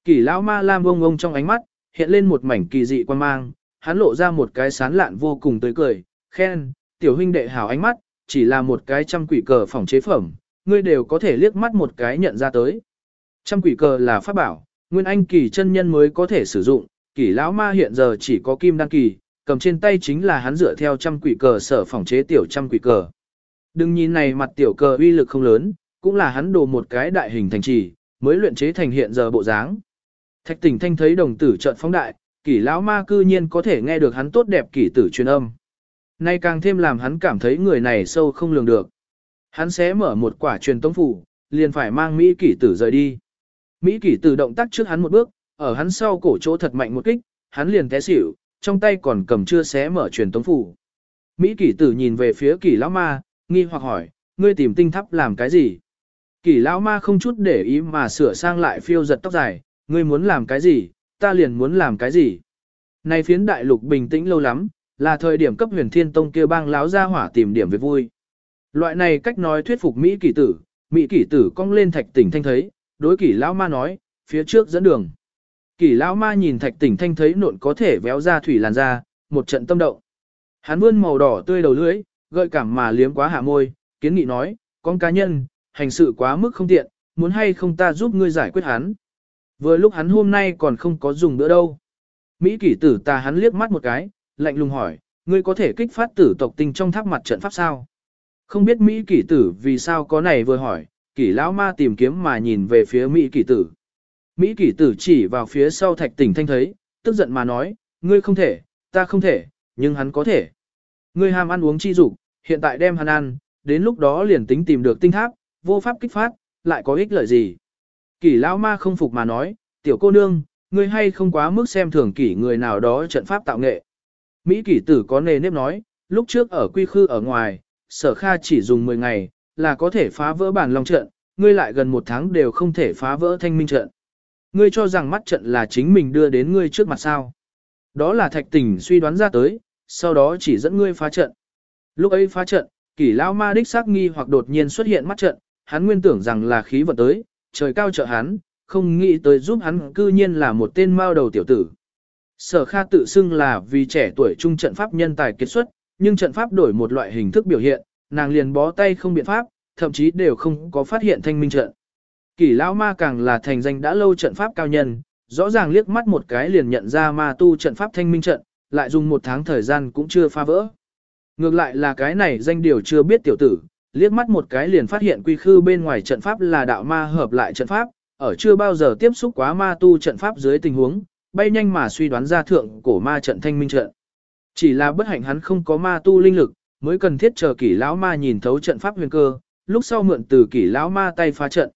Kỷ lão ma lam ông ông trong ánh mắt, hiện lên một mảnh kỳ dị quan mang, hắn lộ ra một cái sán lạn vô cùng tươi cười, khen, tiểu huynh đệ hảo ánh mắt, chỉ là một cái trăm quỷ cờ phòng chế phẩm, ngươi đều có thể liếc mắt một cái nhận ra tới. Trăm quỷ cờ là pháp bảo, nguyên anh kỳ chân nhân mới có thể sử dụng, kỷ lão ma hiện giờ chỉ có kim đăng kỳ, cầm trên tay chính là hắn dựa theo trăm quỷ cờ sở phòng chế tiểu trăm quỷ cờ. Đừng nhìn này mặt tiểu cờ uy lực không lớn, cũng là hắn đồ một cái đại hình thành trì, mới luyện chế thành hiện giờ bộ dáng. Thạch tỉnh thanh thấy đồng tử trợn phóng đại, kỷ lão ma cư nhiên có thể nghe được hắn tốt đẹp kỷ tử truyền âm. Nay càng thêm làm hắn cảm thấy người này sâu không lường được. Hắn sẽ mở một quả truyền tống phủ, liền phải mang Mỹ kỷ tử rời đi. Mỹ kỷ tử động tác trước hắn một bước, ở hắn sau cổ chỗ thật mạnh một kích, hắn liền té xỉu, trong tay còn cầm chưa xé mở truyền tống phủ. Mỹ kỷ tử nhìn về phía kỷ lão ma, nghi hoặc hỏi, ngươi tìm tinh thắp làm cái gì? Kỷ lão ma không chút để ý mà sửa sang lại phiêu giật tóc dài, ngươi muốn làm cái gì, ta liền muốn làm cái gì. Này phiến đại lục bình tĩnh lâu lắm, là thời điểm cấp huyền thiên tông kia bang láo ra hỏa tìm điểm về vui. Loại này cách nói thuyết phục Mỹ kỷ tử, Mỹ kỷ tử cong lên thạch tỉnh thanh thấy, đối kỷ lão ma nói, phía trước dẫn đường. Kỷ lão ma nhìn thạch tỉnh thanh thấy nộn có thể véo ra thủy làn ra, một trận tâm động. Hắn vươn màu đỏ tươi đầu lưỡi, gợi cảm mà liếm quá hạ môi, kiến nghị nói, con cá nhân, hành sự quá mức không tiện, muốn hay không ta giúp ngươi giải quyết hắn. Vừa lúc hắn hôm nay còn không có dùng nữa đâu. Mỹ kỷ tử ta hắn liếc mắt một cái, lạnh lùng hỏi, ngươi có thể kích phát tử tộc tinh trong tháp mặt trận pháp sao? Không biết Mỹ kỷ tử vì sao có này vừa hỏi, kỷ lão ma tìm kiếm mà nhìn về phía Mỹ kỷ tử. Mỹ kỷ tử chỉ vào phía sau thạch tỉnh thanh thấy, tức giận mà nói, ngươi không thể, ta không thể, nhưng hắn có thể. Ngươi ham ăn uống chi dục, hiện tại đem hắn ăn, đến lúc đó liền tính tìm được tinh tháp, vô pháp kích phát, lại có ích lợi gì. Kỷ lão ma không phục mà nói, tiểu cô nương, ngươi hay không quá mức xem thường kỷ người nào đó trận pháp tạo nghệ. Mỹ kỷ tử có nề nếp nói, lúc trước ở quy khư ở ngoài, sở kha chỉ dùng 10 ngày, là có thể phá vỡ bản long trận, ngươi lại gần một tháng đều không thể phá vỡ thanh minh trận. Ngươi cho rằng mắt trận là chính mình đưa đến ngươi trước mặt sao. Đó là thạch tình suy đoán ra tới, sau đó chỉ dẫn ngươi phá trận. Lúc ấy phá trận, kỷ lão ma đích xác nghi hoặc đột nhiên xuất hiện mắt trận, hắn nguyên tưởng rằng là khí vận tới, trời cao trợ hắn, không nghĩ tới giúp hắn cư nhiên là một tên mao đầu tiểu tử. Sở Kha tự xưng là vì trẻ tuổi trung trận pháp nhân tài kết xuất, nhưng trận pháp đổi một loại hình thức biểu hiện, nàng liền bó tay không biện pháp, thậm chí đều không có phát hiện thanh minh trận. Kỷ lão ma càng là thành danh đã lâu trận pháp cao nhân, rõ ràng liếc mắt một cái liền nhận ra ma tu trận pháp thanh minh trận, lại dùng một tháng thời gian cũng chưa phá vỡ. Ngược lại là cái này danh điều chưa biết tiểu tử, liếc mắt một cái liền phát hiện quy khư bên ngoài trận pháp là đạo ma hợp lại trận pháp, ở chưa bao giờ tiếp xúc quá ma tu trận pháp dưới tình huống, bay nhanh mà suy đoán ra thượng cổ ma trận thanh minh trận. Chỉ là bất hạnh hắn không có ma tu linh lực, mới cần thiết chờ kỷ lão ma nhìn thấu trận pháp huyền cơ, lúc sau mượn từ kỷ lão ma tay phá trận.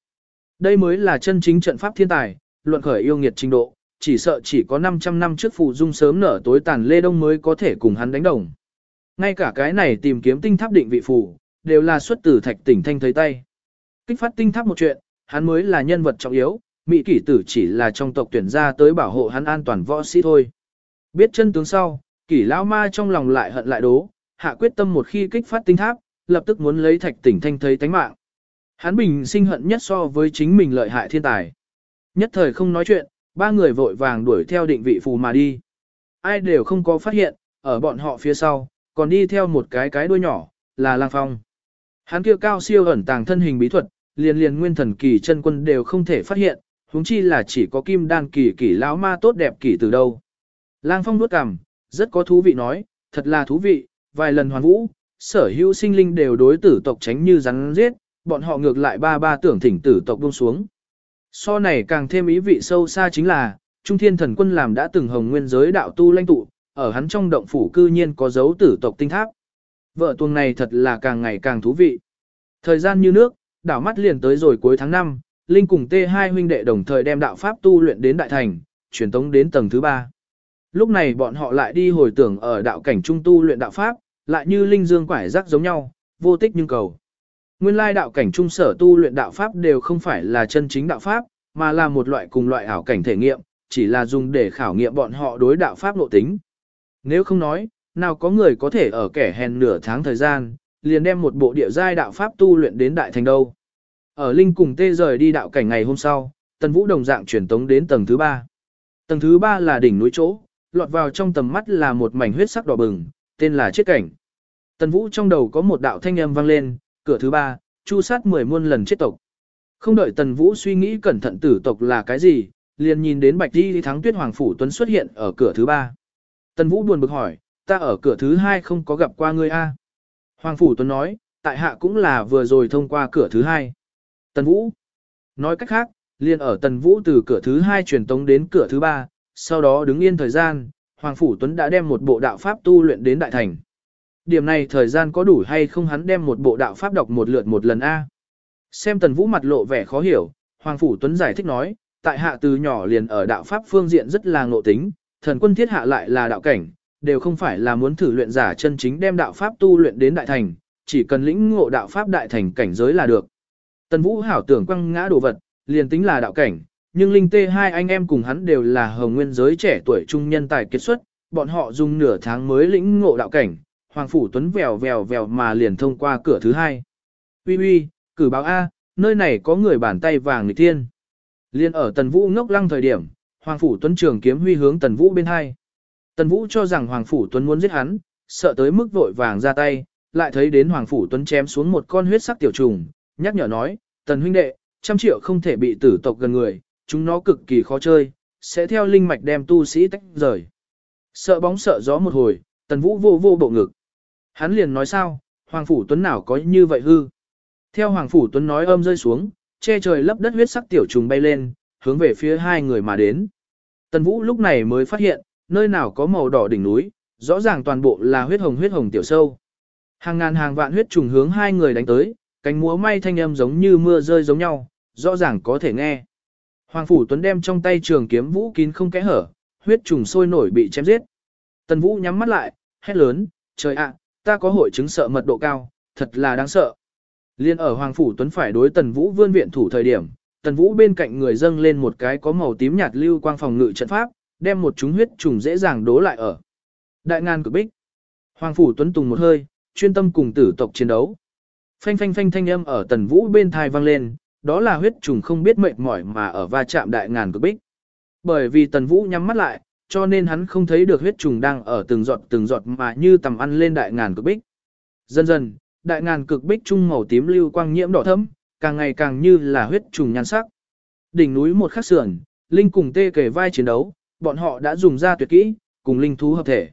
Đây mới là chân chính trận pháp thiên tài, luận khởi yêu nghiệt trình độ, chỉ sợ chỉ có 500 năm trước phụ dung sớm nở tối tàn lê đông mới có thể cùng hắn đánh đồng. Ngay cả cái này tìm kiếm tinh tháp định vị phù, đều là xuất từ thạch tỉnh thanh thấy tay. Kích phát tinh tháp một chuyện, hắn mới là nhân vật trọng yếu, Mỹ kỷ tử chỉ là trong tộc tuyển ra tới bảo hộ hắn an toàn võ sĩ thôi. Biết chân tướng sau, kỷ lão ma trong lòng lại hận lại đố, hạ quyết tâm một khi kích phát tinh tháp, lập tức muốn lấy thạch tỉnh thanh thấy tánh mạng. Hắn bình sinh hận nhất so với chính mình lợi hại thiên tài. Nhất thời không nói chuyện, ba người vội vàng đuổi theo định vị phù mà đi. Ai đều không có phát hiện, ở bọn họ phía sau, còn đi theo một cái cái đuôi nhỏ, là lang phong. Hắn kia cao siêu ẩn tàng thân hình bí thuật, liền liền nguyên thần kỳ chân quân đều không thể phát hiện, huống chi là chỉ có kim đan kỳ kỳ lão ma tốt đẹp kỳ từ đâu. Lang phong nuốt cằm, rất có thú vị nói, thật là thú vị, vài lần hoàn vũ, sở hữu sinh linh đều đối tử tộc tránh như rắn giết, bọn họ ngược lại ba ba tưởng thỉnh tử tộc buông xuống. So này càng thêm ý vị sâu xa chính là, Trung Thiên Thần Quân làm đã từng hồng nguyên giới đạo tu lãnh tụ, ở hắn trong động phủ cư nhiên có dấu tử tộc tinh tháp. Vợ tuồng này thật là càng ngày càng thú vị. Thời gian như nước, đảo mắt liền tới rồi cuối tháng 5, Linh cùng T2 huynh đệ đồng thời đem đạo pháp tu luyện đến đại thành, truyền tống đến tầng thứ 3. Lúc này bọn họ lại đi hồi tưởng ở đạo cảnh trung tu luyện đạo pháp, lại như linh dương quải rắc giống nhau, vô tích nhưng cầu. Nguyên lai đạo cảnh trung sở tu luyện đạo pháp đều không phải là chân chính đạo pháp, mà là một loại cùng loại ảo cảnh thể nghiệm, chỉ là dùng để khảo nghiệm bọn họ đối đạo pháp nội tính. Nếu không nói, nào có người có thể ở kẻ hèn nửa tháng thời gian, liền đem một bộ địa giai đạo pháp tu luyện đến đại thành đâu. Ở Linh cùng tê rời đi đạo cảnh ngày hôm sau, Tần Vũ đồng dạng chuyển tống đến tầng thứ ba. Tầng thứ ba là đỉnh núi chỗ, lọt vào trong tầm mắt là một mảnh huyết sắc đỏ bừng, tên là chết cảnh. Tần Vũ trong đầu có một đạo thanh âm vang lên, cửa thứ ba, chu sát mười muôn lần chết tộc. Không đợi Tần Vũ suy nghĩ cẩn thận tử tộc là cái gì, liền nhìn đến Bạch Di Thắng Tuyết Hoàng Phủ Tuấn xuất hiện ở cửa thứ ba. Tần Vũ buồn bực hỏi, ta ở cửa thứ hai không có gặp qua ngươi a. Hoàng Phủ Tuấn nói, tại hạ cũng là vừa rồi thông qua cửa thứ hai. Tần Vũ. Nói cách khác, liền ở Tần Vũ từ cửa thứ hai truyền tống đến cửa thứ ba, sau đó đứng yên thời gian, Hoàng Phủ Tuấn đã đem một bộ đạo pháp tu luyện đến đại thành. Điểm này thời gian có đủ hay không hắn đem một bộ đạo pháp đọc một lượt một lần A. Xem Tần Vũ mặt lộ vẻ khó hiểu, Hoàng Phủ Tuấn giải thích nói, tại hạ từ nhỏ liền ở đạo pháp phương diện rất là ngộ tính, thần quân thiết hạ lại là đạo cảnh, đều không phải là muốn thử luyện giả chân chính đem đạo pháp tu luyện đến đại thành, chỉ cần lĩnh ngộ đạo pháp đại thành cảnh giới là được. Tần Vũ hảo tưởng quăng ngã đồ vật, liền tính là đạo cảnh, nhưng Linh Tê hai anh em cùng hắn đều là hồng nguyên giới trẻ tuổi trung nhân tài kết xuất, bọn họ dùng nửa tháng mới lĩnh ngộ đạo cảnh, Hoàng Phủ Tuấn vèo vèo vèo mà liền thông qua cửa thứ hai. Uy uy, cử báo A, nơi này có người bàn tay vàng người thiên. Liên ở Tần Vũ ngốc lăng thời điểm, Hoàng Phủ Tuấn trường kiếm huy hướng Tần Vũ bên hai. Tần Vũ cho rằng Hoàng Phủ Tuấn muốn giết hắn, sợ tới mức vội vàng ra tay, lại thấy đến Hoàng Phủ Tuấn chém xuống một con huyết sắc tiểu trùng, nhắc nhở nói, Tần huynh đệ, trăm triệu không thể bị tử tộc gần người, chúng nó cực kỳ khó chơi, sẽ theo linh mạch đem tu sĩ tách rời. Sợ bóng sợ gió một hồi, Tần Vũ vô vô bộ ngực. Hắn liền nói sao, Hoàng Phủ Tuấn nào có như vậy hư. Theo Hoàng Phủ Tuấn nói âm rơi xuống, che trời lấp đất huyết sắc tiểu trùng bay lên, hướng về phía hai người mà đến. Tần Vũ lúc này mới phát hiện, nơi nào có màu đỏ đỉnh núi, rõ ràng toàn bộ là huyết hồng huyết hồng tiểu sâu. Hàng ngàn hàng vạn huyết trùng hướng hai người đánh tới, cánh múa may thanh âm giống như mưa rơi giống nhau, rõ ràng có thể nghe. Hoàng Phủ Tuấn đem trong tay trường kiếm vũ kín không kẽ hở, huyết trùng sôi nổi bị chém giết. Tần Vũ nhắm mắt lại, hét lớn, trời ạ, ta có hội chứng sợ mật độ cao, thật là đáng sợ. Liên ở Hoàng Phủ Tuấn phải đối Tần Vũ vươn viện thủ thời điểm, Tần Vũ bên cạnh người dâng lên một cái có màu tím nhạt lưu quang phòng ngự trận pháp, đem một chúng huyết trùng dễ dàng đố lại ở. Đại ngàn cực bích. Hoàng Phủ Tuấn tùng một hơi, chuyên tâm cùng tử tộc chiến đấu. Phanh phanh phanh thanh âm ở Tần Vũ bên thai vang lên, đó là huyết trùng không biết mệt mỏi mà ở va chạm đại ngàn cực bích. Bởi vì Tần Vũ nhắm mắt lại, cho nên hắn không thấy được huyết trùng đang ở từng giọt từng giọt mà như tầm ăn lên đại ngàn cực bích. Dần dần, đại ngàn cực bích trung màu tím lưu quang nhiễm đỏ thẫm, càng ngày càng như là huyết trùng nhan sắc. Đỉnh núi một khắc sườn, Linh cùng tê kề vai chiến đấu, bọn họ đã dùng ra tuyệt kỹ, cùng linh thú hợp thể.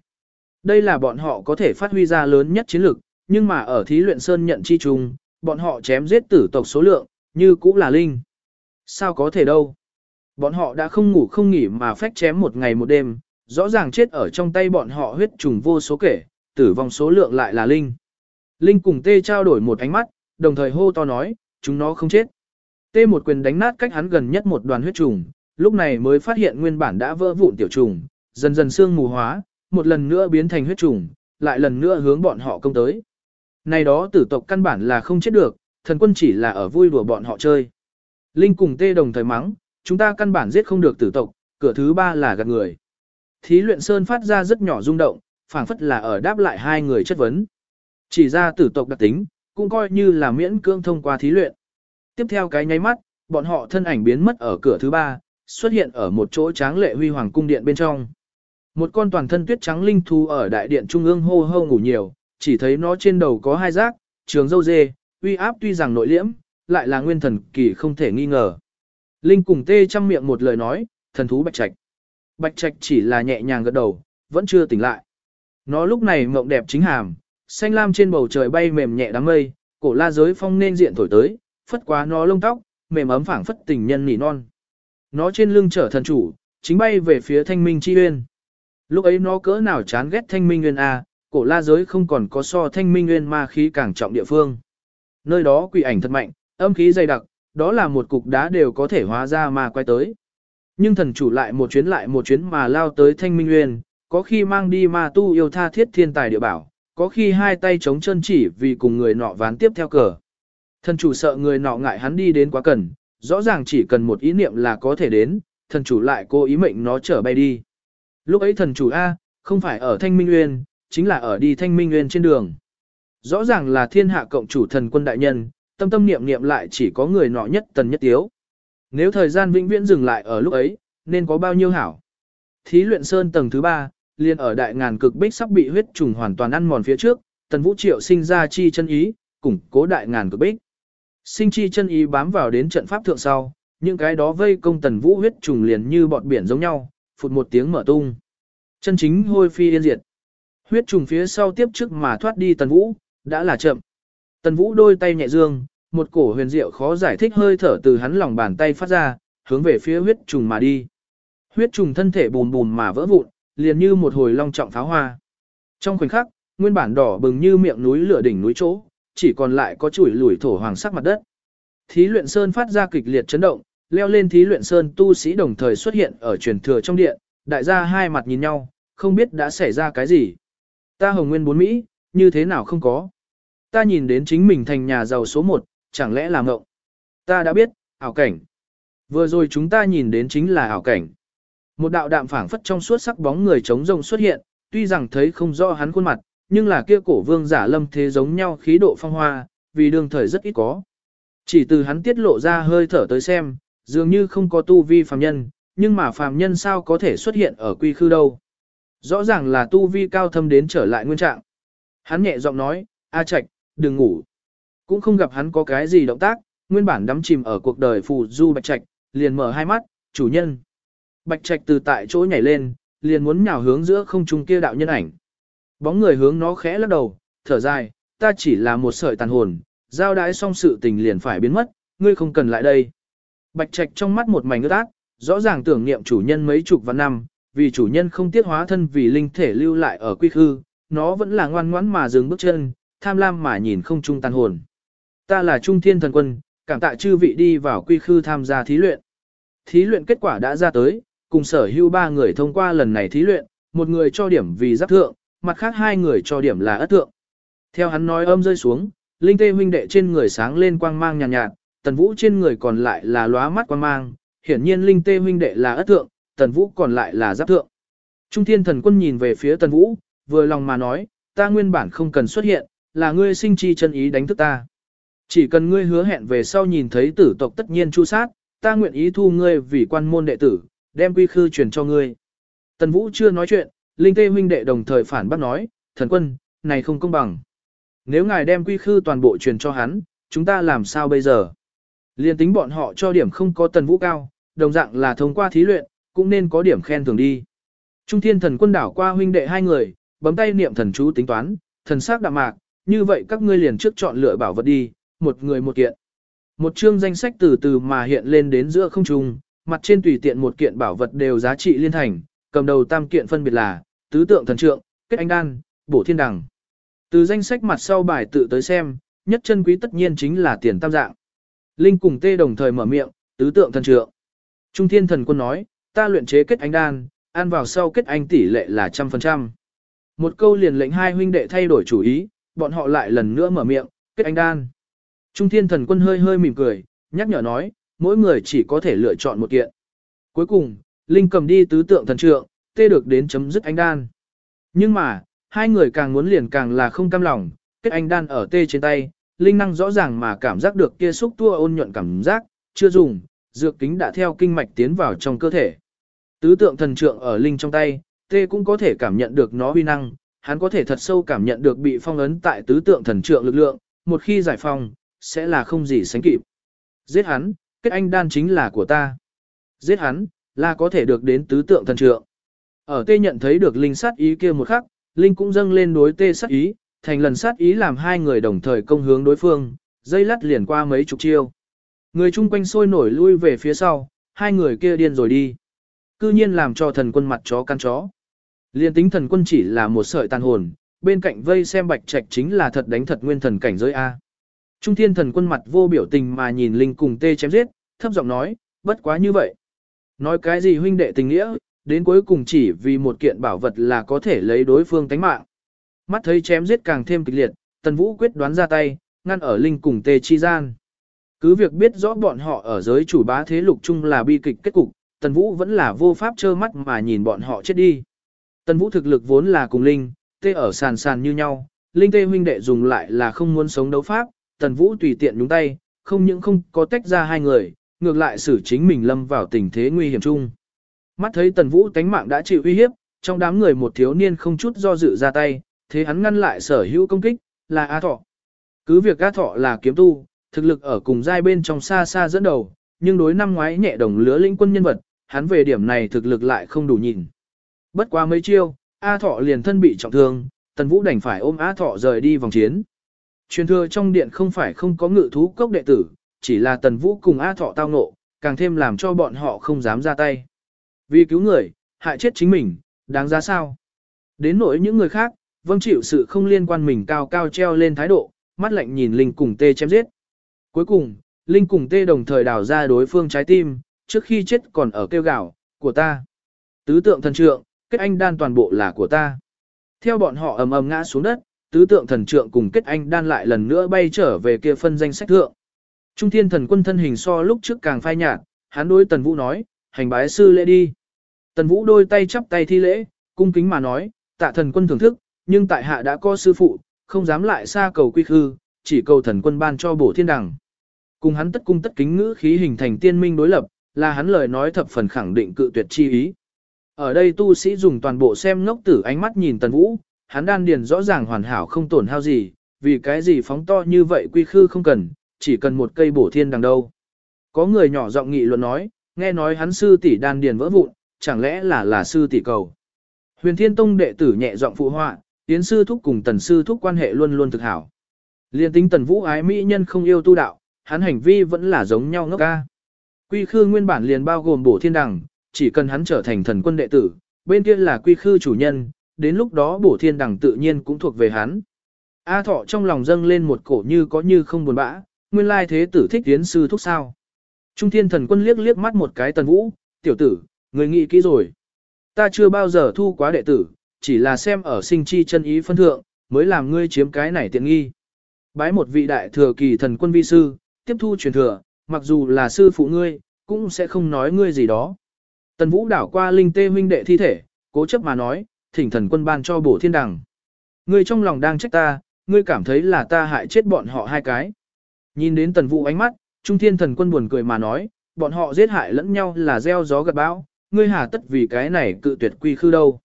Đây là bọn họ có thể phát huy ra lớn nhất chiến lực, nhưng mà ở thí luyện sơn nhận chi trùng, bọn họ chém giết tử tộc số lượng, như cũng là linh. Sao có thể đâu? Bọn họ đã không ngủ không nghỉ mà phách chém một ngày một đêm, rõ ràng chết ở trong tay bọn họ huyết trùng vô số kể, tử vong số lượng lại là linh. Linh cùng tê trao đổi một ánh mắt, đồng thời hô to nói, chúng nó không chết. Tê một quyền đánh nát cách hắn gần nhất một đoàn huyết trùng, lúc này mới phát hiện nguyên bản đã vỡ vụn tiểu trùng, dần dần xương mù hóa, một lần nữa biến thành huyết trùng, lại lần nữa hướng bọn họ công tới. Này đó tử tộc căn bản là không chết được, thần quân chỉ là ở vui đùa bọn họ chơi. Linh cùng tê đồng thời mắng, chúng ta căn bản giết không được tử tộc, cửa thứ ba là gạt người. Thí luyện sơn phát ra rất nhỏ rung động, phảng phất là ở đáp lại hai người chất vấn. Chỉ ra tử tộc đặc tính, cũng coi như là miễn cưỡng thông qua thí luyện. Tiếp theo cái nháy mắt, bọn họ thân ảnh biến mất ở cửa thứ ba, xuất hiện ở một chỗ tráng lệ huy hoàng cung điện bên trong. Một con toàn thân tuyết trắng linh thú ở đại điện trung ương hô hô ngủ nhiều, chỉ thấy nó trên đầu có hai rác, trường dâu dê, uy áp tuy rằng nội liễm, lại là nguyên thần kỳ không thể nghi ngờ. Linh cùng tê chăm miệng một lời nói, thần thú bạch trạch. Bạch trạch chỉ là nhẹ nhàng gật đầu, vẫn chưa tỉnh lại. Nó lúc này mộng đẹp chính hàm, xanh lam trên bầu trời bay mềm nhẹ đám mây, cổ la giới phong nên diện thổi tới, phất quá nó lông tóc, mềm ấm phảng phất tình nhân nỉ non. Nó trên lưng trở thần chủ, chính bay về phía thanh minh chi uyên. Lúc ấy nó cỡ nào chán ghét thanh minh uyên a, cổ la giới không còn có so thanh minh uyên ma khí càng trọng địa phương. Nơi đó quỷ ảnh thật mạnh, âm khí dày đặc, đó là một cục đá đều có thể hóa ra mà quay tới. Nhưng thần chủ lại một chuyến lại một chuyến mà lao tới thanh minh uyên, có khi mang đi ma tu yêu tha thiết thiên tài địa bảo, có khi hai tay chống chân chỉ vì cùng người nọ ván tiếp theo cờ. Thần chủ sợ người nọ ngại hắn đi đến quá cần, rõ ràng chỉ cần một ý niệm là có thể đến, thần chủ lại cố ý mệnh nó trở bay đi. Lúc ấy thần chủ A, không phải ở Thanh Minh Nguyên, chính là ở đi Thanh Minh Nguyên trên đường. Rõ ràng là thiên hạ cộng chủ thần quân đại nhân, tâm tâm niệm niệm lại chỉ có người nọ nhất tần nhất tiếu. Nếu thời gian vĩnh viễn dừng lại ở lúc ấy, nên có bao nhiêu hảo. Thí luyện sơn tầng thứ ba, liền ở đại ngàn cực bích sắp bị huyết trùng hoàn toàn ăn mòn phía trước, tần vũ triệu sinh ra chi chân ý, củng cố đại ngàn cực bích. Sinh chi chân ý bám vào đến trận pháp thượng sau, những cái đó vây công tần vũ huyết trùng liền như bọt biển giống nhau, phụt một tiếng mở tung. Chân chính hôi phi yên diệt. Huyết trùng phía sau tiếp trước mà thoát đi tần vũ, đã là chậm. Tần vũ đôi tay nhẹ dương, một cổ huyền diệu khó giải thích hơi thở từ hắn lòng bàn tay phát ra, hướng về phía huyết trùng mà đi. Huyết trùng thân thể bùm bùm mà vỡ vụn, liền như một hồi long trọng pháo hoa. Trong khoảnh khắc, nguyên bản đỏ bừng như miệng núi lửa đỉnh núi chỗ, chỉ còn lại có chuỗi lủi thổ hoàng sắc mặt đất. Thí luyện sơn phát ra kịch liệt chấn động, leo lên thí luyện sơn tu sĩ đồng thời xuất hiện ở truyền thừa trong điện, đại gia hai mặt nhìn nhau, không biết đã xảy ra cái gì. Ta hồng nguyên bốn Mỹ, như thế nào không có. Ta nhìn đến chính mình thành nhà giàu số một, chẳng lẽ là ngộng. Ta đã biết, ảo cảnh. Vừa rồi chúng ta nhìn đến chính là ảo cảnh. Một đạo đạm phảng phất trong suốt sắc bóng người trống rông xuất hiện, tuy rằng thấy không rõ hắn khuôn mặt, nhưng là kia cổ vương giả lâm thế giống nhau khí độ phong hoa, vì đương thời rất ít có. Chỉ từ hắn tiết lộ ra hơi thở tới xem, dường như không có tu vi phàm nhân, nhưng mà phàm nhân sao có thể xuất hiện ở quy khư đâu. Rõ ràng là tu vi cao thâm đến trở lại nguyên trạng. Hắn nhẹ giọng nói, A Trạch, đừng ngủ. Cũng không gặp hắn có cái gì động tác, nguyên bản đắm chìm ở cuộc đời phù du Bạch Trạch, liền mở hai mắt, chủ nhân. Bạch Trạch từ tại chỗ nhảy lên, liền muốn nhào hướng giữa không trung kia đạo nhân ảnh. Bóng người hướng nó khẽ lắc đầu, thở dài, ta chỉ là một sợi tàn hồn, giao đái xong sự tình liền phải biến mất, ngươi không cần lại đây. Bạch Trạch trong mắt một mảnh ướt át, rõ ràng tưởng niệm chủ nhân mấy chục vạn năm, vì chủ nhân không tiết hóa thân vì linh thể lưu lại ở quy khư, nó vẫn là ngoan ngoãn mà dừng bước chân, tham lam mà nhìn không trung tàn hồn. Ta là Trung Thiên Thần Quân, cảm tạ chư vị đi vào quy khư tham gia thí luyện. Thí luyện kết quả đã ra tới, cùng sở hữu ba người thông qua lần này thí luyện, một người cho điểm vì giáp thượng, mặt khác hai người cho điểm là ất thượng. Theo hắn nói âm rơi xuống, linh tê huynh đệ trên người sáng lên quang mang nhàn nhạt, nhạt, tần vũ trên người còn lại là lóa mắt quang mang, hiển nhiên linh tê huynh đệ là ất thượng, tần vũ còn lại là giáp thượng. Trung thiên thần quân nhìn về phía tần vũ, vừa lòng mà nói, ta nguyên bản không cần xuất hiện, là ngươi sinh chi chân ý đánh thức ta. Chỉ cần ngươi hứa hẹn về sau nhìn thấy tử tộc tất nhiên chu sát, ta nguyện ý thu ngươi vì quan môn đệ tử, đem quy khư truyền cho ngươi. Tần Vũ chưa nói chuyện, Linh Tê huynh đệ đồng thời phản bác nói, thần quân, này không công bằng. Nếu ngài đem quy khư toàn bộ truyền cho hắn, chúng ta làm sao bây giờ? Liên tính bọn họ cho điểm không có Tần Vũ cao, đồng dạng là thông qua thí luyện, cũng nên có điểm khen thưởng đi. Trung thiên thần quân đảo qua huynh đệ hai người, bấm tay niệm thần chú tính toán, thần sắc đạm mạc, như vậy các ngươi liền trước chọn lựa bảo vật đi, một người một kiện. Một chương danh sách từ từ mà hiện lên đến giữa không trung, mặt trên tùy tiện một kiện bảo vật đều giá trị liên thành, cầm đầu tam kiện phân biệt là, tứ tượng thần trượng, kết anh đan, bổ thiên đằng. Từ danh sách mặt sau bài tự tới xem, nhất chân quý tất nhiên chính là tiền tam dạng. Linh cùng tê đồng thời mở miệng, tứ tượng thần trượng. Trung thiên thần quân nói, ta luyện chế kết anh đan, ăn vào sau kết anh tỷ lệ là trăm phần trăm. Một câu liền lệnh hai huynh đệ thay đổi chủ ý, bọn họ lại lần nữa mở miệng, kết anh đan. Trung thiên thần quân hơi hơi mỉm cười, nhắc nhở nói, mỗi người chỉ có thể lựa chọn một kiện. Cuối cùng, Linh cầm đi tứ tượng thần trượng, tê được đến chấm dứt anh đan. Nhưng mà, hai người càng muốn liền càng là không cam lòng, kết anh đan ở tê trên tay, Linh năng rõ ràng mà cảm giác được kia xúc tua ôn nhuận cảm giác, chưa dùng, dược kính đã theo kinh mạch tiến vào trong cơ thể. Tứ tượng thần trượng ở Linh trong tay, tê cũng có thể cảm nhận được nó uy năng, hắn có thể thật sâu cảm nhận được bị phong ấn tại tứ tượng thần trượng lực lượng, một khi giải phong, sẽ là không gì sánh kịp. Giết hắn, kết anh đan chính là của ta. Giết hắn, là có thể được đến tứ tượng thần trượng. Ở tê nhận thấy được linh sát ý kia một khắc, linh cũng dâng lên đối tê sát ý, thành lần sát ý làm hai người đồng thời công hướng đối phương, dây lắt liền qua mấy chục chiêu. Người chung quanh sôi nổi lui về phía sau, hai người kia điên rồi đi. Cư nhiên làm cho thần quân mặt chó căn chó. Liên tính thần quân chỉ là một sợi tàn hồn, bên cạnh vây xem bạch trạch chính là thật đánh thật nguyên thần cảnh giới A. Trung thiên thần quân mặt vô biểu tình mà nhìn Linh cùng tê chém giết, thấp giọng nói, bất quá như vậy. Nói cái gì huynh đệ tình nghĩa, đến cuối cùng chỉ vì một kiện bảo vật là có thể lấy đối phương tánh mạng. Mắt thấy chém giết càng thêm kịch liệt, tần vũ quyết đoán ra tay, ngăn ở Linh cùng tê chi gian. Cứ việc biết rõ bọn họ ở giới chủ bá thế lục chung là bi kịch kết cục, tần vũ vẫn là vô pháp trơ mắt mà nhìn bọn họ chết đi. Tần vũ thực lực vốn là cùng Linh, tê ở sàn sàn như nhau, Linh tê huynh đệ dùng lại là không muốn sống đấu pháp, Tần Vũ tùy tiện nhúng tay, không những không có tách ra hai người, ngược lại xử chính mình lâm vào tình thế nguy hiểm chung. Mắt thấy Tần Vũ tánh mạng đã chịu uy hiếp, trong đám người một thiếu niên không chút do dự ra tay, thế hắn ngăn lại sở hữu công kích, là A Thọ. Cứ việc A Thọ là kiếm tu, thực lực ở cùng giai bên trong xa xa dẫn đầu, nhưng đối năm ngoái nhẹ đồng lứa lĩnh quân nhân vật, hắn về điểm này thực lực lại không đủ nhìn. Bất quá mấy chiêu, A Thọ liền thân bị trọng thương, Tần Vũ đành phải ôm A Thọ rời đi vòng chiến. Truyền thừa trong điện không phải không có ngự thú cốc đệ tử, chỉ là Tần Vũ cùng A Thọ tao ngộ, càng thêm làm cho bọn họ không dám ra tay. Vì cứu người, hại chết chính mình, đáng giá sao? Đến nỗi những người khác, vâng chịu sự không liên quan mình cao cao treo lên thái độ, mắt lạnh nhìn Linh cùng tê chém giết. Cuối cùng, Linh cùng tê đồng thời đào ra đối phương trái tim, trước khi chết còn ở kêu gạo, của ta. Tứ tượng thần trượng, kết anh đan toàn bộ là của ta. Theo bọn họ ầm ầm ngã xuống đất, tứ tượng thần trượng cùng kết anh đan lại lần nữa bay trở về kia phân danh sách thượng. Trung thiên thần quân thân hình so lúc trước càng phai nhạt, hắn đối tần vũ nói, hành bái sư lễ đi. Tần vũ đôi tay chắp tay thi lễ, cung kính mà nói, tạ thần quân thưởng thức, nhưng tại hạ đã có sư phụ, không dám lại xa cầu quy khư, chỉ cầu thần quân ban cho bổ thiên đẳng. Cùng hắn tất cung tất kính ngữ khí hình thành tiên minh đối lập, là hắn lời nói thập phần khẳng định cự tuyệt chi ý. Ở đây tu sĩ dùng toàn bộ xem ngốc tử ánh mắt nhìn tần vũ, hắn đan điền rõ ràng hoàn hảo không tổn hao gì, vì cái gì phóng to như vậy quy khư không cần, chỉ cần một cây bổ thiên đằng đâu. Có người nhỏ giọng nghị luận nói, nghe nói hắn sư tỷ đan điền vỡ vụn, chẳng lẽ là là sư tỷ cầu. Huyền Thiên Tông đệ tử nhẹ giọng phụ họa, tiến sư thúc cùng tần sư thúc quan hệ luôn luôn thực hảo. Liên tính tần vũ ái mỹ nhân không yêu tu đạo, hắn hành vi vẫn là giống nhau ngốc ca. Quy khư nguyên bản liền bao gồm bổ thiên đằng, chỉ cần hắn trở thành thần quân đệ tử, bên kia là quy khư chủ nhân, đến lúc đó bổ thiên đằng tự nhiên cũng thuộc về hắn. A thọ trong lòng dâng lên một cổ như có như không buồn bã, nguyên lai thế tử thích tiến sư thúc sao. Trung thiên thần quân liếc liếc mắt một cái tần vũ, tiểu tử, người nghĩ kỹ rồi. Ta chưa bao giờ thu quá đệ tử, chỉ là xem ở sinh chi chân ý phân thượng, mới làm ngươi chiếm cái này tiện nghi. Bái một vị đại thừa kỳ thần quân vi sư, tiếp thu truyền thừa, mặc dù là sư phụ ngươi, cũng sẽ không nói ngươi gì đó. Tần Vũ đảo qua linh tê huynh đệ thi thể, cố chấp mà nói, thỉnh thần quân ban cho bổ thiên đằng. Ngươi trong lòng đang trách ta, ngươi cảm thấy là ta hại chết bọn họ hai cái. Nhìn đến tần Vũ ánh mắt, trung thiên thần quân buồn cười mà nói, bọn họ giết hại lẫn nhau là gieo gió gặt bão, ngươi hà tất vì cái này cự tuyệt quy khư đâu.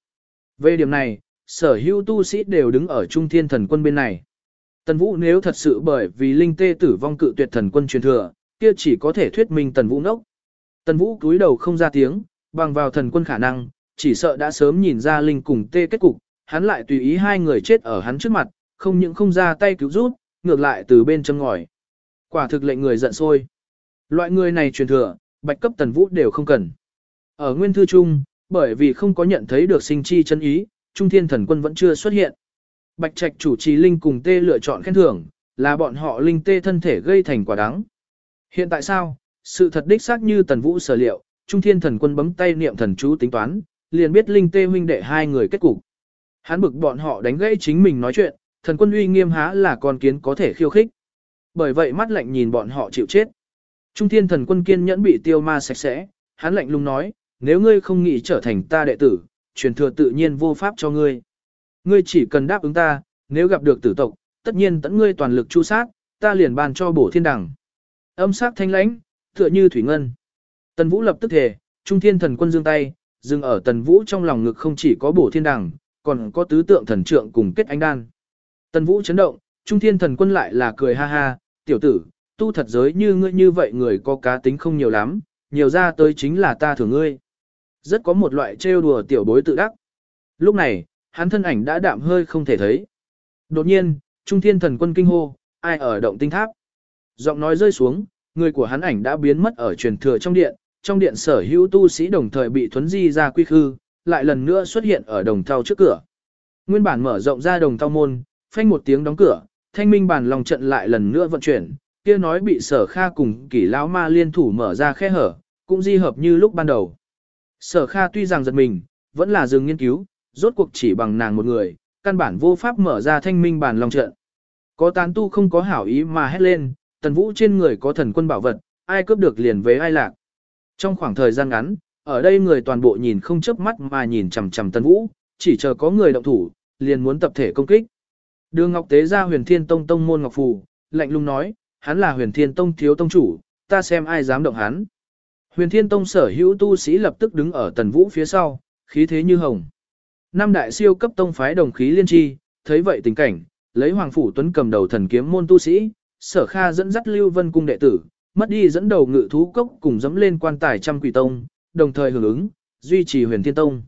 Về điểm này, sở hữu tu sĩ đều đứng ở trung thiên thần quân bên này. Tần Vũ nếu thật sự bởi vì linh tê tử vong cự tuyệt thần quân truyền thừa, kia chỉ có thể thuyết minh Tần Vũ nốc Tần Vũ cúi đầu không ra tiếng, bằng vào thần quân khả năng, chỉ sợ đã sớm nhìn ra linh cùng tê kết cục, hắn lại tùy ý hai người chết ở hắn trước mặt, không những không ra tay cứu rút, ngược lại từ bên châm ngòi. Quả thực lệnh người giận sôi. Loại người này truyền thừa, bạch cấp Tần Vũ đều không cần. Ở nguyên thư chung, bởi vì không có nhận thấy được sinh chi chân ý, Trung Thiên Thần Quân vẫn chưa xuất hiện. Bạch Trạch chủ trì linh cùng tê lựa chọn khen thưởng, là bọn họ linh tê thân thể gây thành quả đắng. Hiện tại sao, sự thật đích xác như Tần Vũ sở liệu, Trung Thiên Thần Quân bấm tay niệm thần chú tính toán, liền biết linh tê huynh đệ hai người kết cục. Hắn bực bọn họ đánh gãy chính mình nói chuyện, thần quân uy nghiêm há là con kiến có thể khiêu khích. Bởi vậy mắt lạnh nhìn bọn họ chịu chết. Trung Thiên Thần Quân kiên nhẫn bị tiêu ma sạch sẽ, hắn lạnh lùng nói, nếu ngươi không nghĩ trở thành ta đệ tử, truyền thừa tự nhiên vô pháp cho ngươi. Ngươi chỉ cần đáp ứng ta, nếu gặp được tử tộc, tất nhiên tận ngươi toàn lực chu sát, ta liền ban cho bổ thiên đẳng. Âm sắc thanh lãnh, tựa như thủy ngân. Tần Vũ lập tức thể, Trung Thiên Thần Quân giương tay, dừng ở Tần Vũ trong lòng ngực không chỉ có bổ thiên đẳng, còn có tứ tượng thần trượng cùng kết ánh đan. Tần Vũ chấn động, Trung Thiên Thần Quân lại là cười ha ha, tiểu tử, tu thật giới như ngươi như vậy người có cá tính không nhiều lắm, nhiều ra tới chính là ta thưởng ngươi. Rất có một loại trêu đùa tiểu bối tự đắc. Lúc này, hắn thân ảnh đã đạm hơi không thể thấy. Đột nhiên, Trung Thiên Thần Quân kinh hô, ai ở động tinh tháp. Giọng nói rơi xuống, người của hắn ảnh đã biến mất ở truyền thừa trong điện, trong điện sở hữu tu sĩ đồng thời bị thuấn di ra quy khư, lại lần nữa xuất hiện ở đồng thau trước cửa. Nguyên bản mở rộng ra đồng thau môn, phanh một tiếng đóng cửa, thanh minh bản lòng trận lại lần nữa vận chuyển, kia nói bị sở kha cùng kỷ lão ma liên thủ mở ra khe hở, cũng di hợp như lúc ban đầu. Sở Kha tuy rằng giật mình, vẫn là dừng nghiên cứu, rốt cuộc chỉ bằng nàng một người, căn bản vô pháp mở ra thanh minh bản lòng trận. Có tán tu không có hảo ý mà hét lên, tần vũ trên người có thần quân bảo vật, ai cướp được liền với ai lạc. Trong khoảng thời gian ngắn, ở đây người toàn bộ nhìn không chớp mắt mà nhìn chằm chằm tần vũ, chỉ chờ có người động thủ, liền muốn tập thể công kích. Đường Ngọc Tế ra huyền thiên tông tông môn Ngọc Phù, lạnh lùng nói, hắn là huyền thiên tông thiếu tông chủ, ta xem ai dám động hắn. Huyền thiên tông sở hữu tu sĩ lập tức đứng ở tần vũ phía sau, khí thế như hồng. Năm đại siêu cấp tông phái đồng khí liên tri, thấy vậy tình cảnh, lấy Hoàng Phủ Tuấn cầm đầu thần kiếm môn tu sĩ, sở kha dẫn dắt Lưu Vân Cung đệ tử, mất đi dẫn đầu ngự thú cốc cùng dẫm lên quan tài trăm quỷ tông, đồng thời hưởng ứng, duy trì huyền thiên tông.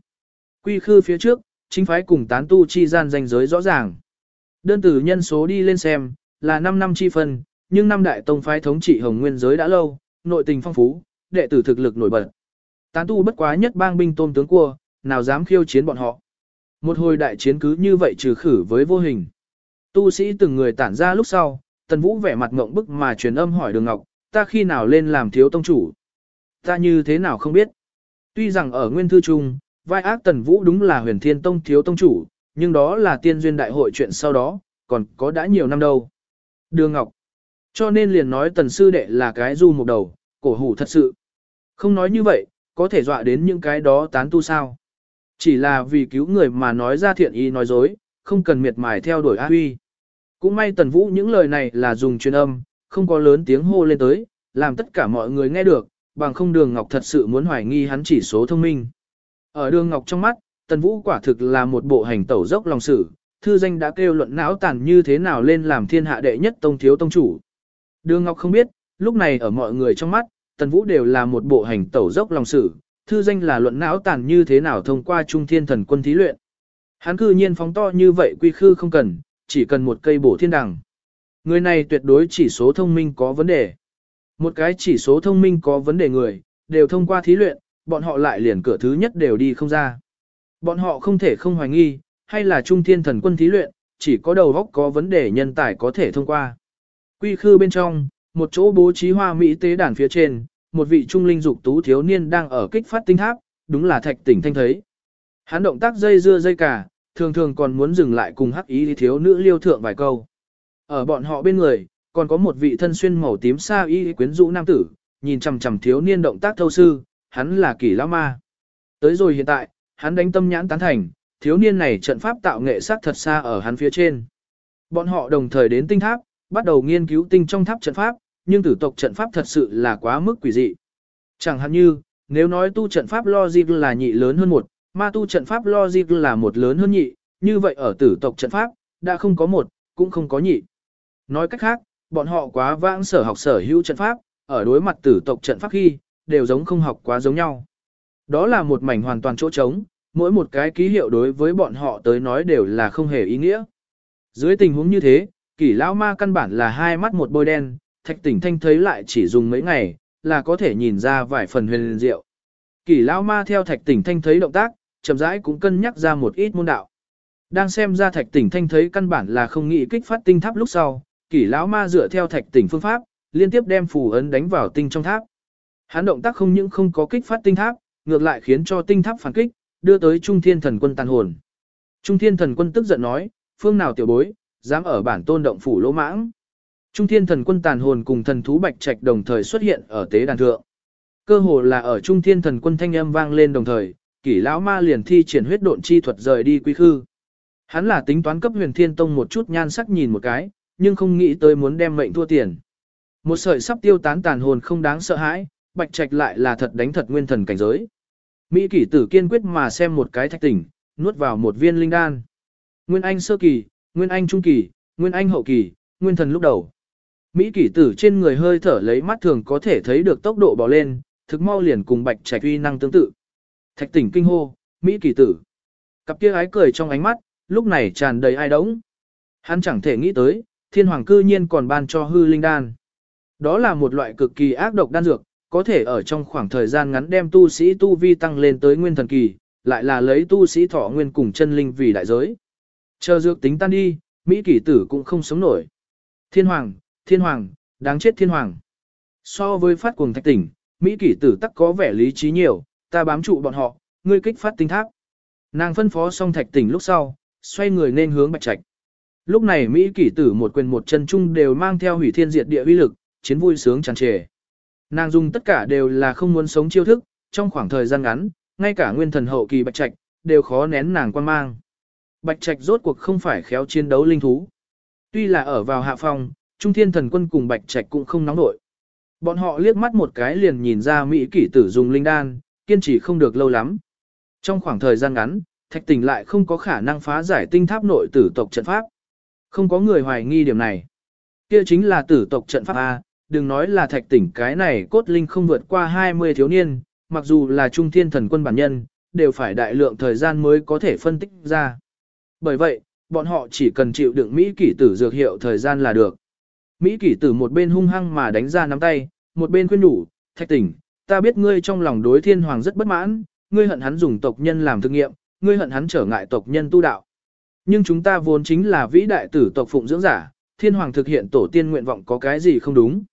Quy khư phía trước, chính phái cùng tán tu chi gian danh giới rõ ràng. Đơn tử nhân số đi lên xem, là 5 năm chi phân, nhưng năm đại tông phái thống trị hồng nguyên giới đã lâu, nội tình phong phú, đệ tử thực lực nổi bật. Tán tu bất quá nhất bang binh tôm tướng cua, nào dám khiêu chiến bọn họ. Một hồi đại chiến cứ như vậy trừ khử với vô hình. Tu sĩ từng người tản ra lúc sau, Tần Vũ vẻ mặt ngộng bức mà truyền âm hỏi Đường Ngọc, ta khi nào lên làm thiếu tông chủ? Ta như thế nào không biết. Tuy rằng ở nguyên thư trung, vai ác Tần Vũ đúng là huyền thiên tông thiếu tông chủ, nhưng đó là tiên duyên đại hội chuyện sau đó, còn có đã nhiều năm đâu. Đường Ngọc. Cho nên liền nói Tần Sư Đệ là cái du một đầu, cổ hủ thật sự. Không nói như vậy, có thể dọa đến những cái đó tán tu sao. Chỉ là vì cứu người mà nói ra thiện ý nói dối, không cần miệt mài theo đuổi a huy. Cũng may Tần Vũ những lời này là dùng truyền âm, không có lớn tiếng hô lên tới, làm tất cả mọi người nghe được, bằng không Đường Ngọc thật sự muốn hoài nghi hắn chỉ số thông minh. Ở Đường Ngọc trong mắt, Tần Vũ quả thực là một bộ hành tẩu dốc lòng sử, thư danh đã kêu luận não tàn như thế nào lên làm thiên hạ đệ nhất tông thiếu tông chủ. Đường Ngọc không biết, lúc này ở mọi người trong mắt, Tần Vũ đều là một bộ hành tẩu dốc lòng sử, thư danh là luận não tàn như thế nào thông qua trung thiên thần quân thí luyện. Hắn cư nhiên phóng to như vậy quy khư không cần, chỉ cần một cây bổ thiên đằng. Người này tuyệt đối chỉ số thông minh có vấn đề. Một cái chỉ số thông minh có vấn đề người, đều thông qua thí luyện, bọn họ lại liền cửa thứ nhất đều đi không ra. Bọn họ không thể không hoài nghi, hay là trung thiên thần quân thí luyện, chỉ có đầu góc có vấn đề nhân tài có thể thông qua. Quy khư bên trong, một chỗ bố trí hoa mỹ tế đàn phía trên, một vị trung linh dục tú thiếu niên đang ở kích phát tinh tháp, đúng là thạch tỉnh thanh thấy. Hắn động tác dây dưa dây cả, thường thường còn muốn dừng lại cùng hắc ý thiếu nữ liêu thượng vài câu. Ở bọn họ bên người, còn có một vị thân xuyên màu tím xa y quyến rũ nam tử, nhìn chằm chằm thiếu niên động tác thâu sư, hắn là kỳ lão ma. Tới rồi hiện tại, hắn đánh tâm nhãn tán thành, thiếu niên này trận pháp tạo nghệ sắc thật xa ở hắn phía trên. Bọn họ đồng thời đến tinh tháp, bắt đầu nghiên cứu tinh trong tháp trận pháp, nhưng tử tộc trận pháp thật sự là quá mức quỷ dị. Chẳng hạn như, nếu nói tu trận pháp logic là nhị lớn hơn một, ma tu trận pháp logic là một lớn hơn nhị, như vậy ở tử tộc trận pháp, đã không có một, cũng không có nhị. Nói cách khác, bọn họ quá vãng sở học sở hữu trận pháp, ở đối mặt tử tộc trận pháp khi, đều giống không học quá giống nhau. Đó là một mảnh hoàn toàn chỗ trống, mỗi một cái ký hiệu đối với bọn họ tới nói đều là không hề ý nghĩa. Dưới tình huống như thế, kỷ lão ma căn bản là hai mắt một bôi đen, thạch tỉnh thanh thấy lại chỉ dùng mấy ngày, là có thể nhìn ra vài phần huyền diệu. Kỷ lão ma theo thạch tỉnh thanh thấy động tác, chậm rãi cũng cân nhắc ra một ít môn đạo. Đang xem ra thạch tỉnh thanh thấy căn bản là không nghĩ kích phát tinh tháp lúc sau, kỷ lão ma dựa theo thạch tỉnh phương pháp, liên tiếp đem phù ấn đánh vào tinh trong tháp. Hắn động tác không những không có kích phát tinh tháp, ngược lại khiến cho tinh tháp phản kích, đưa tới Trung Thiên Thần Quân tàn hồn. Trung Thiên Thần Quân tức giận nói, phương nào tiểu bối, dám ở bản tôn động phủ lỗ mãng. Trung Thiên Thần Quân tàn hồn cùng thần thú bạch trạch đồng thời xuất hiện ở tế đàn thượng. Cơ hồ là ở Trung Thiên Thần Quân thanh âm vang lên đồng thời, Kỷ lão ma liền thi triển huyết độn chi thuật rời đi quy khư. Hắn là tính toán cấp Huyền Thiên Tông một chút nhan sắc nhìn một cái, nhưng không nghĩ tới muốn đem mệnh thua tiền. Một sợi sắp tiêu tán tàn hồn không đáng sợ hãi, bạch trạch lại là thật đánh thật nguyên thần cảnh giới. Mỹ kỷ tử kiên quyết mà xem một cái thạch tỉnh, nuốt vào một viên linh đan. Nguyên Anh sơ kỳ, Nguyên Anh trung kỳ, Nguyên Anh hậu kỳ, Nguyên thần lúc đầu. Mỹ kỷ tử trên người hơi thở lấy mắt thường có thể thấy được tốc độ bỏ lên, thực mau liền cùng bạch trạch uy năng tương tự. Thạch tỉnh kinh hô, Mỹ kỷ tử. Cặp kia ái cười trong ánh mắt, lúc này tràn đầy ai đống. Hắn chẳng thể nghĩ tới, thiên hoàng cư nhiên còn ban cho hư linh đan. Đó là một loại cực kỳ ác độc đan dược, có thể ở trong khoảng thời gian ngắn đem tu sĩ tu vi tăng lên tới nguyên thần kỳ, lại là lấy tu sĩ thọ nguyên cùng chân linh vì đại giới. Chờ dược tính tan đi, Mỹ kỷ tử cũng không sống nổi. Thiên hoàng, thiên hoàng, đáng chết thiên hoàng. So với phát cuồng thạch tỉnh, Mỹ kỷ tử tắc có vẻ lý trí nhiều, ta bám trụ bọn họ, ngươi kích phát tinh tháp. Nàng phân phó xong thạch tỉnh lúc sau, xoay người nên hướng bạch trạch. Lúc này Mỹ kỷ tử một quyền một chân chung đều mang theo hủy thiên diệt địa uy lực, chiến vui sướng tràn trề. Nàng dùng tất cả đều là không muốn sống chiêu thức, trong khoảng thời gian ngắn, ngay cả nguyên thần hậu kỳ bạch trạch, đều khó nén nàng quan mang. Bạch trạch rốt cuộc không phải khéo chiến đấu linh thú. Tuy là ở vào hạ phòng, Trung Thiên Thần Quân cùng Bạch Trạch cũng không nóng nổi. Bọn họ liếc mắt một cái liền nhìn ra Mỹ kỷ tử dùng linh đan, kiên trì không được lâu lắm. Trong khoảng thời gian ngắn, Thạch Tỉnh lại không có khả năng phá giải tinh tháp nội tử tộc trận pháp. Không có người hoài nghi điểm này. Kia chính là tử tộc trận pháp A, đừng nói là Thạch Tỉnh cái này cốt linh không vượt qua 20 thiếu niên, mặc dù là Trung Thiên Thần Quân bản nhân, đều phải đại lượng thời gian mới có thể phân tích ra. Bởi vậy, bọn họ chỉ cần chịu đựng Mỹ kỷ tử dược hiệu thời gian là được. Mỹ kỷ tử một bên hung hăng mà đánh ra nắm tay, một bên khuyên nhủ, thạch tỉnh, ta biết ngươi trong lòng đối thiên hoàng rất bất mãn, ngươi hận hắn dùng tộc nhân làm thực nghiệm, ngươi hận hắn trở ngại tộc nhân tu đạo. Nhưng chúng ta vốn chính là vĩ đại tử tộc phụng dưỡng giả, thiên hoàng thực hiện tổ tiên nguyện vọng có cái gì không đúng.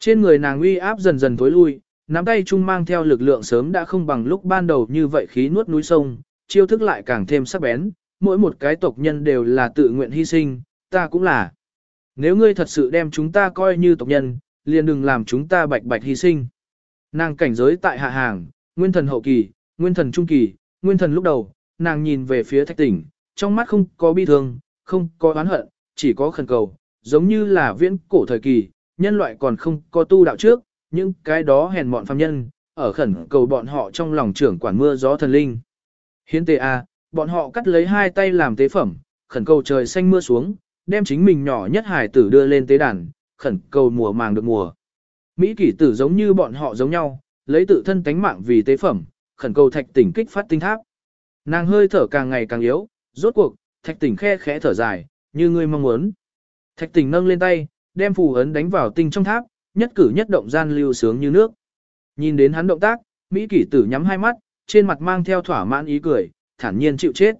Trên người nàng uy áp dần dần thối lui, nắm tay chung mang theo lực lượng sớm đã không bằng lúc ban đầu như vậy khí nuốt núi sông, chiêu thức lại càng thêm sắc bén, mỗi một cái tộc nhân đều là tự nguyện hy sinh, ta cũng là. Nếu ngươi thật sự đem chúng ta coi như tộc nhân, liền đừng làm chúng ta bạch bạch hy sinh. Nàng cảnh giới tại hạ hàng, nguyên thần hậu kỳ, nguyên thần trung kỳ, nguyên thần lúc đầu, nàng nhìn về phía thạch tỉnh, trong mắt không có bi thương, không có oán hận, chỉ có khẩn cầu, giống như là viễn cổ thời kỳ, nhân loại còn không có tu đạo trước, những cái đó hèn mọn phàm nhân, ở khẩn cầu bọn họ trong lòng trưởng quản mưa gió thần linh. Hiến tế A, bọn họ cắt lấy hai tay làm tế phẩm, khẩn cầu trời xanh mưa xuống, đem chính mình nhỏ nhất hải tử đưa lên tế đàn, khẩn cầu mùa màng được mùa. Mỹ kỷ tử giống như bọn họ giống nhau, lấy tự thân tánh mạng vì tế phẩm, khẩn cầu thạch tỉnh kích phát tinh tháp. Nàng hơi thở càng ngày càng yếu, rốt cuộc, thạch tỉnh khe khẽ thở dài, như ngươi mong muốn. Thạch tỉnh nâng lên tay, đem phù ấn đánh vào tinh trong tháp, nhất cử nhất động gian lưu sướng như nước. Nhìn đến hắn động tác, Mỹ kỷ tử nhắm hai mắt, trên mặt mang theo thỏa mãn ý cười, thản nhiên chịu chết.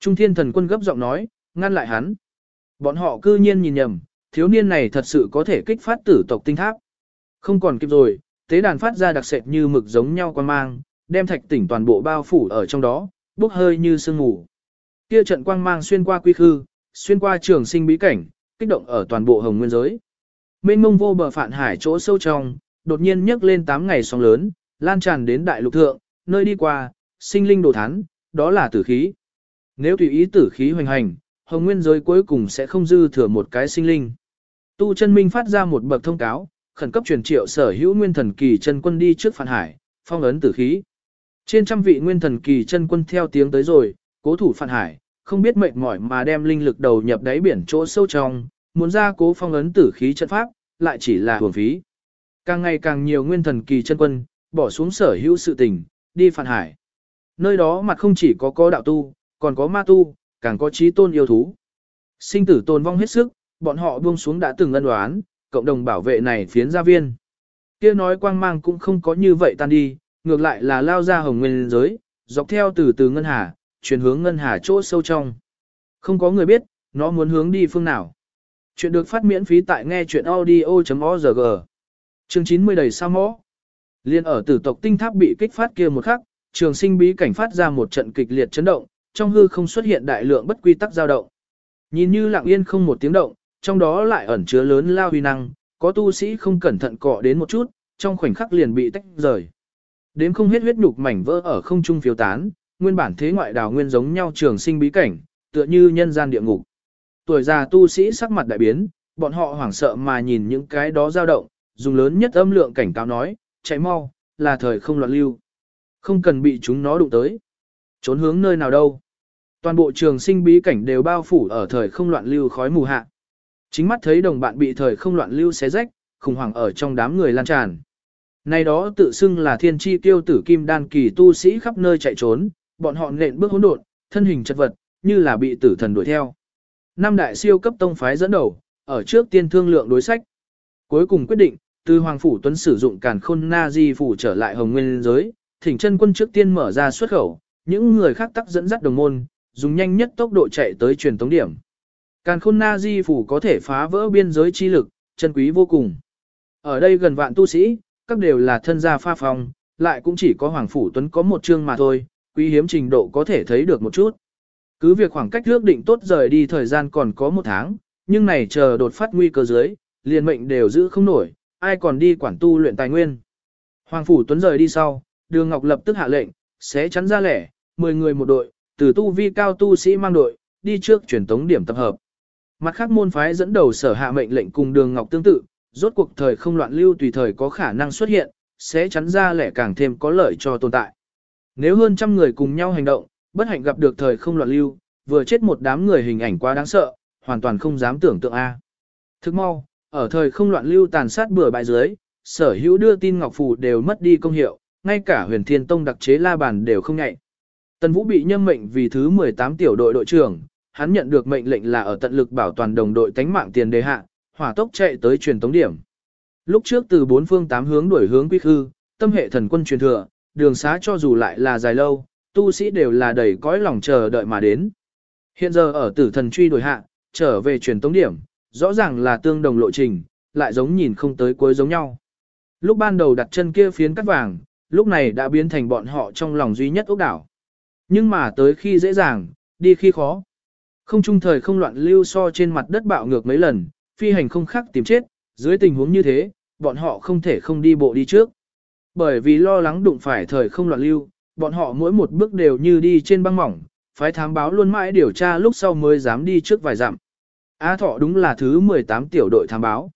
Trung thiên thần quân gấp giọng nói, ngăn lại hắn. Bọn họ cư nhiên nhìn nhầm, thiếu niên này thật sự có thể kích phát tử tộc tinh tháp. Không còn kịp rồi, tế đàn phát ra đặc sệt như mực giống nhau quan mang, đem thạch tỉnh toàn bộ bao phủ ở trong đó, bốc hơi như sương mù. Kia trận quang mang xuyên qua quy khư, xuyên qua trường sinh bí cảnh, kích động ở toàn bộ hồng nguyên giới. Mênh mông vô bờ phản hải chỗ sâu trong, đột nhiên nhấc lên 8 ngày sóng lớn, lan tràn đến đại lục thượng, nơi đi qua, sinh linh đồ thán, đó là tử khí. Nếu tùy ý tử khí hoành hành, hồng nguyên giới cuối cùng sẽ không dư thừa một cái sinh linh. Tu chân minh phát ra một bậc thông cáo, khẩn cấp truyền triệu sở hữu nguyên thần kỳ chân quân đi trước phản hải, phong ấn tử khí. Trên trăm vị nguyên thần kỳ chân quân theo tiếng tới rồi, cố thủ phản hải, không biết mệt mỏi mà đem linh lực đầu nhập đáy biển chỗ sâu trong, muốn ra cố phong ấn tử khí chân pháp, lại chỉ là hưởng phí. Càng ngày càng nhiều nguyên thần kỳ chân quân, bỏ xuống sở hữu sự tình, đi phản hải. Nơi đó mặt không chỉ có có đạo tu, còn có ma tu, càng có trí tôn yêu thú. Sinh tử tồn vong hết sức, bọn họ buông xuống đã từng ân đoán, cộng đồng bảo vệ này phiến gia viên. Kia nói quang mang cũng không có như vậy tan đi, ngược lại là lao ra hồng nguyên giới, dọc theo từ từ ngân hà, chuyển hướng ngân hà chỗ sâu trong. Không có người biết, nó muốn hướng đi phương nào. Chuyện được phát miễn phí tại nghe chuyện audio.org. Chương 90 đầy sao mõ. Liên ở tử tộc tinh tháp bị kích phát kia một khắc, trường sinh bí cảnh phát ra một trận kịch liệt chấn động, trong hư không xuất hiện đại lượng bất quy tắc dao động. Nhìn như lặng yên không một tiếng động, trong đó lại ẩn chứa lớn lao huy năng, có tu sĩ không cẩn thận cọ đến một chút, trong khoảnh khắc liền bị tách rời. Đến không hết huyết nhục mảnh vỡ ở không trung phiêu tán, nguyên bản thế ngoại đào nguyên giống nhau trường sinh bí cảnh, tựa như nhân gian địa ngục. Tuổi già tu sĩ sắc mặt đại biến, bọn họ hoảng sợ mà nhìn những cái đó dao động, dùng lớn nhất âm lượng cảnh cáo nói, chạy mau, là thời không loạn lưu. Không cần bị chúng nó đụng tới. Trốn hướng nơi nào đâu. Toàn bộ trường sinh bí cảnh đều bao phủ ở thời không loạn lưu khói mù hạ. Chính mắt thấy đồng bạn bị thời không loạn lưu xé rách, khủng hoảng ở trong đám người lan tràn. Này đó tự xưng là thiên chi tiêu tử kim đan kỳ tu sĩ khắp nơi chạy trốn, bọn họ nện bước hỗn độn, thân hình chật vật, như là bị tử thần đuổi theo. Năm đại siêu cấp tông phái dẫn đầu, ở trước tiên thương lượng đối sách. Cuối cùng quyết định, từ Hoàng Phủ Tuấn sử dụng càn khôn na di phủ trở lại Hồng Nguyên giới, thỉnh chân quân trước tiên mở ra xuất khẩu, những người khác tắc dẫn dắt đồng môn, dùng nhanh nhất tốc độ chạy tới truyền tống điểm. Càn khôn na di phủ có thể phá vỡ biên giới chi lực, chân quý vô cùng. Ở đây gần vạn tu sĩ, các đều là thân gia pha phong, lại cũng chỉ có Hoàng Phủ Tuấn có một chương mà thôi, quý hiếm trình độ có thể thấy được một chút. Cứ việc khoảng cách ước định tốt rời đi thời gian còn có một tháng, nhưng này chờ đột phát nguy cơ dưới, liền mệnh đều giữ không nổi, ai còn đi quản tu luyện tài nguyên. Hoàng Phủ Tuấn rời đi sau, Đường Ngọc lập tức hạ lệnh, sẽ chắn ra lẻ, 10 người một đội, từ tu vi cao tu sĩ mang đội, đi trước truyền tống điểm tập hợp. Mặt khác môn phái dẫn đầu sở hạ mệnh lệnh cùng đường ngọc tương tự, rốt cuộc thời không loạn lưu tùy thời có khả năng xuất hiện, sẽ chắn ra lẻ càng thêm có lợi cho tồn tại. Nếu hơn trăm người cùng nhau hành động, bất hạnh gặp được thời không loạn lưu, vừa chết một đám người hình ảnh quá đáng sợ, hoàn toàn không dám tưởng tượng A. Thức mau, ở thời không loạn lưu tàn sát bừa bãi dưới, sở hữu đưa tin ngọc phù đều mất đi công hiệu, ngay cả huyền thiên tông đặc chế la bàn đều không nhạy. Tần Vũ bị nhâm mệnh vì thứ 18 tiểu đội đội trưởng, hắn nhận được mệnh lệnh là ở tận lực bảo toàn đồng đội tánh mạng tiền đề hạ, hỏa tốc chạy tới truyền tống điểm. Lúc trước từ bốn phương tám hướng đuổi hướng quy khư, tâm hệ thần quân truyền thừa, đường xá cho dù lại là dài lâu, tu sĩ đều là đầy cõi lòng chờ đợi mà đến. Hiện giờ ở tử thần truy đổi hạ, trở về truyền tống điểm, rõ ràng là tương đồng lộ trình, lại giống nhìn không tới cuối giống nhau. Lúc ban đầu đặt chân kia phiến cắt vàng, lúc này đã biến thành bọn họ trong lòng duy nhất ốc đảo. Nhưng mà tới khi dễ dàng, đi khi khó. Không trung thời không loạn lưu so trên mặt đất bạo ngược mấy lần, phi hành không khác tìm chết, dưới tình huống như thế, bọn họ không thể không đi bộ đi trước. Bởi vì lo lắng đụng phải thời không loạn lưu, bọn họ mỗi một bước đều như đi trên băng mỏng, phái thám báo luôn mãi điều tra lúc sau mới dám đi trước vài dặm. A Thọ đúng là thứ 18 tiểu đội thám báo.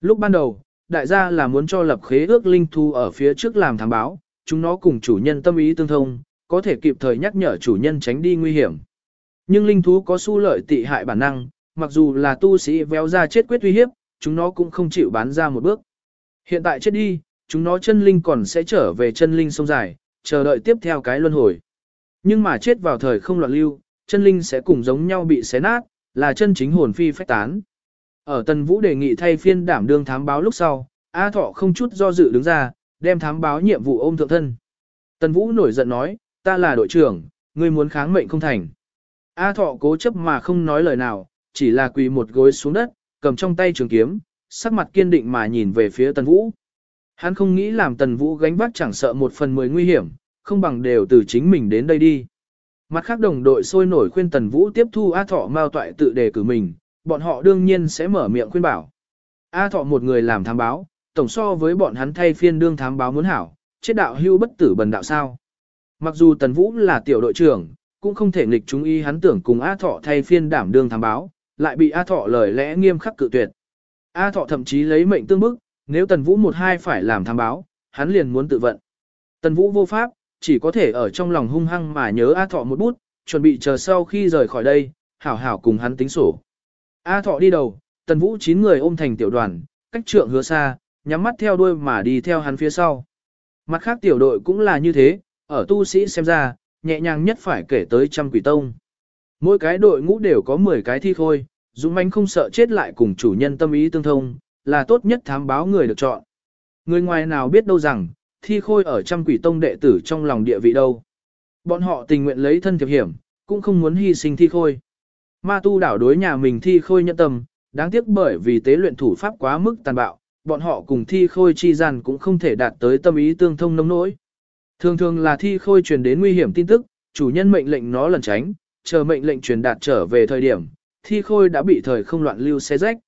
Lúc ban đầu, đại gia là muốn cho lập khế ước linh thu ở phía trước làm thám báo, chúng nó cùng chủ nhân tâm ý tương thông, có thể kịp thời nhắc nhở chủ nhân tránh đi nguy hiểm. Nhưng linh thú có su lợi tị hại bản năng, mặc dù là tu sĩ véo ra chết quyết uy hiếp, chúng nó cũng không chịu bán ra một bước. Hiện tại chết đi, chúng nó chân linh còn sẽ trở về chân linh sông dài, chờ đợi tiếp theo cái luân hồi. Nhưng mà chết vào thời không loạn lưu, chân linh sẽ cùng giống nhau bị xé nát, là chân chính hồn phi phách tán. Ở Tần Vũ đề nghị thay phiên đảm đương thám báo lúc sau, A Thọ không chút do dự đứng ra, đem thám báo nhiệm vụ ôm thượng thân. Tần Vũ nổi giận nói, ta là đội trưởng, ngươi muốn kháng mệnh không thành. A Thọ cố chấp mà không nói lời nào, chỉ là quỳ một gối xuống đất, cầm trong tay trường kiếm, sắc mặt kiên định mà nhìn về phía Tần Vũ. Hắn không nghĩ làm Tần Vũ gánh vác chẳng sợ một phần mười nguy hiểm, không bằng đều từ chính mình đến đây đi. Mặt khác đồng đội sôi nổi khuyên Tần Vũ tiếp thu A Thọ mao toại tự đề cử mình, bọn họ đương nhiên sẽ mở miệng khuyên bảo. A Thọ một người làm thám báo, tổng so với bọn hắn thay phiên đương thám báo muốn hảo, chết đạo hưu bất tử bần đạo sao. Mặc dù Tần Vũ là tiểu đội trưởng, cũng không thể nghịch chúng ý hắn tưởng cùng A Thọ thay phiên đảm đương thám báo, lại bị A Thọ lời lẽ nghiêm khắc cự tuyệt. A Thọ thậm chí lấy mệnh tương bức, nếu Tần Vũ một hai phải làm tham báo, hắn liền muốn tự vận. Tần Vũ vô pháp, chỉ có thể ở trong lòng hung hăng mà nhớ A Thọ một bút, chuẩn bị chờ sau khi rời khỏi đây, hảo hảo cùng hắn tính sổ. A Thọ đi đầu, Tần Vũ chín người ôm thành tiểu đoàn, cách trượng hứa xa, nhắm mắt theo đuôi mà đi theo hắn phía sau. Mặt khác tiểu đội cũng là như thế, ở tu sĩ xem ra, nhẹ nhàng nhất phải kể tới trăm quỷ tông. Mỗi cái đội ngũ đều có 10 cái thi khôi, dũng mãnh không sợ chết lại cùng chủ nhân tâm ý tương thông, là tốt nhất thám báo người được chọn. Người ngoài nào biết đâu rằng, thi khôi ở trăm quỷ tông đệ tử trong lòng địa vị đâu. Bọn họ tình nguyện lấy thân thiệp hiểm, cũng không muốn hy sinh thi khôi. Ma tu đảo đối nhà mình thi khôi nhận tâm, đáng tiếc bởi vì tế luyện thủ pháp quá mức tàn bạo, bọn họ cùng thi khôi chi gian cũng không thể đạt tới tâm ý tương thông nông nỗi. Thường thường là thi khôi truyền đến nguy hiểm tin tức, chủ nhân mệnh lệnh nó lẩn tránh, chờ mệnh lệnh truyền đạt trở về thời điểm, thi khôi đã bị thời không loạn lưu xé rách.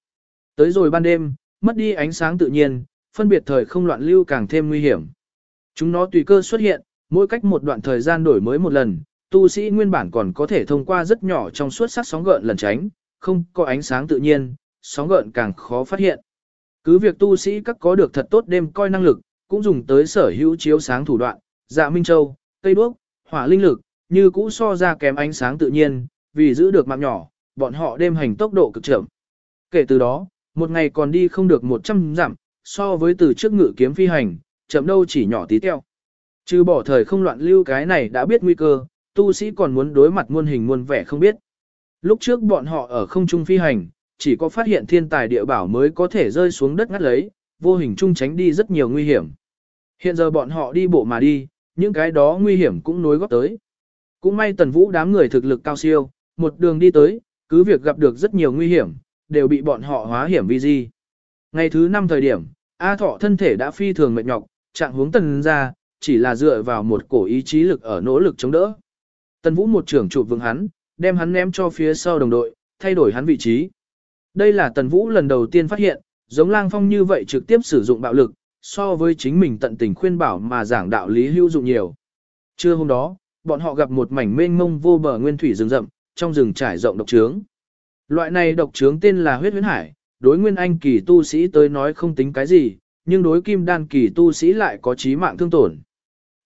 Tới rồi ban đêm, mất đi ánh sáng tự nhiên, phân biệt thời không loạn lưu càng thêm nguy hiểm. Chúng nó tùy cơ xuất hiện, mỗi cách một đoạn thời gian đổi mới một lần, tu sĩ nguyên bản còn có thể thông qua rất nhỏ trong suốt sắc sóng gợn lần tránh, không có ánh sáng tự nhiên, sóng gợn càng khó phát hiện. Cứ việc tu sĩ các có được thật tốt đêm coi năng lực, cũng dùng tới sở hữu chiếu sáng thủ đoạn, dạ minh châu, cây đuốc, hỏa linh lực, như cũ so ra kém ánh sáng tự nhiên, vì giữ được mạng nhỏ, bọn họ đêm hành tốc độ cực chậm. Kể từ đó, một ngày còn đi không được 100 dặm, so với từ trước ngự kiếm phi hành, chậm đâu chỉ nhỏ tí teo. Trừ bỏ thời không loạn lưu cái này đã biết nguy cơ, tu sĩ còn muốn đối mặt muôn hình muôn vẻ không biết. Lúc trước bọn họ ở không trung phi hành, chỉ có phát hiện thiên tài địa bảo mới có thể rơi xuống đất ngắt lấy, vô hình trung tránh đi rất nhiều nguy hiểm. Hiện giờ bọn họ đi bộ mà đi, những cái đó nguy hiểm cũng nối góp tới. Cũng may tần vũ đám người thực lực cao siêu, một đường đi tới, cứ việc gặp được rất nhiều nguy hiểm, đều bị bọn họ hóa hiểm vi di. Ngày thứ năm thời điểm, A Thọ thân thể đã phi thường mệt nhọc, trạng hướng tần ra, chỉ là dựa vào một cổ ý chí lực ở nỗ lực chống đỡ. Tần Vũ một trưởng chụp vững hắn, đem hắn ném cho phía sau đồng đội, thay đổi hắn vị trí. Đây là Tần Vũ lần đầu tiên phát hiện, giống lang phong như vậy trực tiếp sử dụng bạo lực, so với chính mình tận tình khuyên bảo mà giảng đạo lý hữu dụng nhiều. Trưa hôm đó, bọn họ gặp một mảnh mênh mông vô bờ nguyên thủy rừng rậm, trong rừng trải rộng độc trướng. Loại này độc trướng tên là huyết huyễn hải, đối nguyên anh kỳ tu sĩ tới nói không tính cái gì, nhưng đối kim đan kỳ tu sĩ lại có chí mạng thương tổn.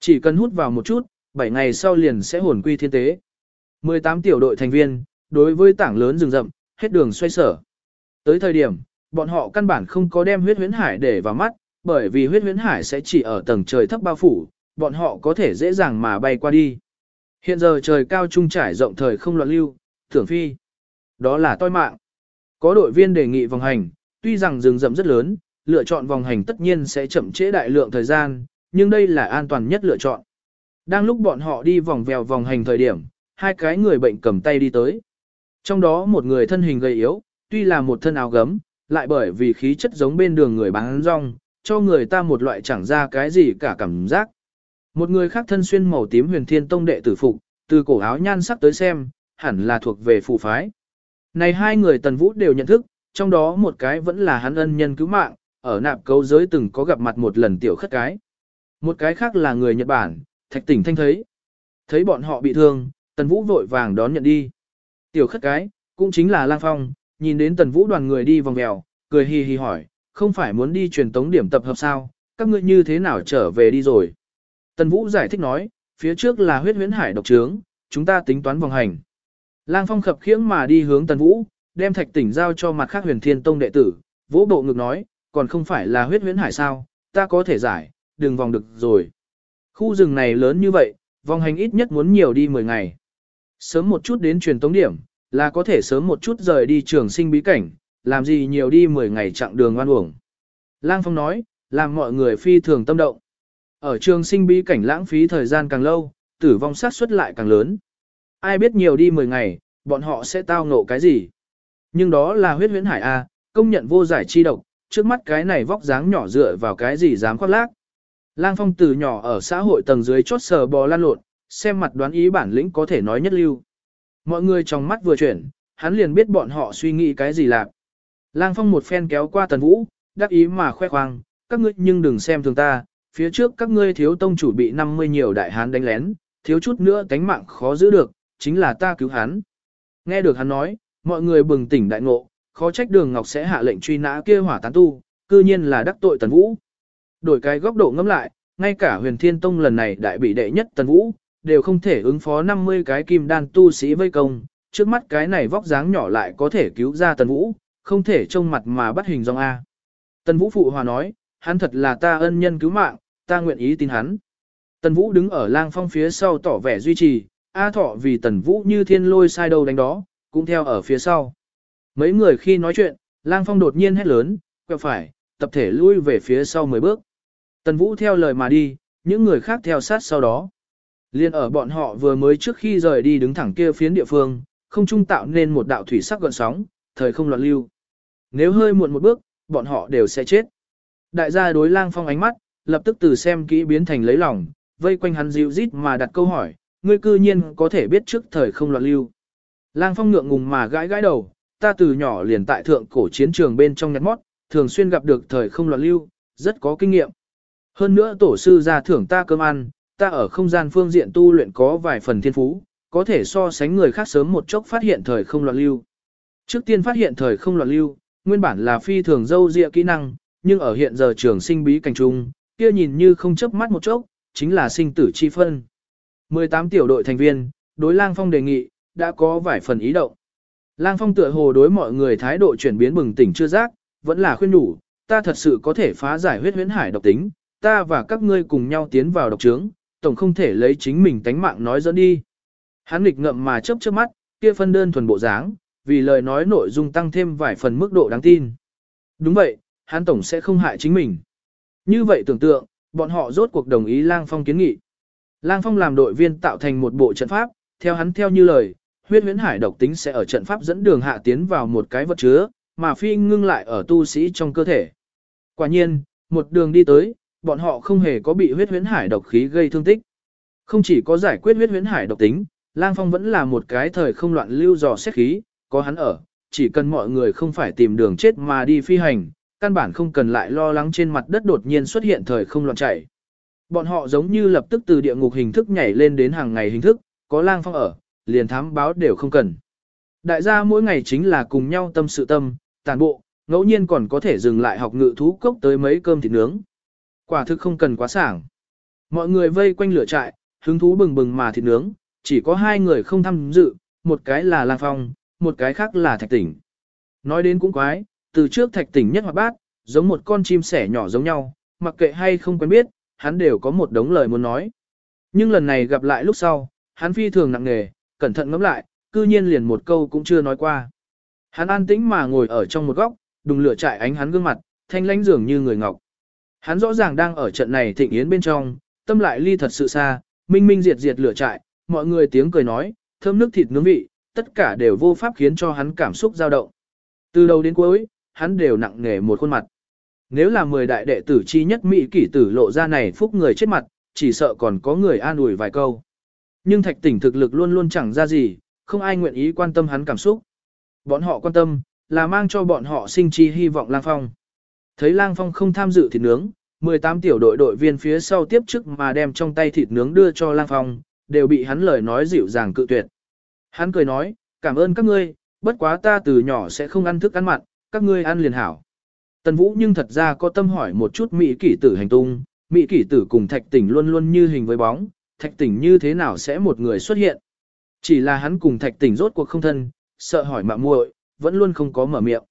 Chỉ cần hút vào một chút, 7 ngày sau liền sẽ hồn quy thiên tế. 18 tiểu đội thành viên, đối với tảng lớn rừng rậm, hết đường xoay sở. Tới thời điểm, bọn họ căn bản không có đem huyết huyễn hải để vào mắt, bởi vì huyết huyễn hải sẽ chỉ ở tầng trời thấp bao phủ, bọn họ có thể dễ dàng mà bay qua đi. Hiện giờ trời cao trung trải rộng thời không loạn lưu, tưởng phi. Đó là toi mạng. Có đội viên đề nghị vòng hành, tuy rằng rừng rậm rất lớn, lựa chọn vòng hành tất nhiên sẽ chậm trễ đại lượng thời gian, nhưng đây là an toàn nhất lựa chọn. Đang lúc bọn họ đi vòng vèo vòng hành thời điểm, hai cái người bệnh cầm tay đi tới. Trong đó một người thân hình gầy yếu, tuy là một thân áo gấm, lại bởi vì khí chất giống bên đường người bán rong, cho người ta một loại chẳng ra cái gì cả cảm giác. Một người khác thân xuyên màu tím huyền thiên tông đệ tử phục, từ cổ áo nhan sắc tới xem, hẳn là thuộc về phù phái. Này hai người tần vũ đều nhận thức, trong đó một cái vẫn là hắn ân nhân cứu mạng, ở nạp cấu giới từng có gặp mặt một lần tiểu khất cái. Một cái khác là người Nhật Bản, thạch tỉnh thanh thấy. Thấy bọn họ bị thương, tần vũ vội vàng đón nhận đi. Tiểu khất cái, cũng chính là lang phong, nhìn đến tần vũ đoàn người đi vòng mèo, cười hì hì hỏi, không phải muốn đi truyền tống điểm tập hợp sao, các ngươi như thế nào trở về đi rồi. Tần vũ giải thích nói, phía trước là huyết huyễn hải độc trướng, chúng ta tính toán vòng hành. Lang phong khập khiễng mà đi hướng tần vũ, đem thạch tỉnh giao cho mặt khác huyền thiên tông đệ tử, vỗ bộ ngực nói, còn không phải là huyết huyễn hải sao, ta có thể giải, đừng vòng được rồi. Khu rừng này lớn như vậy, vòng hành ít nhất muốn nhiều đi 10 ngày. Sớm một chút đến truyền tống điểm, là có thể sớm một chút rời đi trường sinh bí cảnh, làm gì nhiều đi 10 ngày chặng đường oan uổng. Lang Phong nói, làm mọi người phi thường tâm động. Ở trường sinh bí cảnh lãng phí thời gian càng lâu, tử vong sát suất lại càng lớn. Ai biết nhiều đi 10 ngày, bọn họ sẽ tao ngộ cái gì. Nhưng đó là huyết huyễn hải A, công nhận vô giải chi độc, trước mắt cái này vóc dáng nhỏ dựa vào cái gì dám khoác lác. Lang Phong từ nhỏ ở xã hội tầng dưới chốt sờ bò lan lộn, xem mặt đoán ý bản lĩnh có thể nói nhất lưu. Mọi người trong mắt vừa chuyển, hắn liền biết bọn họ suy nghĩ cái gì lạc. Lang Phong một phen kéo qua Tần Vũ, đắc ý mà khoe khoang, các ngươi nhưng đừng xem thường ta, phía trước các ngươi thiếu tông chủ bị 50 nhiều đại hán đánh lén, thiếu chút nữa cánh mạng khó giữ được, chính là ta cứu hắn. Nghe được hắn nói, mọi người bừng tỉnh đại ngộ, khó trách đường Ngọc sẽ hạ lệnh truy nã kia hỏa tán tu, cư nhiên là đắc tội Tần Vũ. Đổi cái góc độ ngẫm lại, ngay cả huyền thiên tông lần này đại bị đệ nhất Tần Vũ, đều không thể ứng phó 50 cái kim đan tu sĩ vây công, trước mắt cái này vóc dáng nhỏ lại có thể cứu ra Tần Vũ, không thể trông mặt mà bắt hình dong A. Tần Vũ phụ hòa nói, hắn thật là ta ân nhân cứu mạng, ta nguyện ý tin hắn. Tần Vũ đứng ở lang phong phía sau tỏ vẻ duy trì, A thọ vì Tần Vũ như thiên lôi sai đầu đánh đó, cũng theo ở phía sau. Mấy người khi nói chuyện, lang phong đột nhiên hét lớn, quẹo phải, tập thể lui về phía sau 10 bước. Tần Vũ theo lời mà đi, những người khác theo sát sau đó. Liên ở bọn họ vừa mới trước khi rời đi đứng thẳng kia phiến địa phương, không trung tạo nên một đạo thủy sắc gợn sóng, thời không loạn lưu. Nếu hơi muộn một bước, bọn họ đều sẽ chết. Đại gia đối lang phong ánh mắt, lập tức từ xem kỹ biến thành lấy lòng, vây quanh hắn dịu rít mà đặt câu hỏi, ngươi cư nhiên có thể biết trước thời không loạn lưu. Lang phong ngượng ngùng mà gãi gãi đầu, ta từ nhỏ liền tại thượng cổ chiến trường bên trong nhặt mót, thường xuyên gặp được thời không loạn lưu, rất có kinh nghiệm. Hơn nữa tổ sư ra thưởng ta cơm ăn, ta ở không gian phương diện tu luyện có vài phần thiên phú, có thể so sánh người khác sớm một chốc phát hiện thời không loạn lưu. Trước tiên phát hiện thời không loạn lưu, nguyên bản là phi thường dâu dịa kỹ năng, nhưng ở hiện giờ trường sinh bí cảnh trung, kia nhìn như không chớp mắt một chốc, chính là sinh tử chi phân. 18 tiểu đội thành viên, đối Lang Phong đề nghị, đã có vài phần ý động. Lang Phong tựa hồ đối mọi người thái độ chuyển biến bừng tỉnh chưa giác, vẫn là khuyên đủ, ta thật sự có thể phá giải huyết huyễn hải độc tính, ta và các ngươi cùng nhau tiến vào độc trướng, tổng không thể lấy chính mình tánh mạng nói dẫn đi. Hắn nghịch ngậm mà chớp chớp mắt, kia phân đơn thuần bộ dáng, vì lời nói nội dung tăng thêm vài phần mức độ đáng tin. Đúng vậy, hắn tổng sẽ không hại chính mình. Như vậy tưởng tượng, bọn họ rốt cuộc đồng ý Lang Phong kiến nghị. Lang Phong làm đội viên tạo thành một bộ trận pháp, theo hắn theo như lời, huyết huyễn hải độc tính sẽ ở trận pháp dẫn đường hạ tiến vào một cái vật chứa, mà phi ngưng lại ở tu sĩ trong cơ thể. Quả nhiên, một đường đi tới, bọn họ không hề có bị huyết huyễn hải độc khí gây thương tích. Không chỉ có giải quyết huyết huyễn hải độc tính, Lang Phong vẫn là một cái thời không loạn lưu dò xét khí, có hắn ở, chỉ cần mọi người không phải tìm đường chết mà đi phi hành, căn bản không cần lại lo lắng trên mặt đất đột nhiên xuất hiện thời không loạn chảy. Bọn họ giống như lập tức từ địa ngục hình thức nhảy lên đến hàng ngày hình thức, có Lang Phong ở, liền thám báo đều không cần. Đại gia mỗi ngày chính là cùng nhau tâm sự tâm, tàn bộ, ngẫu nhiên còn có thể dừng lại học ngự thú cốc tới mấy cơm thịt nướng. Quả thực không cần quá sảng. Mọi người vây quanh lửa trại, hứng thú bừng bừng mà thịt nướng, chỉ có hai người không tham dự, một cái là Lang Phong, một cái khác là Thạch Tỉnh. Nói đến cũng quái, từ trước Thạch Tỉnh nhất hoạt bát, giống một con chim sẻ nhỏ giống nhau, mặc kệ hay không quen biết, hắn đều có một đống lời muốn nói. Nhưng lần này gặp lại lúc sau, hắn phi thường nặng nề, cẩn thận ngẫm lại, cư nhiên liền một câu cũng chưa nói qua. Hắn an tĩnh mà ngồi ở trong một góc, đùng lửa trại ánh hắn gương mặt, thanh lãnh dường như người ngọc. Hắn rõ ràng đang ở trận này thịnh yến bên trong, tâm lại ly thật sự xa, minh minh diệt diệt lửa trại, mọi người tiếng cười nói, thơm nước thịt nướng vị, tất cả đều vô pháp khiến cho hắn cảm xúc dao động. Từ đầu đến cuối, hắn đều nặng nề một khuôn mặt. Nếu là 10 đại đệ tử chi nhất Mỹ kỷ tử lộ ra này phúc người chết mặt, chỉ sợ còn có người an ủi vài câu. Nhưng thạch tỉnh thực lực luôn luôn chẳng ra gì, không ai nguyện ý quan tâm hắn cảm xúc. Bọn họ quan tâm, là mang cho bọn họ sinh chi hy vọng lang phong. Thấy lang phong không tham dự thịt nướng, 18 tiểu đội đội viên phía sau tiếp chức mà đem trong tay thịt nướng đưa cho lang phong, đều bị hắn lời nói dịu dàng cự tuyệt. Hắn cười nói, cảm ơn các ngươi, bất quá ta từ nhỏ sẽ không ăn thức ăn mặn, các ngươi ăn liền hảo. Tần Vũ nhưng thật ra có tâm hỏi một chút Mỹ kỷ tử hành tung, Mỹ kỷ tử cùng thạch tỉnh luôn luôn như hình với bóng, thạch tỉnh như thế nào sẽ một người xuất hiện. Chỉ là hắn cùng thạch tỉnh rốt cuộc không thân, sợ hỏi mạ muội, vẫn luôn không có mở miệng.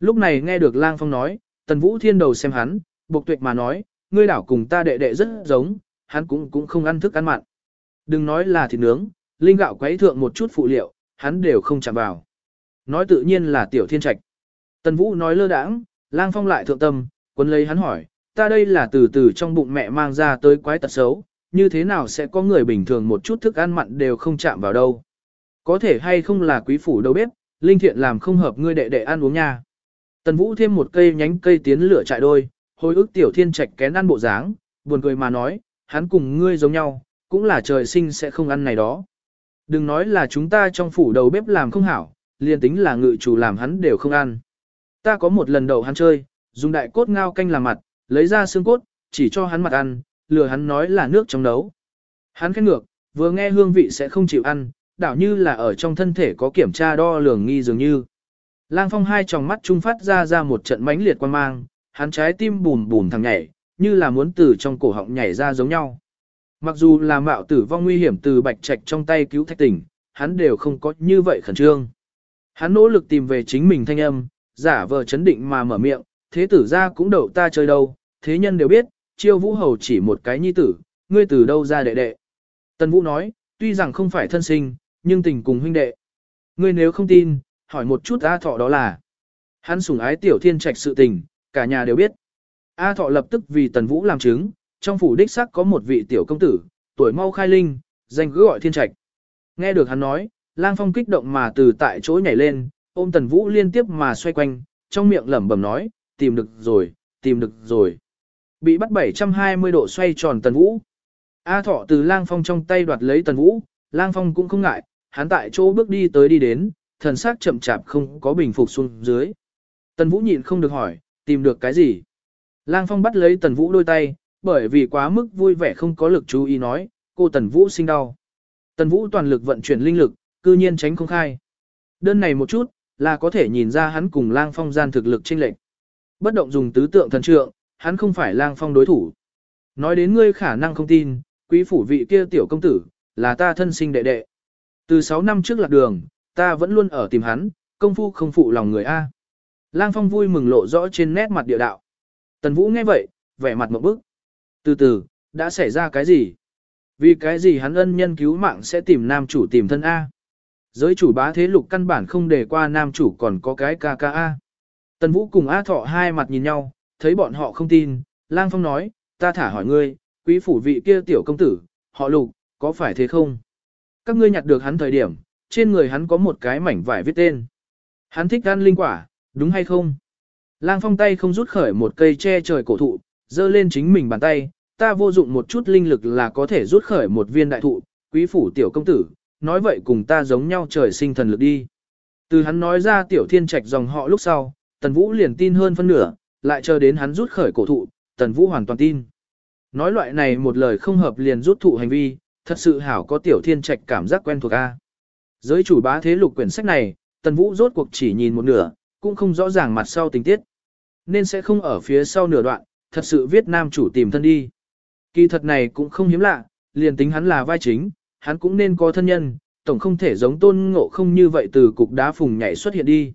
Lúc này nghe được lang phong nói, tần vũ thiên đầu xem hắn, buộc tuyệt mà nói, ngươi đảo cùng ta đệ đệ rất giống, hắn cũng cũng không ăn thức ăn mặn. Đừng nói là thịt nướng, linh gạo quấy thượng một chút phụ liệu, hắn đều không chạm vào. Nói tự nhiên là tiểu thiên trạch. Tần vũ nói lơ đãng, lang phong lại thượng tâm, quân lấy hắn hỏi, ta đây là từ từ trong bụng mẹ mang ra tới quái tật xấu, như thế nào sẽ có người bình thường một chút thức ăn mặn đều không chạm vào đâu. Có thể hay không là quý phủ đâu biết, linh thiện làm không hợp ngươi đệ đệ ăn uống nha. Tần Vũ thêm một cây nhánh cây tiến lửa chạy đôi, hồi ức tiểu thiên trạch kén ăn bộ dáng, buồn cười mà nói, hắn cùng ngươi giống nhau, cũng là trời sinh sẽ không ăn này đó. Đừng nói là chúng ta trong phủ đầu bếp làm không hảo, liền tính là ngự chủ làm hắn đều không ăn. Ta có một lần đầu hắn chơi, dùng đại cốt ngao canh làm mặt, lấy ra xương cốt, chỉ cho hắn mặt ăn, lừa hắn nói là nước trong nấu. Hắn khét ngược, vừa nghe hương vị sẽ không chịu ăn, đảo như là ở trong thân thể có kiểm tra đo lường nghi dường như. Lang phong hai tròng mắt trung phát ra ra một trận mãnh liệt quan mang, hắn trái tim bùm bùm thằng nhảy, như là muốn từ trong cổ họng nhảy ra giống nhau. Mặc dù là mạo tử vong nguy hiểm từ bạch trạch trong tay cứu thạch tỉnh, hắn đều không có như vậy khẩn trương. Hắn nỗ lực tìm về chính mình thanh âm, giả vờ chấn định mà mở miệng, thế tử ra cũng đậu ta chơi đâu, thế nhân đều biết, chiêu vũ hầu chỉ một cái nhi tử, ngươi từ đâu ra đệ đệ. Tần vũ nói, tuy rằng không phải thân sinh, nhưng tình cùng huynh đệ. Ngươi nếu không tin, hỏi một chút A Thọ đó là. Hắn sủng ái tiểu thiên trạch sự tình, cả nhà đều biết. A Thọ lập tức vì Tần Vũ làm chứng, trong phủ đích sắc có một vị tiểu công tử, tuổi mau khai linh, danh cứ gọi thiên trạch. Nghe được hắn nói, lang phong kích động mà từ tại chỗ nhảy lên, ôm Tần Vũ liên tiếp mà xoay quanh, trong miệng lẩm bẩm nói, tìm được rồi, tìm được rồi. Bị bắt 720 độ xoay tròn Tần Vũ. A Thọ từ lang phong trong tay đoạt lấy Tần Vũ, lang phong cũng không ngại, hắn tại chỗ bước đi tới đi đến, thần sắc chậm chạp không có bình phục xuống dưới. Tần Vũ nhịn không được hỏi, tìm được cái gì? Lang Phong bắt lấy Tần Vũ đôi tay, bởi vì quá mức vui vẻ không có lực chú ý nói, cô Tần Vũ sinh đau. Tần Vũ toàn lực vận chuyển linh lực, cư nhiên tránh không khai. Đơn này một chút, là có thể nhìn ra hắn cùng Lang Phong gian thực lực chênh lệch. Bất động dùng tứ tượng thần trượng, hắn không phải Lang Phong đối thủ. Nói đến ngươi khả năng không tin, quý phủ vị kia tiểu công tử, là ta thân sinh đệ đệ. Từ 6 năm trước lạc đường, ta vẫn luôn ở tìm hắn, công phu không phụ lòng người A. Lang Phong vui mừng lộ rõ trên nét mặt địa đạo. Tần Vũ nghe vậy, vẻ mặt một bức. Từ từ, đã xảy ra cái gì? Vì cái gì hắn ân nhân cứu mạng sẽ tìm nam chủ tìm thân A? Giới chủ bá thế lục căn bản không để qua nam chủ còn có cái ca ca A. Tần Vũ cùng A Thọ hai mặt nhìn nhau, thấy bọn họ không tin, Lang Phong nói, ta thả hỏi ngươi, quý phủ vị kia tiểu công tử, họ lục, có phải thế không? Các ngươi nhặt được hắn thời điểm, trên người hắn có một cái mảnh vải viết tên. Hắn thích ăn linh quả, đúng hay không? Lang phong tay không rút khởi một cây che trời cổ thụ, dơ lên chính mình bàn tay, ta vô dụng một chút linh lực là có thể rút khởi một viên đại thụ, quý phủ tiểu công tử, nói vậy cùng ta giống nhau trời sinh thần lực đi. Từ hắn nói ra tiểu thiên trạch dòng họ lúc sau, tần vũ liền tin hơn phân nửa, lại chờ đến hắn rút khởi cổ thụ, tần vũ hoàn toàn tin. Nói loại này một lời không hợp liền rút thụ hành vi, thật sự hảo có tiểu thiên trạch cảm giác quen thuộc a. Giới chủ bá thế lục quyển sách này, Tần Vũ rốt cuộc chỉ nhìn một nửa, cũng không rõ ràng mặt sau tình tiết. Nên sẽ không ở phía sau nửa đoạn, thật sự viết nam chủ tìm thân đi. Kỳ thật này cũng không hiếm lạ, liền tính hắn là vai chính, hắn cũng nên có thân nhân, tổng không thể giống tôn ngộ không như vậy từ cục đá phùng nhảy xuất hiện đi.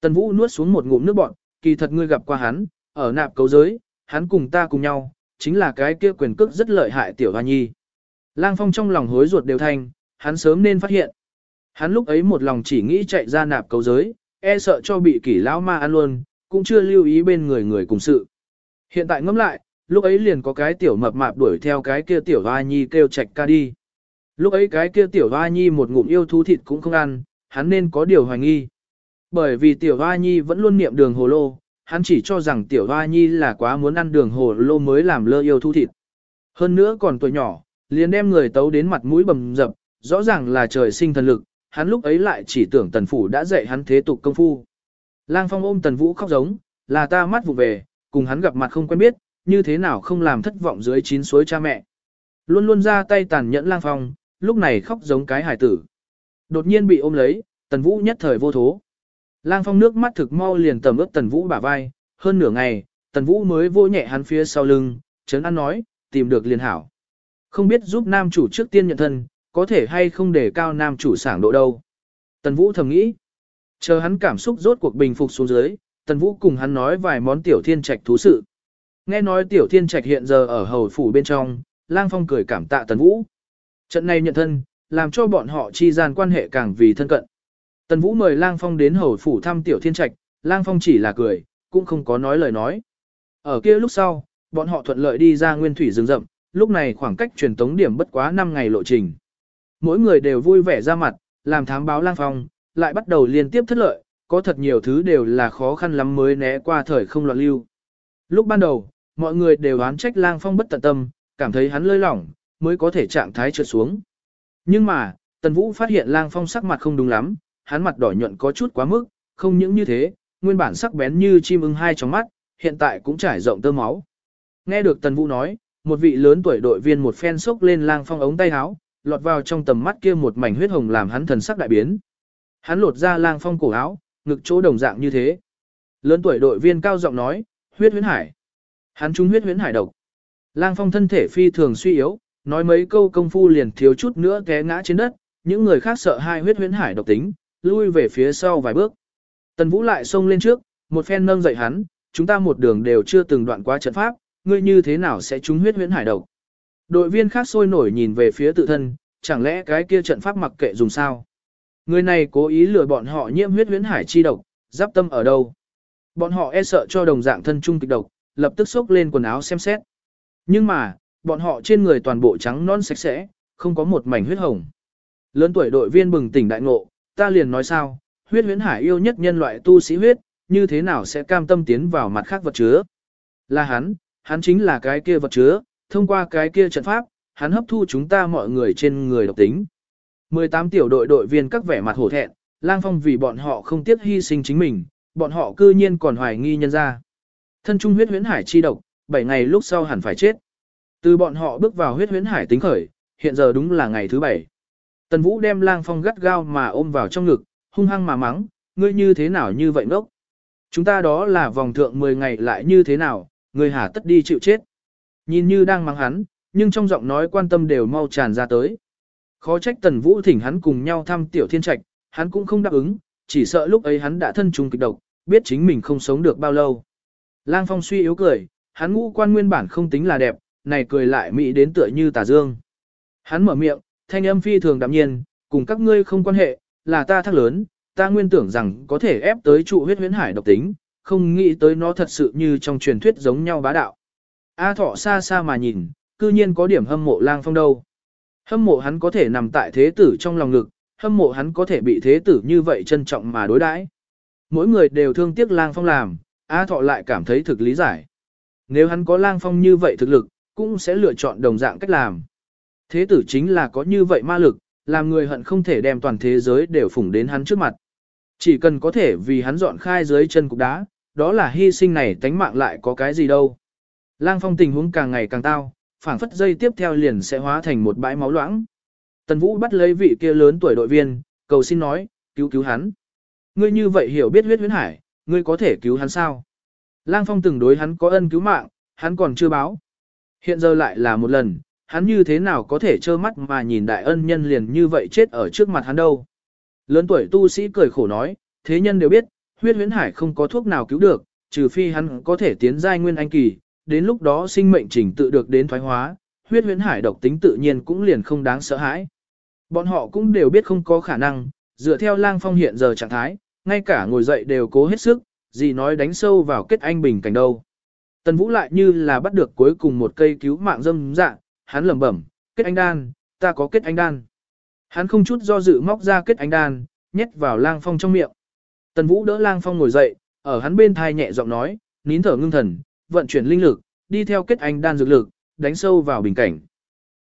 Tần Vũ nuốt xuống một ngụm nước bọn, kỳ thật ngươi gặp qua hắn, ở nạp cấu giới, hắn cùng ta cùng nhau, chính là cái kia quyền cước rất lợi hại tiểu hoa nhi. Lang Phong trong lòng hối ruột đều thành, hắn sớm nên phát hiện. Hắn lúc ấy một lòng chỉ nghĩ chạy ra nạp cấu giới, e sợ cho bị kỷ lão ma ăn luôn, cũng chưa lưu ý bên người người cùng sự. Hiện tại ngẫm lại, lúc ấy liền có cái tiểu mập mạp đuổi theo cái kia tiểu hoa nhi kêu chạch ca đi. Lúc ấy cái kia tiểu hoa nhi một ngụm yêu thú thịt cũng không ăn, hắn nên có điều hoài nghi. Bởi vì tiểu hoa nhi vẫn luôn niệm đường hồ lô, hắn chỉ cho rằng tiểu hoa nhi là quá muốn ăn đường hồ lô mới làm lơ yêu thú thịt. Hơn nữa còn tuổi nhỏ, liền đem người tấu đến mặt mũi bầm dập, rõ ràng là trời sinh thần lực, hắn lúc ấy lại chỉ tưởng tần phủ đã dạy hắn thế tục công phu. Lang Phong ôm tần vũ khóc giống, là ta mắt vụ về, cùng hắn gặp mặt không quen biết, như thế nào không làm thất vọng dưới chín suối cha mẹ. Luôn luôn ra tay tàn nhẫn Lang Phong, lúc này khóc giống cái hải tử. Đột nhiên bị ôm lấy, tần vũ nhất thời vô thố. Lang Phong nước mắt thực mau liền tầm ướp tần vũ bả vai, hơn nửa ngày, tần vũ mới vô nhẹ hắn phía sau lưng, chấn an nói, tìm được liền hảo. Không biết giúp nam chủ trước tiên nhận thân, có thể hay không để cao nam chủ sảng độ đâu. Tần Vũ thầm nghĩ. Chờ hắn cảm xúc rốt cuộc bình phục xuống dưới, Tần Vũ cùng hắn nói vài món tiểu thiên trạch thú sự. Nghe nói tiểu thiên trạch hiện giờ ở hầu phủ bên trong, lang phong cười cảm tạ Tần Vũ. Trận này nhận thân, làm cho bọn họ chi gian quan hệ càng vì thân cận. Tần Vũ mời lang phong đến hầu phủ thăm tiểu thiên trạch, lang phong chỉ là cười, cũng không có nói lời nói. Ở kia lúc sau, bọn họ thuận lợi đi ra nguyên thủy rừng rậm, lúc này khoảng cách truyền tống điểm bất quá 5 ngày lộ trình. Mỗi người đều vui vẻ ra mặt, làm thám báo lang phong, lại bắt đầu liên tiếp thất lợi, có thật nhiều thứ đều là khó khăn lắm mới né qua thời không loạn lưu. Lúc ban đầu, mọi người đều oán trách lang phong bất tận tâm, cảm thấy hắn lơi lỏng, mới có thể trạng thái trượt xuống. Nhưng mà, Tần Vũ phát hiện lang phong sắc mặt không đúng lắm, hắn mặt đỏ nhuận có chút quá mức, không những như thế, nguyên bản sắc bén như chim ưng hai trong mắt, hiện tại cũng trải rộng tơ máu. Nghe được Tần Vũ nói, một vị lớn tuổi đội viên một phen sốc lên lang phong ống tay áo, lọt vào trong tầm mắt kia một mảnh huyết hồng làm hắn thần sắc đại biến. Hắn lột ra lang phong cổ áo, ngực chỗ đồng dạng như thế. Lớn tuổi đội viên cao giọng nói, huyết huyễn hải. Hắn trúng huyết huyễn hải độc. Lang phong thân thể phi thường suy yếu, nói mấy câu công phu liền thiếu chút nữa té ngã trên đất, những người khác sợ hai huyết huyễn hải độc tính, lui về phía sau vài bước. Tần Vũ lại xông lên trước, một phen nâng dậy hắn, chúng ta một đường đều chưa từng đoạn qua trận pháp, ngươi như thế nào sẽ trúng huyết huyễn hải độc. Đội viên khác sôi nổi nhìn về phía tự thân, chẳng lẽ cái kia trận pháp mặc kệ dùng sao? Người này cố ý lừa bọn họ nhiễm huyết huyễn hải chi độc, giáp tâm ở đâu? Bọn họ e sợ cho đồng dạng thân trung kịch độc, lập tức xốc lên quần áo xem xét. Nhưng mà, bọn họ trên người toàn bộ trắng non sạch sẽ, không có một mảnh huyết hồng. Lớn tuổi đội viên bừng tỉnh đại ngộ, ta liền nói sao, huyết huyễn hải yêu nhất nhân loại tu sĩ huyết, như thế nào sẽ cam tâm tiến vào mặt khác vật chứa? Là hắn, hắn chính là cái kia vật chứa, thông qua cái kia trận pháp, hắn hấp thu chúng ta mọi người trên người độc tính. 18 tiểu đội đội viên các vẻ mặt hổ thẹn, lang phong vì bọn họ không tiếc hy sinh chính mình, bọn họ cư nhiên còn hoài nghi nhân ra. Thân trung huyết huyễn hải chi độc, 7 ngày lúc sau hẳn phải chết. Từ bọn họ bước vào huyết huyễn hải tính khởi, hiện giờ đúng là ngày thứ bảy Tần Vũ đem lang phong gắt gao mà ôm vào trong ngực, hung hăng mà mắng, ngươi như thế nào như vậy ngốc. Chúng ta đó là vòng thượng 10 ngày lại như thế nào, ngươi hà tất đi chịu chết. Nhìn như đang mắng hắn, nhưng trong giọng nói quan tâm đều mau tràn ra tới. Khó trách Tần Vũ thỉnh hắn cùng nhau thăm tiểu thiên trạch, hắn cũng không đáp ứng, chỉ sợ lúc ấy hắn đã thân trùng kịch độc, biết chính mình không sống được bao lâu. Lang Phong suy yếu cười, hắn ngũ quan nguyên bản không tính là đẹp, này cười lại mỹ đến tựa như tà dương. Hắn mở miệng, thanh âm phi thường đạm nhiên, cùng các ngươi không quan hệ, là ta thắc lớn, ta nguyên tưởng rằng có thể ép tới trụ huyết huyễn hải độc tính, không nghĩ tới nó thật sự như trong truyền thuyết giống nhau bá đạo. A thọ xa xa mà nhìn, cư nhiên có điểm hâm mộ lang phong đâu. Hâm mộ hắn có thể nằm tại thế tử trong lòng ngực, hâm mộ hắn có thể bị thế tử như vậy trân trọng mà đối đãi. Mỗi người đều thương tiếc lang phong làm, A thọ lại cảm thấy thực lý giải. Nếu hắn có lang phong như vậy thực lực, cũng sẽ lựa chọn đồng dạng cách làm. Thế tử chính là có như vậy ma lực, làm người hận không thể đem toàn thế giới đều phủng đến hắn trước mặt. Chỉ cần có thể vì hắn dọn khai dưới chân cục đá, đó là hy sinh này tánh mạng lại có cái gì đâu. Lang phong tình huống càng ngày càng tao, phảng phất dây tiếp theo liền sẽ hóa thành một bãi máu loãng. Tần Vũ bắt lấy vị kia lớn tuổi đội viên, cầu xin nói, cứu cứu hắn. Ngươi như vậy hiểu biết huyết huyến hải, ngươi có thể cứu hắn sao? Lang Phong từng đối hắn có ân cứu mạng, hắn còn chưa báo. Hiện giờ lại là một lần, hắn như thế nào có thể trơ mắt mà nhìn đại ân nhân liền như vậy chết ở trước mặt hắn đâu. Lớn tuổi tu sĩ cười khổ nói, thế nhân đều biết, huyết huyễn hải không có thuốc nào cứu được, trừ phi hắn có thể tiến giai nguyên anh kỳ, đến lúc đó sinh mệnh trình tự được đến thoái hóa, huyết huyễn hải độc tính tự nhiên cũng liền không đáng sợ hãi. Bọn họ cũng đều biết không có khả năng, dựa theo lang phong hiện giờ trạng thái, ngay cả ngồi dậy đều cố hết sức, gì nói đánh sâu vào kết anh bình cảnh đâu. Tần Vũ lại như là bắt được cuối cùng một cây cứu mạng dâm dạ, hắn lẩm bẩm, kết anh đan, ta có kết anh đan. Hắn không chút do dự móc ra kết anh đan, nhét vào lang phong trong miệng. Tần Vũ đỡ lang phong ngồi dậy, ở hắn bên thai nhẹ giọng nói, nín thở ngưng thần, vận chuyển linh lực, đi theo kết anh đan dược lực, đánh sâu vào bình cảnh.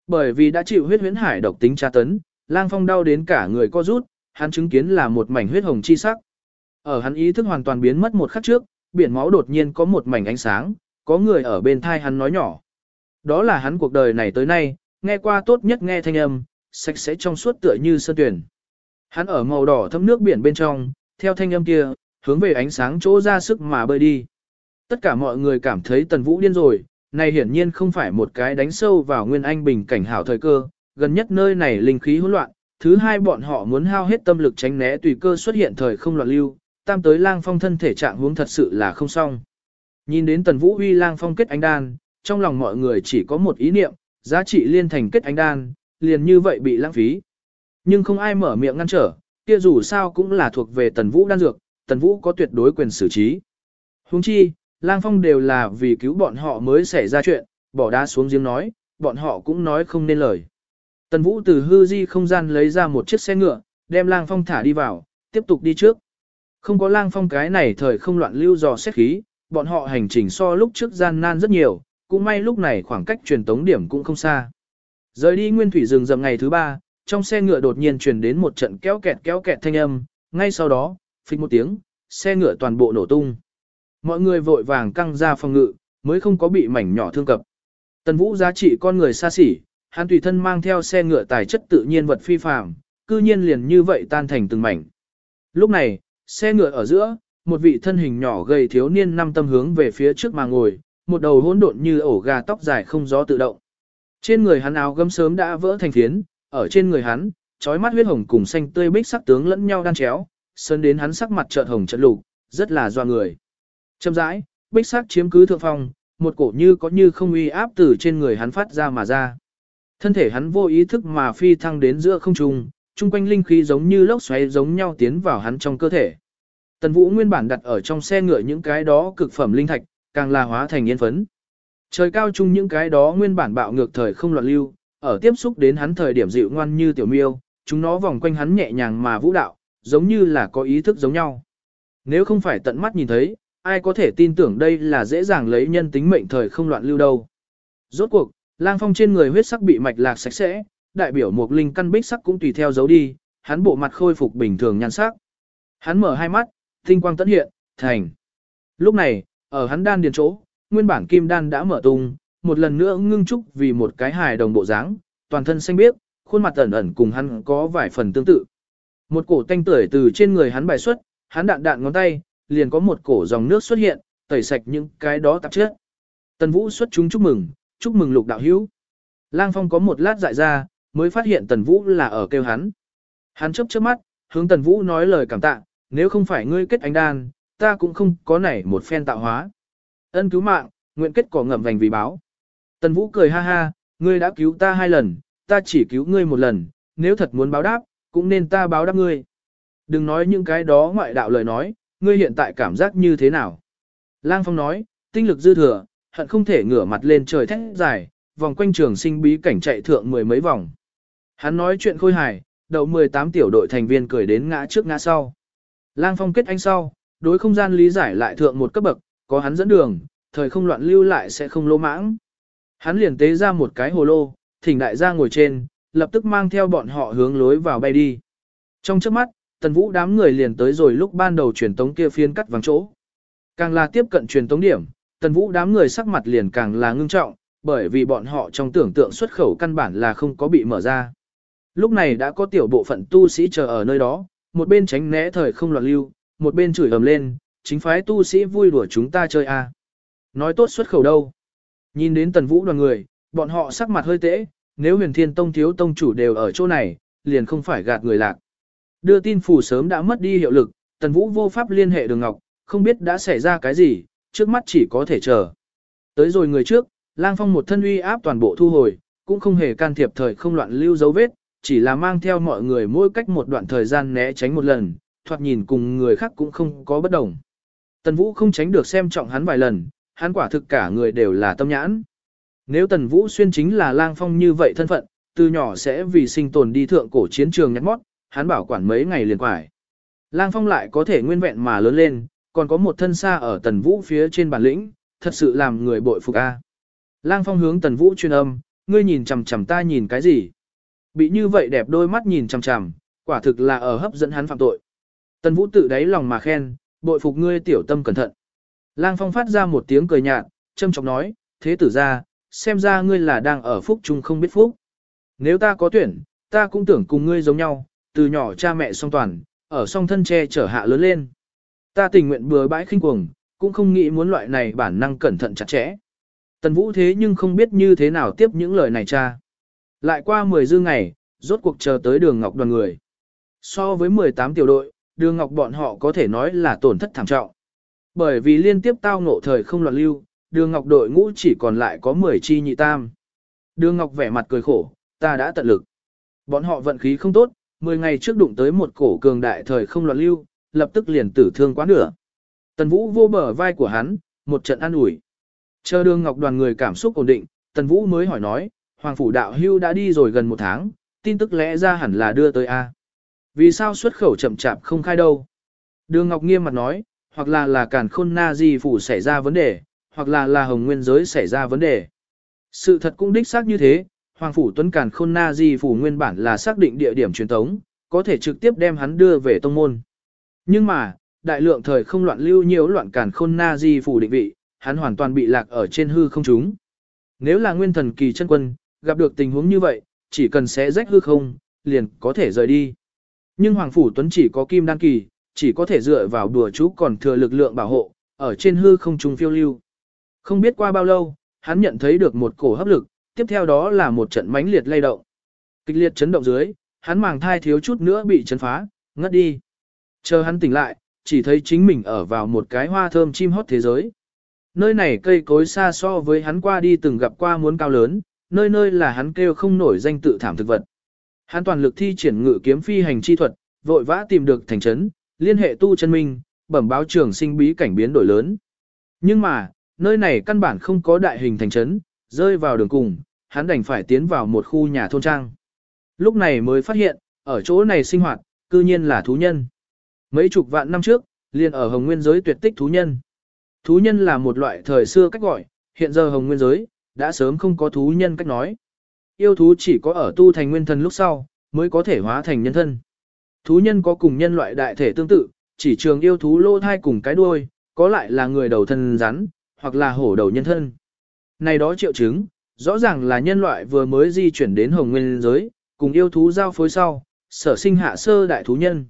Bởi vì đã chịu huyết huyễn hải độc tính tra tấn, lang phong đau đến cả người co rút, hắn chứng kiến là một mảnh huyết hồng chi sắc. Ở hắn ý thức hoàn toàn biến mất một khắc trước, biển máu đột nhiên có một mảnh ánh sáng, có người ở bên thai hắn nói nhỏ. Đó là hắn cuộc đời này tới nay, nghe qua tốt nhất nghe thanh âm, sạch sẽ trong suốt tựa như sơn tuyển. Hắn ở màu đỏ thấm nước biển bên trong, theo thanh âm kia, hướng về ánh sáng chỗ ra sức mà bơi đi. Tất cả mọi người cảm thấy tần vũ điên rồi, này hiển nhiên không phải một cái đánh sâu vào nguyên anh bình cảnh hảo thời cơ, gần nhất nơi này linh khí hỗn loạn, thứ hai bọn họ muốn hao hết tâm lực tránh né tùy cơ xuất hiện thời không loạn lưu, tam tới lang phong thân thể trạng huống thật sự là không xong. Nhìn đến tần vũ uy lang phong kết ánh đan, trong lòng mọi người chỉ có một ý niệm, giá trị liên thành kết ánh đan, liền như vậy bị lãng phí. Nhưng không ai mở miệng ngăn trở, kia dù sao cũng là thuộc về tần vũ đan dược, tần vũ có tuyệt đối quyền xử trí. Huống chi, lang phong đều là vì cứu bọn họ mới xảy ra chuyện, bỏ đá xuống giếng nói, bọn họ cũng nói không nên lời. Tần vũ từ hư di không gian lấy ra một chiếc xe ngựa, đem lang phong thả đi vào, tiếp tục đi trước. Không có lang phong cái này thời không loạn lưu dò xét khí, bọn họ hành trình so lúc trước gian nan rất nhiều, cũng may lúc này khoảng cách truyền tống điểm cũng không xa. Rời đi nguyên thủy rừng rậm ngày thứ ba, trong xe ngựa đột nhiên truyền đến một trận kéo kẹt kéo kẹt thanh âm, ngay sau đó, phịch một tiếng, xe ngựa toàn bộ nổ tung. Mọi người vội vàng căng ra phòng ngự, mới không có bị mảnh nhỏ thương cập. Tần Vũ giá trị con người xa xỉ, hắn tùy thân mang theo xe ngựa tài chất tự nhiên vật phi phàm, cư nhiên liền như vậy tan thành từng mảnh. Lúc này, xe ngựa ở giữa, một vị thân hình nhỏ gầy thiếu niên năm tâm hướng về phía trước mà ngồi, một đầu hỗn độn như ổ gà tóc dài không gió tự động. Trên người hắn áo gấm sớm đã vỡ thành phiến, ở trên người hắn, trói mắt huyết hồng cùng xanh tươi bích sắc tướng lẫn nhau đan chéo, sơn đến hắn sắc mặt chợt hồng chợt lục, rất là doa người. Chậm rãi, bích sắc chiếm cứ thượng phong, một cổ như có như không uy áp từ trên người hắn phát ra mà ra. Thân thể hắn vô ý thức mà phi thăng đến giữa không trung, chung quanh linh khí giống như lốc xoáy giống nhau tiến vào hắn trong cơ thể. Tần Vũ nguyên bản đặt ở trong xe ngựa những cái đó cực phẩm linh thạch, càng là hóa thành yên phấn. Trời cao chung những cái đó nguyên bản bạo ngược thời không loạn lưu, ở tiếp xúc đến hắn thời điểm dịu ngoan như tiểu miêu, chúng nó vòng quanh hắn nhẹ nhàng mà vũ đạo, giống như là có ý thức giống nhau. Nếu không phải tận mắt nhìn thấy, ai có thể tin tưởng đây là dễ dàng lấy nhân tính mệnh thời không loạn lưu đâu. Rốt cuộc, lang phong trên người huyết sắc bị mạch lạc sạch sẽ, đại biểu một linh căn bích sắc cũng tùy theo dấu đi, hắn bộ mặt khôi phục bình thường nhan sắc. Hắn mở hai mắt, tinh quang tấn hiện, thành. Lúc này, ở hắn đan điền chỗ, nguyên bản kim đan đã mở tung, một lần nữa ngưng trúc vì một cái hài đồng bộ dáng, toàn thân xanh biếc, khuôn mặt ẩn ẩn cùng hắn có vài phần tương tự. Một cổ tanh tưởi từ trên người hắn bài xuất, hắn đạn đạn ngón tay, liền có một cổ dòng nước xuất hiện, tẩy sạch những cái đó tạp chất. Tần Vũ xuất chúng chúc mừng, chúc mừng lục đạo hữu. Lang Phong có một lát dại ra, mới phát hiện Tần Vũ là ở kêu hắn. Hắn chớp chớp mắt, hướng Tần Vũ nói lời cảm tạ, nếu không phải ngươi kết ánh đan, ta cũng không có nảy một phen tạo hóa. Ân cứu mạng, nguyện kết cỏ ngậm vành vì báo. Tần Vũ cười ha ha, ngươi đã cứu ta hai lần, ta chỉ cứu ngươi một lần, nếu thật muốn báo đáp, cũng nên ta báo đáp ngươi. Đừng nói những cái đó ngoại đạo lời nói, ngươi hiện tại cảm giác như thế nào? Lang Phong nói, tinh lực dư thừa, hận không thể ngửa mặt lên trời thét dài, vòng quanh trường sinh bí cảnh chạy thượng mười mấy vòng. Hắn nói chuyện khôi hài, đầu 18 tiểu đội thành viên cười đến ngã trước ngã sau. Lang Phong kết anh sau, đối không gian lý giải lại thượng một cấp bậc, có hắn dẫn đường, thời không loạn lưu lại sẽ không lô mãng. Hắn liền tế ra một cái hồ lô, thỉnh đại gia ngồi trên, lập tức mang theo bọn họ hướng lối vào bay đi. Trong trước mắt, tần vũ đám người liền tới rồi lúc ban đầu truyền tống kia phiên cắt vàng chỗ. Càng là tiếp cận truyền tống điểm, tần vũ đám người sắc mặt liền càng là ngưng trọng, bởi vì bọn họ trong tưởng tượng xuất khẩu căn bản là không có bị mở ra. Lúc này đã có tiểu bộ phận tu sĩ chờ ở nơi đó, một bên tránh né thời không loạn lưu, một bên chửi ầm lên, chính phái tu sĩ vui đùa chúng ta chơi a. Nói tốt xuất khẩu đâu. Nhìn đến tần vũ đoàn người, bọn họ sắc mặt hơi tễ, nếu huyền thiên tông thiếu tông chủ đều ở chỗ này, liền không phải gạt người lạc. Đưa tin phủ sớm đã mất đi hiệu lực, tần vũ vô pháp liên hệ đường ngọc, không biết đã xảy ra cái gì, trước mắt chỉ có thể chờ. Tới rồi người trước, lang phong một thân uy áp toàn bộ thu hồi, cũng không hề can thiệp thời không loạn lưu dấu vết, chỉ là mang theo mọi người mỗi cách một đoạn thời gian né tránh một lần, thoạt nhìn cùng người khác cũng không có bất đồng. Tần Vũ không tránh được xem trọng hắn vài lần, hắn quả thực cả người đều là tâm nhãn. Nếu Tần Vũ xuyên chính là lang phong như vậy thân phận, từ nhỏ sẽ vì sinh tồn đi thượng cổ chiến trường nhặt mót, hắn bảo quản mấy ngày liền quải. Lang phong lại có thể nguyên vẹn mà lớn lên, còn có một thân xa ở Tần Vũ phía trên bản lĩnh, thật sự làm người bội phục a. Lang phong hướng Tần Vũ truyền âm, ngươi nhìn chằm chằm ta nhìn cái gì? Bị như vậy đẹp đôi mắt nhìn chằm chằm, quả thực là ở hấp dẫn hắn phạm tội. Tần Vũ tự đáy lòng mà khen, bội phục ngươi tiểu tâm cẩn thận. Lang Phong phát ra một tiếng cười nhạt, châm chọc nói, thế tử ra, xem ra ngươi là đang ở phúc chung không biết phúc. Nếu ta có tuyển, ta cũng tưởng cùng ngươi giống nhau, từ nhỏ cha mẹ song toàn, ở song thân che chở hạ lớn lên. Ta tình nguyện bừa bãi khinh cuồng, cũng không nghĩ muốn loại này bản năng cẩn thận chặt chẽ. Tần Vũ thế nhưng không biết như thế nào tiếp những lời này cha. Lại qua 10 dư ngày, rốt cuộc chờ tới đường ngọc đoàn người. So với 18 tiểu đội, đường ngọc bọn họ có thể nói là tổn thất thảm trọng. Bởi vì liên tiếp tao ngộ thời không loạn lưu, đường ngọc đội ngũ chỉ còn lại có 10 chi nhị tam. Đường ngọc vẻ mặt cười khổ, ta đã tận lực. Bọn họ vận khí không tốt, 10 ngày trước đụng tới một cổ cường đại thời không loạn lưu, lập tức liền tử thương quá nửa. Tần Vũ vô bờ vai của hắn, một trận an ủi. Chờ đường ngọc đoàn người cảm xúc ổn định, Tần Vũ mới hỏi nói, Hoàng Phủ Đạo Hưu đã đi rồi gần một tháng, tin tức lẽ ra hẳn là đưa tới A. Vì sao xuất khẩu chậm chạp không khai đâu? Đường Ngọc nghiêm mặt nói, hoặc là là cản khôn na di phủ xảy ra vấn đề, hoặc là là hồng nguyên giới xảy ra vấn đề. Sự thật cũng đích xác như thế, Hoàng Phủ Tuấn Cản Khôn Na Di Phủ nguyên bản là xác định địa điểm truyền thống, có thể trực tiếp đem hắn đưa về tông môn. Nhưng mà, đại lượng thời không loạn lưu nhiều loạn Cản Khôn Na Di Phủ định vị, hắn hoàn toàn bị lạc ở trên hư không chúng. Nếu là nguyên thần kỳ chân quân, gặp được tình huống như vậy, chỉ cần xé rách hư không, liền có thể rời đi. Nhưng Hoàng Phủ Tuấn chỉ có kim đan kỳ, chỉ có thể dựa vào đùa chú còn thừa lực lượng bảo hộ, ở trên hư không trung phiêu lưu. Không biết qua bao lâu, hắn nhận thấy được một cổ hấp lực, tiếp theo đó là một trận mãnh liệt lay động. Kịch liệt chấn động dưới, hắn màng thai thiếu chút nữa bị chấn phá, ngất đi. Chờ hắn tỉnh lại, chỉ thấy chính mình ở vào một cái hoa thơm chim hót thế giới. Nơi này cây cối xa so với hắn qua đi từng gặp qua muốn cao lớn, nơi nơi là hắn kêu không nổi danh tự thảm thực vật. Hắn toàn lực thi triển ngự kiếm phi hành chi thuật, vội vã tìm được thành trấn, liên hệ tu chân minh, bẩm báo trường sinh bí cảnh biến đổi lớn. Nhưng mà, nơi này căn bản không có đại hình thành trấn, rơi vào đường cùng, hắn đành phải tiến vào một khu nhà thôn trang. Lúc này mới phát hiện, ở chỗ này sinh hoạt, cư nhiên là thú nhân. Mấy chục vạn năm trước, liền ở Hồng Nguyên giới tuyệt tích thú nhân. Thú nhân là một loại thời xưa cách gọi, hiện giờ Hồng Nguyên giới, đã sớm không có thú nhân cách nói. Yêu thú chỉ có ở tu thành nguyên thần lúc sau, mới có thể hóa thành nhân thân. Thú nhân có cùng nhân loại đại thể tương tự, chỉ trường yêu thú lô thai cùng cái đuôi, có lại là người đầu thân rắn, hoặc là hổ đầu nhân thân. Này đó triệu chứng, rõ ràng là nhân loại vừa mới di chuyển đến hồng nguyên giới, cùng yêu thú giao phối sau, sở sinh hạ sơ đại thú nhân.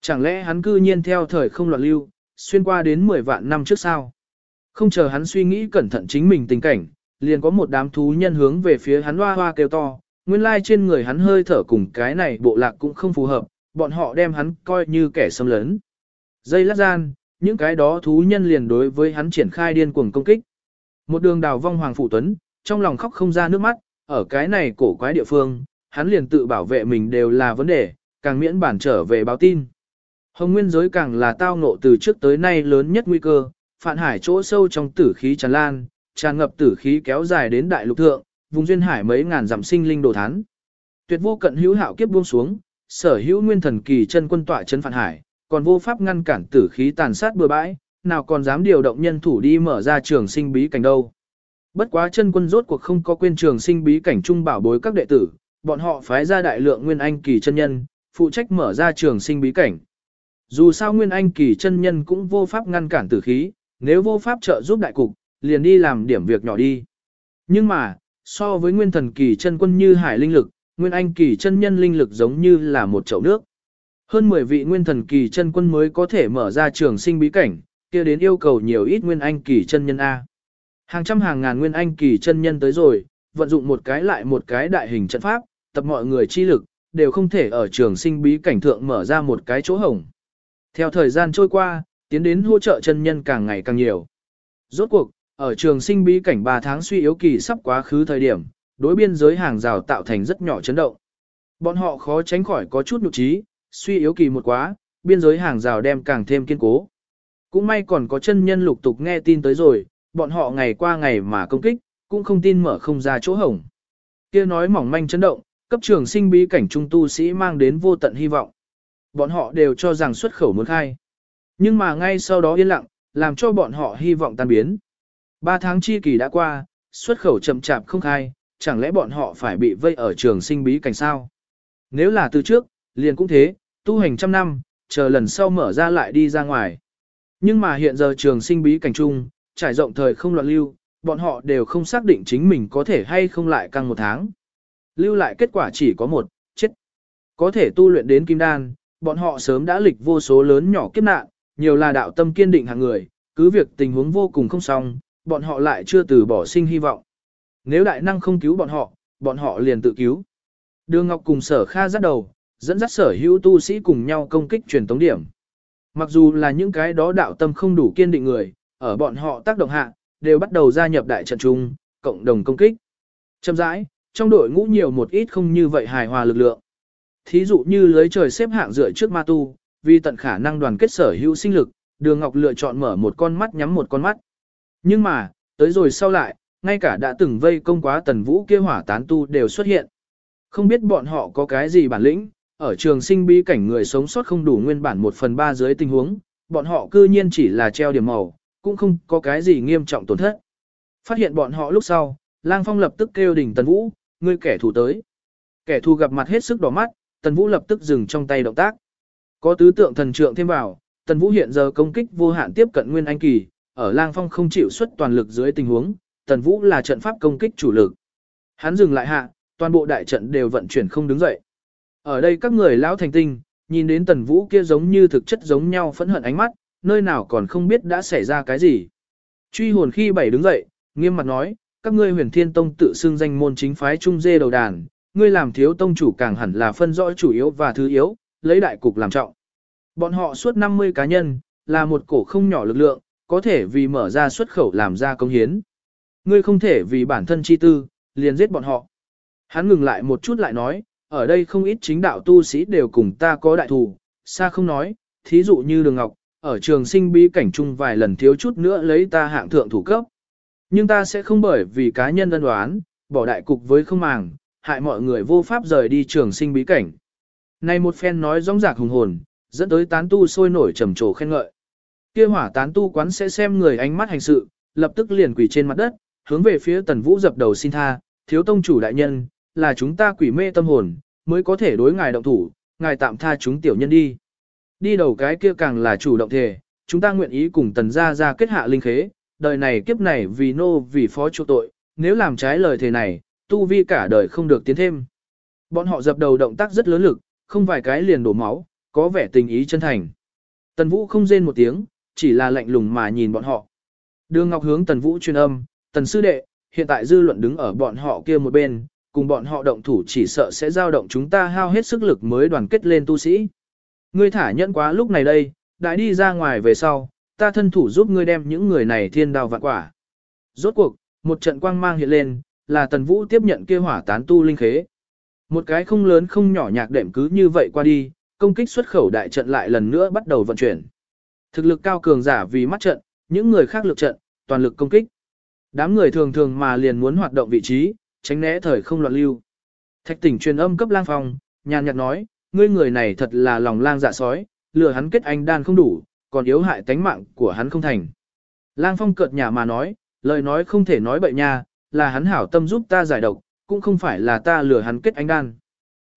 Chẳng lẽ hắn cư nhiên theo thời không loạn lưu, xuyên qua đến 10 vạn năm trước sao? Không chờ hắn suy nghĩ cẩn thận chính mình tình cảnh, liền có một đám thú nhân hướng về phía hắn hoa hoa kêu to, nguyên lai trên người hắn hơi thở cùng cái này bộ lạc cũng không phù hợp, bọn họ đem hắn coi như kẻ xâm lấn. Dây lát gian, những cái đó thú nhân liền đối với hắn triển khai điên cuồng công kích. Một đường đào vong Hoàng Phụ Tuấn, trong lòng khóc không ra nước mắt, ở cái này cổ quái địa phương, hắn liền tự bảo vệ mình đều là vấn đề, càng miễn bản trở về báo tin. Hồng nguyên giới càng là tao ngộ từ trước tới nay lớn nhất nguy cơ, phản hải chỗ sâu trong tử khí tràn lan, tràn ngập tử khí kéo dài đến đại lục thượng, vùng duyên hải mấy ngàn dặm sinh linh đồ thán. Tuyệt vô cận hữu hạo kiếp buông xuống, sở hữu nguyên thần kỳ chân quân tọa chân phản hải, còn vô pháp ngăn cản tử khí tàn sát bừa bãi, nào còn dám điều động nhân thủ đi mở ra trường sinh bí cảnh đâu. Bất quá chân quân rốt cuộc không có quên trường sinh bí cảnh trung bảo bối các đệ tử, bọn họ phái ra đại lượng nguyên anh kỳ chân nhân, phụ trách mở ra trường sinh bí cảnh. Dù sao nguyên anh kỳ chân nhân cũng vô pháp ngăn cản tử khí, nếu vô pháp trợ giúp đại cục, liền đi làm điểm việc nhỏ đi. Nhưng mà, so với nguyên thần kỳ chân quân như hải linh lực, nguyên anh kỳ chân nhân linh lực giống như là một chậu nước. Hơn 10 vị nguyên thần kỳ chân quân mới có thể mở ra trường sinh bí cảnh, kia đến yêu cầu nhiều ít nguyên anh kỳ chân nhân A. Hàng trăm hàng ngàn nguyên anh kỳ chân nhân tới rồi, vận dụng một cái lại một cái đại hình trận pháp, tập mọi người chi lực, đều không thể ở trường sinh bí cảnh thượng mở ra một cái chỗ hổng. Theo thời gian trôi qua, tiến đến hỗ trợ chân nhân càng ngày càng nhiều. Rốt cuộc, ở trường sinh bí cảnh 3 tháng suy yếu kỳ sắp quá khứ thời điểm, đối biên giới hàng rào tạo thành rất nhỏ chấn động. Bọn họ khó tránh khỏi có chút nhục trí, suy yếu kỳ một quá, biên giới hàng rào đem càng thêm kiên cố. Cũng may còn có chân nhân lục tục nghe tin tới rồi, bọn họ ngày qua ngày mà công kích, cũng không tin mở không ra chỗ hổng. kia nói mỏng manh chấn động, cấp trường sinh bí cảnh trung tu sĩ mang đến vô tận hy vọng. Bọn họ đều cho rằng xuất khẩu muốn khai. Nhưng mà ngay sau đó yên lặng, làm cho bọn họ hy vọng tan biến. Ba tháng chi kỳ đã qua, xuất khẩu chậm chạp không khai, chẳng lẽ bọn họ phải bị vây ở trường sinh bí cảnh sao? Nếu là từ trước, liền cũng thế, tu hành trăm năm, chờ lần sau mở ra lại đi ra ngoài. Nhưng mà hiện giờ trường sinh bí cảnh trung, trải rộng thời không loạn lưu, bọn họ đều không xác định chính mình có thể hay không lại căng một tháng. Lưu lại kết quả chỉ có một, chết. Có thể tu luyện đến kim đan, bọn họ sớm đã lịch vô số lớn nhỏ kiếp nạn, nhiều là đạo tâm kiên định hàng người, cứ việc tình huống vô cùng không xong, bọn họ lại chưa từ bỏ sinh hy vọng. Nếu đại năng không cứu bọn họ, bọn họ liền tự cứu. Đường Ngọc cùng sở kha dắt đầu, dẫn dắt sở hữu tu sĩ cùng nhau công kích truyền tống điểm. Mặc dù là những cái đó đạo tâm không đủ kiên định người, ở bọn họ tác động hạ, đều bắt đầu gia nhập đại trận chung, cộng đồng công kích. Châm rãi, trong đội ngũ nhiều một ít không như vậy hài hòa lực lượng. Thí dụ như lưới trời xếp hạng dựa trước ma tu, vì tận khả năng đoàn kết sở hữu sinh lực, đường Ngọc lựa chọn mở một con mắt nhắm một con mắt. Nhưng mà, tới rồi sau lại, ngay cả đã từng vây công quá tần vũ kia hỏa tán tu đều xuất hiện. Không biết bọn họ có cái gì bản lĩnh, ở trường sinh bí cảnh người sống sót không đủ nguyên bản một phần ba dưới tình huống, bọn họ cư nhiên chỉ là treo điểm màu, cũng không có cái gì nghiêm trọng tổn thất. Phát hiện bọn họ lúc sau, lang phong lập tức kêu đỉnh tần vũ, ngươi kẻ thù tới. Kẻ thù gặp mặt hết sức đỏ mắt, tần vũ lập tức dừng trong tay động tác. Có tứ tượng thần trượng thêm vào, tần vũ hiện giờ công kích vô hạn tiếp cận nguyên anh kỳ, ở lang phong không chịu xuất toàn lực dưới tình huống, tần vũ là trận pháp công kích chủ lực. Hắn dừng lại hạ, toàn bộ đại trận đều vận chuyển không đứng dậy. Ở đây các người lão thành tinh, nhìn đến tần vũ kia giống như thực chất giống nhau phẫn hận ánh mắt, nơi nào còn không biết đã xảy ra cái gì. Truy hồn khi bảy đứng dậy, nghiêm mặt nói, các ngươi huyền thiên tông tự xưng danh môn chính phái trung dê đầu đàn, ngươi làm thiếu tông chủ càng hẳn là phân rõ chủ yếu và thứ yếu, lấy đại cục làm trọng. Bọn họ suốt 50 cá nhân, là một cổ không nhỏ lực lượng, có thể vì mở ra xuất khẩu làm ra công hiến. Ngươi không thể vì bản thân chi tư, liền giết bọn họ. Hắn ngừng lại một chút lại nói, ở đây không ít chính đạo tu sĩ đều cùng ta có đại thù, xa không nói, thí dụ như Đường Ngọc, ở trường sinh bí cảnh chung vài lần thiếu chút nữa lấy ta hạng thượng thủ cấp. Nhưng ta sẽ không bởi vì cá nhân đơn đoán, bỏ đại cục với không màng, hại mọi người vô pháp rời đi trường sinh bí cảnh. Này một phen nói rong rạc hùng hồn, dẫn tới tán tu sôi nổi trầm trồ khen ngợi. Kia hỏa tán tu quán sẽ xem người ánh mắt hành sự, lập tức liền quỳ trên mặt đất, hướng về phía tần vũ dập đầu xin tha, thiếu tông chủ đại nhân, là chúng ta quỷ mê tâm hồn, mới có thể đối ngài động thủ, ngài tạm tha chúng tiểu nhân đi. Đi đầu cái kia càng là chủ động thể, chúng ta nguyện ý cùng tần gia ra kết hạ linh khế, đời này kiếp này vì nô vì phó chỗ tội, nếu làm trái lời thề này, tu vi cả đời không được tiến thêm. Bọn họ dập đầu động tác rất lớn lực, không vài cái liền đổ máu, có vẻ tình ý chân thành. Tần Vũ không rên một tiếng, chỉ là lạnh lùng mà nhìn bọn họ. Đường Ngọc hướng Tần Vũ truyền âm, Tần Sư Đệ, hiện tại dư luận đứng ở bọn họ kia một bên, cùng bọn họ động thủ chỉ sợ sẽ giao động chúng ta hao hết sức lực mới đoàn kết lên tu sĩ. Ngươi thả nhẫn quá lúc này đây, đại đi ra ngoài về sau, ta thân thủ giúp ngươi đem những người này thiên đào vạn quả. Rốt cuộc, một trận quang mang hiện lên, là Tần Vũ tiếp nhận kia hỏa tán tu linh khế. Một cái không lớn không nhỏ nhạc đệm cứ như vậy qua đi, công kích xuất khẩu đại trận lại lần nữa bắt đầu vận chuyển. Thực lực cao cường giả vì mắt trận, những người khác lực trận, toàn lực công kích. Đám người thường thường mà liền muốn hoạt động vị trí, tránh né thời không loạn lưu. Thạch tỉnh truyền âm cấp lang phong, nhàn nhạt nói, ngươi người này thật là lòng lang dạ sói, lừa hắn kết anh đan không đủ, còn yếu hại tánh mạng của hắn không thành. Lang phong cợt nhà mà nói, lời nói không thể nói bậy nha, là hắn hảo tâm giúp ta giải độc, cũng không phải là ta lừa hắn kết anh đan.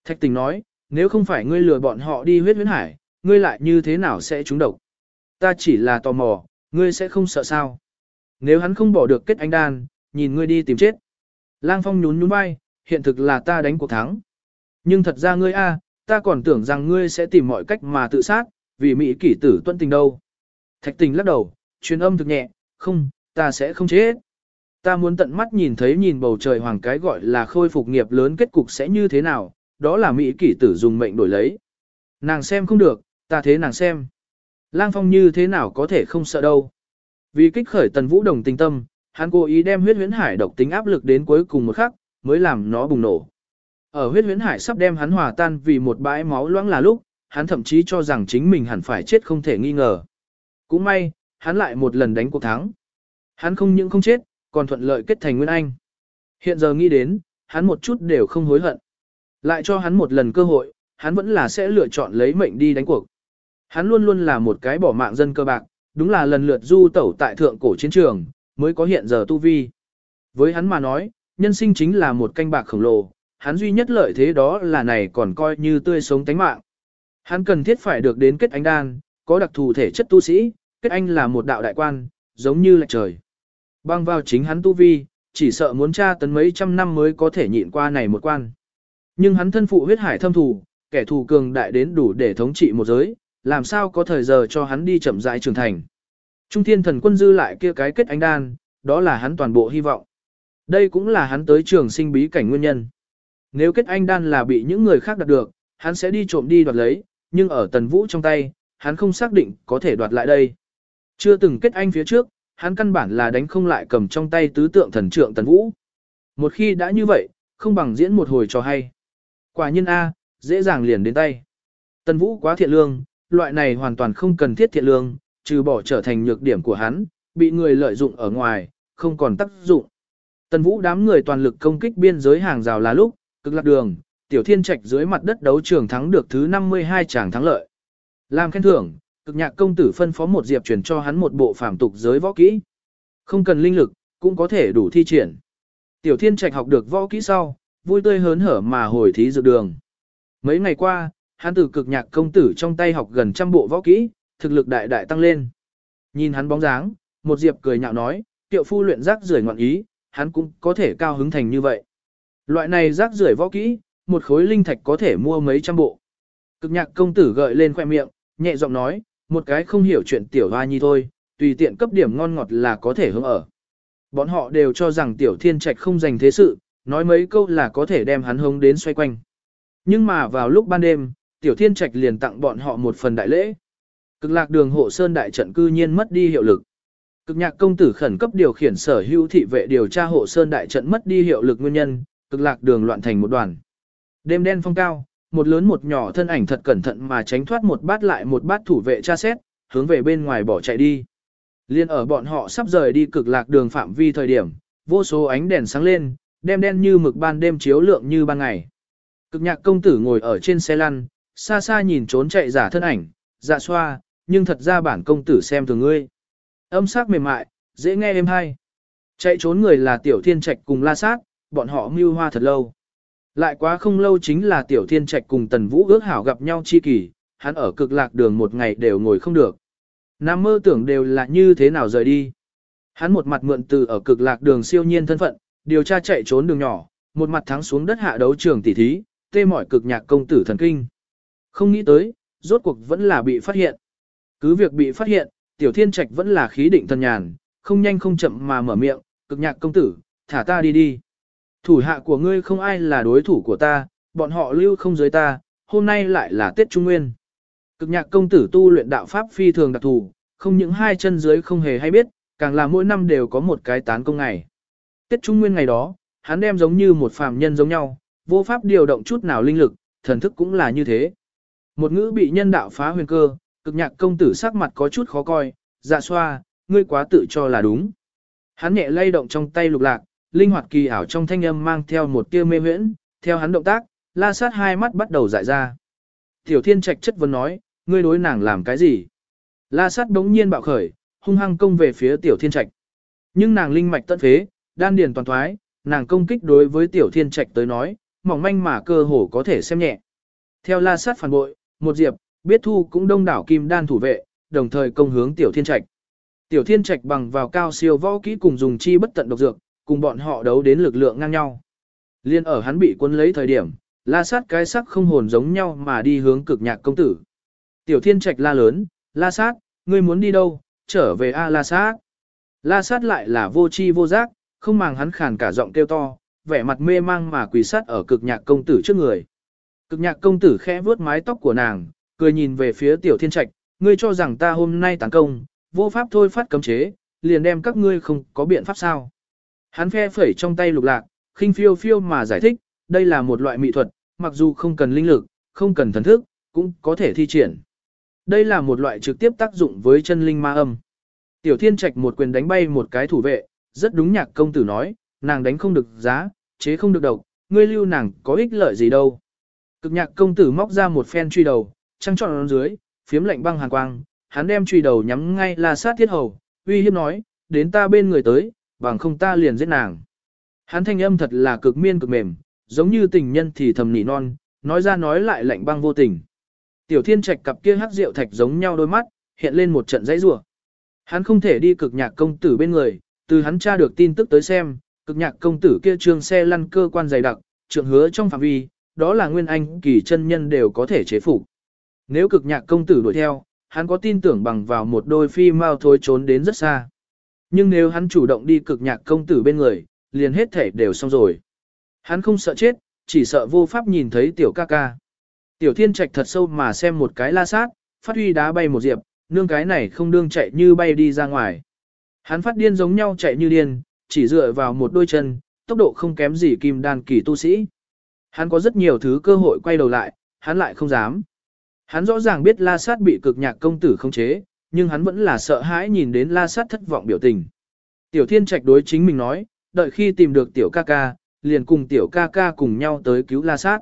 Thạch tình nói, nếu không phải ngươi lừa bọn họ đi huyết huyến hải, ngươi lại như thế nào sẽ trúng độc? Ta chỉ là tò mò, ngươi sẽ không sợ sao? Nếu hắn không bỏ được kết anh đan, nhìn ngươi đi tìm chết. Lang Phong nhún nhún vai, hiện thực là ta đánh cuộc thắng. Nhưng thật ra ngươi a, ta còn tưởng rằng ngươi sẽ tìm mọi cách mà tự sát, vì Mỹ kỷ tử tuân tình đâu. Thạch tình lắc đầu, truyền âm thực nhẹ, không, ta sẽ không chết. Ta muốn tận mắt nhìn thấy nhìn bầu trời hoàng cái gọi là khôi phục nghiệp lớn kết cục sẽ như thế nào, đó là Mỹ kỷ tử dùng mệnh đổi lấy. Nàng xem không được, ta thế nàng xem. Lang Phong như thế nào có thể không sợ đâu. Vì kích khởi tần vũ đồng tình tâm, hắn cố ý đem huyết huyễn hải độc tính áp lực đến cuối cùng một khắc, mới làm nó bùng nổ. Ở huyết huyễn hải sắp đem hắn hòa tan vì một bãi máu loãng là lúc, hắn thậm chí cho rằng chính mình hẳn phải chết không thể nghi ngờ. Cũng may, hắn lại một lần đánh cuộc thắng. Hắn không những không chết, còn thuận lợi kết thành Nguyên Anh. Hiện giờ nghĩ đến, hắn một chút đều không hối hận. Lại cho hắn một lần cơ hội, hắn vẫn là sẽ lựa chọn lấy mệnh đi đánh cuộc. Hắn luôn luôn là một cái bỏ mạng dân cơ bạc, đúng là lần lượt du tẩu tại thượng cổ chiến trường, mới có hiện giờ tu vi. Với hắn mà nói, nhân sinh chính là một canh bạc khổng lồ, hắn duy nhất lợi thế đó là này còn coi như tươi sống tánh mạng. Hắn cần thiết phải được đến kết anh đan, có đặc thù thể chất tu sĩ, kết anh là một đạo đại quan, giống như là trời. Băng vào chính hắn tu vi, chỉ sợ muốn tra tấn mấy trăm năm mới có thể nhịn qua này một quan. Nhưng hắn thân phụ huyết hải thâm thù, kẻ thù cường đại đến đủ để thống trị một giới, làm sao có thời giờ cho hắn đi chậm rãi trưởng thành. Trung thiên thần quân dư lại kia cái kết anh đan, đó là hắn toàn bộ hy vọng. Đây cũng là hắn tới trường sinh bí cảnh nguyên nhân. Nếu kết anh đan là bị những người khác đạt được, hắn sẽ đi trộm đi đoạt lấy, nhưng ở tần vũ trong tay, hắn không xác định có thể đoạt lại đây. Chưa từng kết anh phía trước, hắn căn bản là đánh không lại cầm trong tay tứ tượng thần trượng tần vũ. Một khi đã như vậy, không bằng diễn một hồi cho hay. Quả nhân A, dễ dàng liền đến tay. Tần vũ quá thiện lương, loại này hoàn toàn không cần thiết thiện lương, trừ bỏ trở thành nhược điểm của hắn, bị người lợi dụng ở ngoài, không còn tác dụng. Tần vũ đám người toàn lực công kích biên giới hàng rào là lúc, cực lạc đường, tiểu thiên trạch dưới mặt đất đấu trường thắng được thứ 52 tràng thắng lợi. Làm khen thưởng, cực nhạc công tử phân phó một diệp truyền cho hắn một bộ phàm tục giới võ kỹ. Không cần linh lực, cũng có thể đủ thi triển. Tiểu thiên trạch học được võ kỹ sau, vui tươi hớn hở mà hồi thí dược đường. Mấy ngày qua, hắn từ cực nhạc công tử trong tay học gần trăm bộ võ kỹ, thực lực đại đại tăng lên. Nhìn hắn bóng dáng, một diệp cười nhạo nói, tiệu phu luyện rác rưởi ngọn ý, hắn cũng có thể cao hứng thành như vậy. Loại này rác rưởi võ kỹ, một khối linh thạch có thể mua mấy trăm bộ. Cực nhạc công tử gợi lên khoe miệng, nhẹ giọng nói, một cái không hiểu chuyện tiểu hoa nhi thôi, tùy tiện cấp điểm ngon ngọt là có thể hướng ở. Bọn họ đều cho rằng tiểu thiên trạch không dành thế sự, nói mấy câu là có thể đem hắn hống đến xoay quanh. Nhưng mà vào lúc ban đêm, tiểu thiên trạch liền tặng bọn họ một phần đại lễ. Cực lạc đường hộ sơn đại trận cư nhiên mất đi hiệu lực. Cực nhạc công tử khẩn cấp điều khiển sở hữu thị vệ điều tra hộ sơn đại trận mất đi hiệu lực nguyên nhân, cực lạc đường loạn thành một đoàn. Đêm đen phong cao, một lớn một nhỏ thân ảnh thật cẩn thận mà tránh thoát một bát lại một bát thủ vệ tra xét, hướng về bên ngoài bỏ chạy đi. Liên ở bọn họ sắp rời đi cực lạc đường phạm vi thời điểm, vô số ánh đèn sáng lên, đêm đen như mực ban đêm chiếu lượng như ban ngày. Cực nhạc công tử ngồi ở trên xe lăn, xa xa nhìn trốn chạy giả thân ảnh, dạ xoa, nhưng thật ra bản công tử xem thường ngươi. Âm sắc mềm mại, dễ nghe êm hay. Chạy trốn người là tiểu thiên trạch cùng la sát, bọn họ mưu hoa thật lâu. Lại quá không lâu chính là tiểu thiên trạch cùng tần vũ ước hảo gặp nhau chi kỳ, hắn ở cực lạc đường một ngày đều ngồi không được. Nam mơ tưởng đều là như thế nào rời đi. Hắn một mặt mượn từ ở cực lạc đường siêu nhiên thân phận, điều tra chạy trốn đường nhỏ, một mặt thắng xuống đất hạ đấu trường tỷ thí, tê mỏi cực nhạc công tử thần kinh. Không nghĩ tới, rốt cuộc vẫn là bị phát hiện. Cứ việc bị phát hiện, tiểu thiên trạch vẫn là khí định thần nhàn, không nhanh không chậm mà mở miệng, cực nhạc công tử, thả ta đi đi. Thủ hạ của ngươi không ai là đối thủ của ta, bọn họ lưu không giới ta, hôm nay lại là Tết Trung Nguyên. Cực nhạc công tử tu luyện đạo Pháp phi thường đặc thù, không những hai chân dưới không hề hay biết, càng là mỗi năm đều có một cái tán công ngày. Tết Trung Nguyên ngày đó, hắn đem giống như một phàm nhân giống nhau, vô pháp điều động chút nào linh lực, thần thức cũng là như thế. Một ngữ bị nhân đạo phá huyền cơ, cực nhạc công tử sắc mặt có chút khó coi, dạ xoa, ngươi quá tự cho là đúng. Hắn nhẹ lay động trong tay lục lạc, linh hoạt kỳ ảo trong thanh âm mang theo một tia mê huyễn, theo hắn động tác, la sát hai mắt bắt đầu dại ra. Tiểu thiên trạch chất vấn nói, ngươi đối nàng làm cái gì? La sát đống nhiên bạo khởi, hung hăng công về phía tiểu thiên trạch. Nhưng nàng linh mạch tận phế, đan điền toàn thoái, nàng công kích đối với tiểu thiên trạch tới nói, mỏng manh mà cơ hồ có thể xem nhẹ. Theo la sát phản bội, một diệp, biết thu cũng đông đảo kim đan thủ vệ, đồng thời công hướng tiểu thiên trạch. Tiểu thiên trạch bằng vào cao siêu võ kỹ cùng dùng chi bất tận độc dược, cùng bọn họ đấu đến lực lượng ngang nhau. Liên ở hắn bị quân lấy thời điểm, la sát cái sắc không hồn giống nhau mà đi hướng cực nhạc công tử. Tiểu thiên trạch la lớn, la sát, ngươi muốn đi đâu, trở về a la sát. La sát lại là vô chi vô giác, không màng hắn khàn cả giọng kêu to, vẻ mặt mê mang mà quỳ sát ở cực nhạc công tử trước người. Cực nhạc công tử khẽ vuốt mái tóc của nàng, cười nhìn về phía tiểu thiên trạch, ngươi cho rằng ta hôm nay tấn công, vô pháp thôi phát cấm chế, liền đem các ngươi không có biện pháp sao. Hắn phe phẩy trong tay lục lạc, khinh phiêu phiêu mà giải thích, đây là một loại mỹ thuật, mặc dù không cần linh lực, không cần thần thức, cũng có thể thi triển. Đây là một loại trực tiếp tác dụng với chân linh ma âm. Tiểu thiên trạch một quyền đánh bay một cái thủ vệ, rất đúng nhạc công tử nói, nàng đánh không được giá, chế không được độc, ngươi lưu nàng có ích lợi gì đâu. Cực nhạc công tử móc ra một phen truy đầu, trăng trọn dưới, phiếm lạnh băng hàn quang, hắn đem truy đầu nhắm ngay là sát thiết hầu, uy hiếp nói, đến ta bên người tới, bằng không ta liền giết nàng. Hắn thanh âm thật là cực miên cực mềm, giống như tình nhân thì thầm nỉ non, nói ra nói lại lạnh băng vô tình. Tiểu thiên trạch cặp kia hắc rượu thạch giống nhau đôi mắt, hiện lên một trận dãy rủa. Hắn không thể đi cực nhạc công tử bên người, từ hắn tra được tin tức tới xem, cực nhạc công tử kia trương xe lăn cơ quan dày đặc, trượng hứa trong phạm vi, đó là nguyên anh kỳ chân nhân đều có thể chế phục. Nếu cực nhạc công tử đuổi theo, hắn có tin tưởng bằng vào một đôi phi mau thối trốn đến rất xa. Nhưng nếu hắn chủ động đi cực nhạc công tử bên người, liền hết thể đều xong rồi. Hắn không sợ chết, chỉ sợ vô pháp nhìn thấy tiểu ca ca. Tiểu thiên trạch thật sâu mà xem một cái la sát, phát huy đá bay một diệp, nương cái này không đương chạy như bay đi ra ngoài. Hắn phát điên giống nhau chạy như điên, chỉ dựa vào một đôi chân, tốc độ không kém gì kim đan kỳ tu sĩ. Hắn có rất nhiều thứ cơ hội quay đầu lại, hắn lại không dám. Hắn rõ ràng biết la sát bị cực nhạc công tử không chế, nhưng hắn vẫn là sợ hãi nhìn đến la sát thất vọng biểu tình. Tiểu thiên trạch đối chính mình nói, đợi khi tìm được tiểu ca ca, liền cùng tiểu ca ca cùng nhau tới cứu la sát.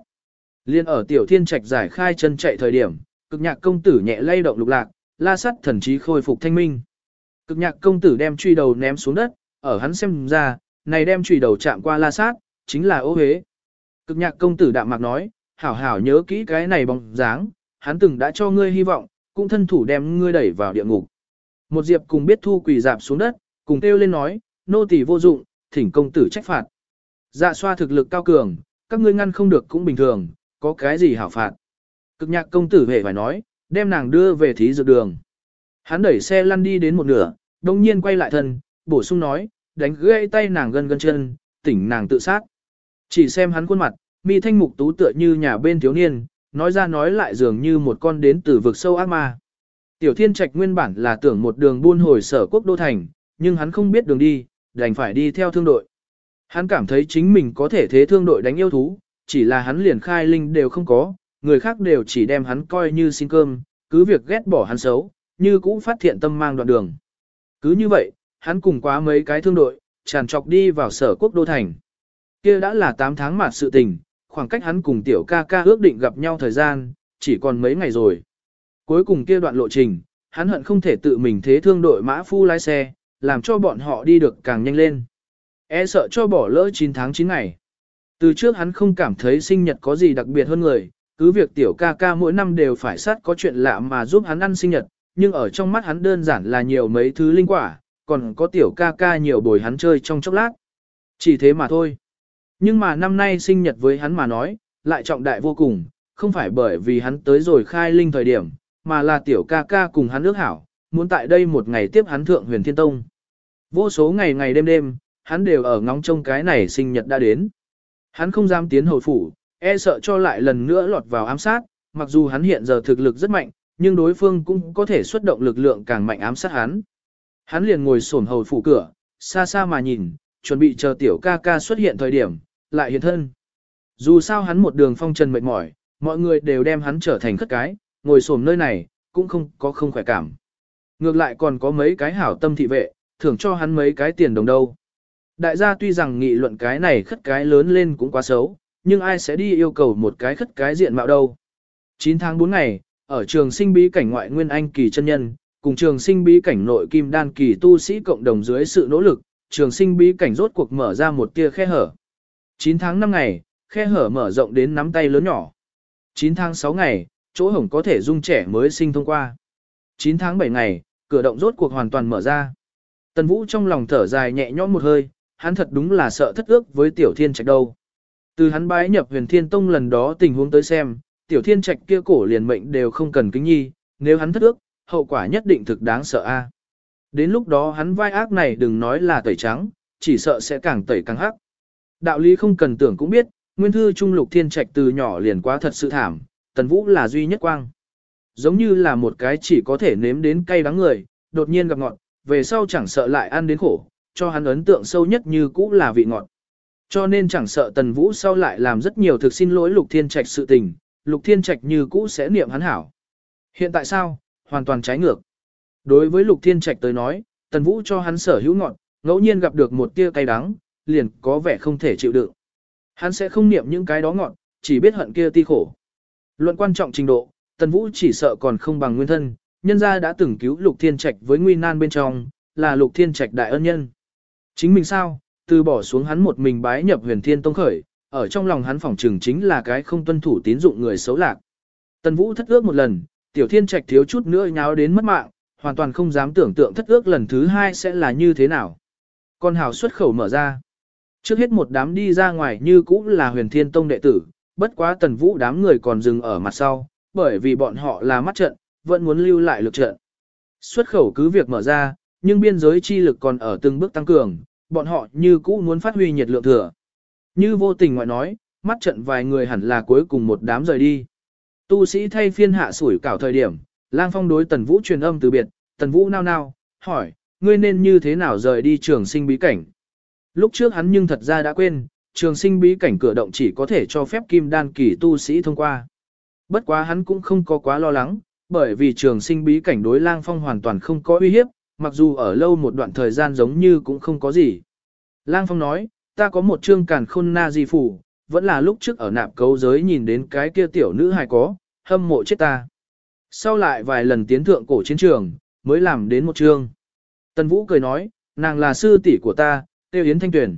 Liên ở tiểu thiên trạch giải khai chân chạy thời điểm, cực nhạc công tử nhẹ lay động lục lạc, la sát thần trí khôi phục thanh minh. Cực nhạc công tử đem truy đầu ném xuống đất, ở hắn xem ra, này đem truy đầu chạm qua la sát, chính là ô hế. Cực nhạc công tử đạm mạc nói, hảo hảo nhớ kỹ cái này bóng dáng, hắn từng đã cho ngươi hy vọng, cũng thân thủ đem ngươi đẩy vào địa ngục. Một diệp cùng biết thu quỳ dạp xuống đất, cùng kêu lên nói, nô tỳ vô dụng, thỉnh công tử trách phạt. Dạ xoa thực lực cao cường, các ngươi ngăn không được cũng bình thường, có cái gì hảo phạt. Cực nhạc công tử về phải nói, đem nàng đưa về thí dược đường. Hắn đẩy xe lăn đi đến một nửa, đồng nhiên quay lại thân, bổ sung nói, đánh gãy tay nàng gân gân chân, tỉnh nàng tự sát. Chỉ xem hắn khuôn mặt, mi thanh mục tú tựa như nhà bên thiếu niên, nói ra nói lại dường như một con đến từ vực sâu ác ma. Tiểu thiên trạch nguyên bản là tưởng một đường buôn hồi sở quốc đô thành, nhưng hắn không biết đường đi, đành phải đi theo thương đội. Hắn cảm thấy chính mình có thể thế thương đội đánh yêu thú, chỉ là hắn liền khai linh đều không có, người khác đều chỉ đem hắn coi như xin cơm, cứ việc ghét bỏ hắn xấu, như cũ phát thiện tâm mang đoạn đường. Cứ như vậy, hắn cùng quá mấy cái thương đội, tràn trọc đi vào sở quốc đô thành kia đã là 8 tháng mà sự tình, khoảng cách hắn cùng tiểu ca ca ước định gặp nhau thời gian, chỉ còn mấy ngày rồi. Cuối cùng kia đoạn lộ trình, hắn hận không thể tự mình thế thương đội mã phu lái xe, làm cho bọn họ đi được càng nhanh lên. E sợ cho bỏ lỡ 9 tháng 9 ngày. Từ trước hắn không cảm thấy sinh nhật có gì đặc biệt hơn người, cứ việc tiểu ca ca mỗi năm đều phải sát có chuyện lạ mà giúp hắn ăn sinh nhật, nhưng ở trong mắt hắn đơn giản là nhiều mấy thứ linh quả, còn có tiểu ca ca nhiều bồi hắn chơi trong chốc lát. Chỉ thế mà thôi. Nhưng mà năm nay sinh nhật với hắn mà nói, lại trọng đại vô cùng, không phải bởi vì hắn tới rồi khai linh thời điểm, mà là tiểu ca ca cùng hắn ước hảo, muốn tại đây một ngày tiếp hắn thượng huyền thiên tông. Vô số ngày ngày đêm đêm, hắn đều ở ngóng trông cái này sinh nhật đã đến. Hắn không dám tiến hồi phủ, e sợ cho lại lần nữa lọt vào ám sát, mặc dù hắn hiện giờ thực lực rất mạnh, nhưng đối phương cũng có thể xuất động lực lượng càng mạnh ám sát hắn. Hắn liền ngồi xổm hầu phủ cửa, xa xa mà nhìn, chuẩn bị chờ tiểu ca ca xuất hiện thời điểm, lại hiện thân. Dù sao hắn một đường phong trần mệt mỏi, mọi người đều đem hắn trở thành khất cái, ngồi xổm nơi này, cũng không có không khỏe cảm. Ngược lại còn có mấy cái hảo tâm thị vệ, thưởng cho hắn mấy cái tiền đồng đâu. Đại gia tuy rằng nghị luận cái này khất cái lớn lên cũng quá xấu, nhưng ai sẽ đi yêu cầu một cái khất cái diện mạo đâu. 9 tháng 4 ngày, ở trường sinh bí cảnh ngoại nguyên anh kỳ chân nhân, cùng trường sinh bí cảnh nội kim đan kỳ tu sĩ cộng đồng dưới sự nỗ lực, trường sinh bí cảnh rốt cuộc mở ra một tia khe hở. 9 tháng 5 ngày, khe hở mở rộng đến nắm tay lớn nhỏ. 9 tháng 6 ngày, chỗ hổng có thể dung trẻ mới sinh thông qua. 9 tháng 7 ngày, cửa động rốt cuộc hoàn toàn mở ra. Tần Vũ trong lòng thở dài nhẹ nhõm một hơi, hắn thật đúng là sợ thất ước với tiểu thiên trạch đâu. Từ hắn bái nhập huyền thiên tông lần đó tình huống tới xem, tiểu thiên trạch kia cổ liền mệnh đều không cần kính nhi, nếu hắn thất ước, hậu quả nhất định thực đáng sợ a. Đến lúc đó hắn vai ác này đừng nói là tẩy trắng, chỉ sợ sẽ càng tẩy càng hắc. Đạo lý không cần tưởng cũng biết, nguyên thư trung lục thiên trạch từ nhỏ liền quá thật sự thảm, tần vũ là duy nhất quang. Giống như là một cái chỉ có thể nếm đến cay đắng người, đột nhiên gặp ngọt, về sau chẳng sợ lại ăn đến khổ, cho hắn ấn tượng sâu nhất như cũ là vị ngọt. Cho nên chẳng sợ tần vũ sau lại làm rất nhiều thực xin lỗi lục thiên trạch sự tình, lục thiên trạch như cũ sẽ niệm hắn hảo. Hiện tại sao, hoàn toàn trái ngược. Đối với lục thiên trạch tới nói, tần vũ cho hắn sở hữu ngọt, ngẫu nhiên gặp được một tia cay đắng, liền có vẻ không thể chịu đựng. Hắn sẽ không niệm những cái đó ngọn, chỉ biết hận kia ti khổ. Luận quan trọng trình độ, tần vũ chỉ sợ còn không bằng nguyên thân, nhân gia đã từng cứu lục thiên trạch với nguy nan bên trong, là lục thiên trạch đại ân nhân. Chính mình sao, từ bỏ xuống hắn một mình bái nhập huyền thiên tông khởi, ở trong lòng hắn phỏng trừng chính là cái không tuân thủ tín dụng người xấu lạc. Tần Vũ thất ước một lần, tiểu thiên trạch thiếu chút nữa nháo đến mất mạng, hoàn toàn không dám tưởng tượng thất ước lần thứ hai sẽ là như thế nào. Con hào xuất khẩu mở ra. Trước hết một đám đi ra ngoài như cũ là huyền thiên tông đệ tử, bất quá tần vũ đám người còn dừng ở mặt sau, bởi vì bọn họ là mắt trận, vẫn muốn lưu lại lực trận. Xuất khẩu cứ việc mở ra, nhưng biên giới chi lực còn ở từng bước tăng cường, bọn họ như cũ muốn phát huy nhiệt lượng thừa. Như vô tình ngoại nói, mắt trận vài người hẳn là cuối cùng một đám rời đi. Tu sĩ thay phiên hạ sủi cảo thời điểm, lang phong đối tần vũ truyền âm từ biệt, tần vũ nao nao, hỏi, ngươi nên như thế nào rời đi trường sinh bí cảnh. Lúc trước hắn nhưng thật ra đã quên, trường sinh bí cảnh cửa động chỉ có thể cho phép kim đan kỳ tu sĩ thông qua. Bất quá hắn cũng không có quá lo lắng, bởi vì trường sinh bí cảnh đối lang phong hoàn toàn không có uy hiếp, mặc dù ở lâu một đoạn thời gian giống như cũng không có gì. Lang phong nói, ta có một chương càn khôn na di phủ, vẫn là lúc trước ở nạp cấu giới nhìn đến cái kia tiểu nữ hài có, hâm mộ chết ta. Sau lại vài lần tiến thượng cổ chiến trường, mới làm đến một chương. Tần Vũ cười nói, nàng là sư tỷ của ta, tiêu yến thanh tuyển.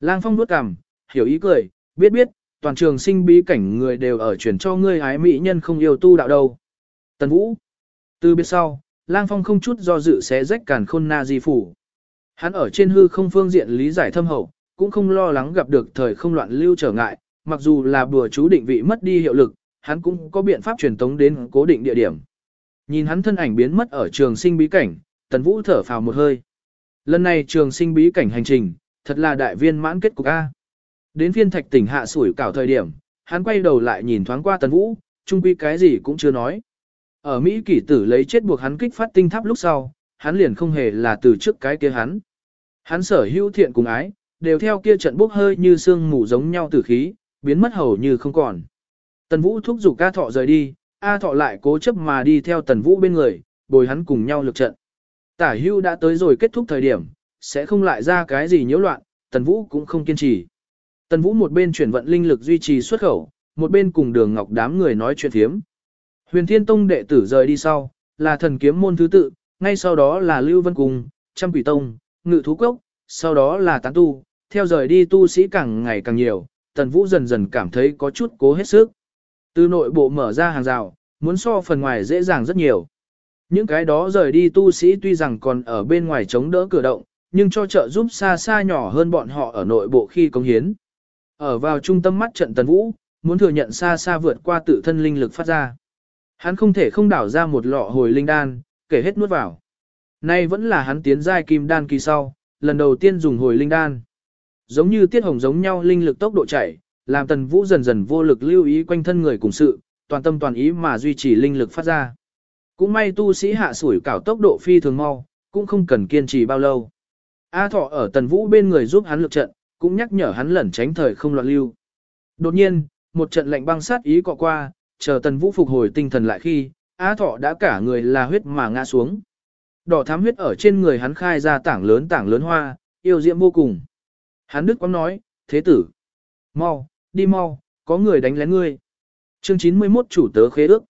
Lang Phong nuốt cằm, hiểu ý cười, biết biết, toàn trường sinh bí cảnh người đều ở truyền cho ngươi ái mỹ nhân không yêu tu đạo đâu. Tần Vũ. Từ biết sau, Lang Phong không chút do dự sẽ rách càn khôn na di phủ. Hắn ở trên hư không phương diện lý giải thâm hậu, cũng không lo lắng gặp được thời không loạn lưu trở ngại, mặc dù là bùa chú định vị mất đi hiệu lực, hắn cũng có biện pháp truyền tống đến cố định địa điểm. Nhìn hắn thân ảnh biến mất ở trường sinh bí cảnh, Tần Vũ thở phào một hơi. Lần này trường sinh bí cảnh hành trình, thật là đại viên mãn kết cục A. Đến phiên thạch tỉnh hạ sủi cảo thời điểm, hắn quay đầu lại nhìn thoáng qua Tần Vũ, chung quy cái gì cũng chưa nói. Ở Mỹ kỷ tử lấy chết buộc hắn kích phát tinh tháp lúc sau, hắn liền không hề là từ trước cái kia hắn. Hắn sở hữu thiện cùng ái, đều theo kia trận bốc hơi như sương mù giống nhau tử khí, biến mất hầu như không còn. Tần Vũ thúc giục A Thọ rời đi, A Thọ lại cố chấp mà đi theo Tần Vũ bên người, bồi hắn cùng nhau lực trận. Tả hưu đã tới rồi kết thúc thời điểm, sẽ không lại ra cái gì nhiễu loạn, Tần Vũ cũng không kiên trì. Tần Vũ một bên chuyển vận linh lực duy trì xuất khẩu, một bên cùng đường ngọc đám người nói chuyện thiếm. Huyền Thiên Tông đệ tử rời đi sau, là thần kiếm môn thứ tự, ngay sau đó là Lưu Vân Cung, Trăm Quỷ Tông, Ngự Thú Cốc, sau đó là Tán Tu, theo rời đi tu sĩ càng ngày càng nhiều, Tần Vũ dần dần cảm thấy có chút cố hết sức. Từ nội bộ mở ra hàng rào, muốn so phần ngoài dễ dàng rất nhiều. Những cái đó rời đi tu sĩ tuy rằng còn ở bên ngoài chống đỡ cửa động, nhưng cho trợ giúp xa xa nhỏ hơn bọn họ ở nội bộ khi công hiến. Ở vào trung tâm mắt trận Tần Vũ, muốn thừa nhận xa xa vượt qua tự thân linh lực phát ra. Hắn không thể không đảo ra một lọ hồi linh đan, kể hết nuốt vào. Nay vẫn là hắn tiến giai kim đan kỳ sau, lần đầu tiên dùng hồi linh đan. Giống như tiết hồng giống nhau linh lực tốc độ chảy làm tần vũ dần dần vô lực lưu ý quanh thân người cùng sự, toàn tâm toàn ý mà duy trì linh lực phát ra. Cũng may tu sĩ hạ sủi cảo tốc độ phi thường mau, cũng không cần kiên trì bao lâu. A thọ ở tần vũ bên người giúp hắn lực trận, cũng nhắc nhở hắn lẩn tránh thời không loạn lưu. Đột nhiên, một trận lạnh băng sát ý cọ qua, chờ tần vũ phục hồi tinh thần lại khi, A thọ đã cả người là huyết mà ngã xuống. Đỏ thám huyết ở trên người hắn khai ra tảng lớn tảng lớn hoa, yêu diễm vô cùng. Hắn đức quang nói, thế tử, mau, đi mau, có người đánh lén ngươi. Chương 91 chủ tớ khế ước.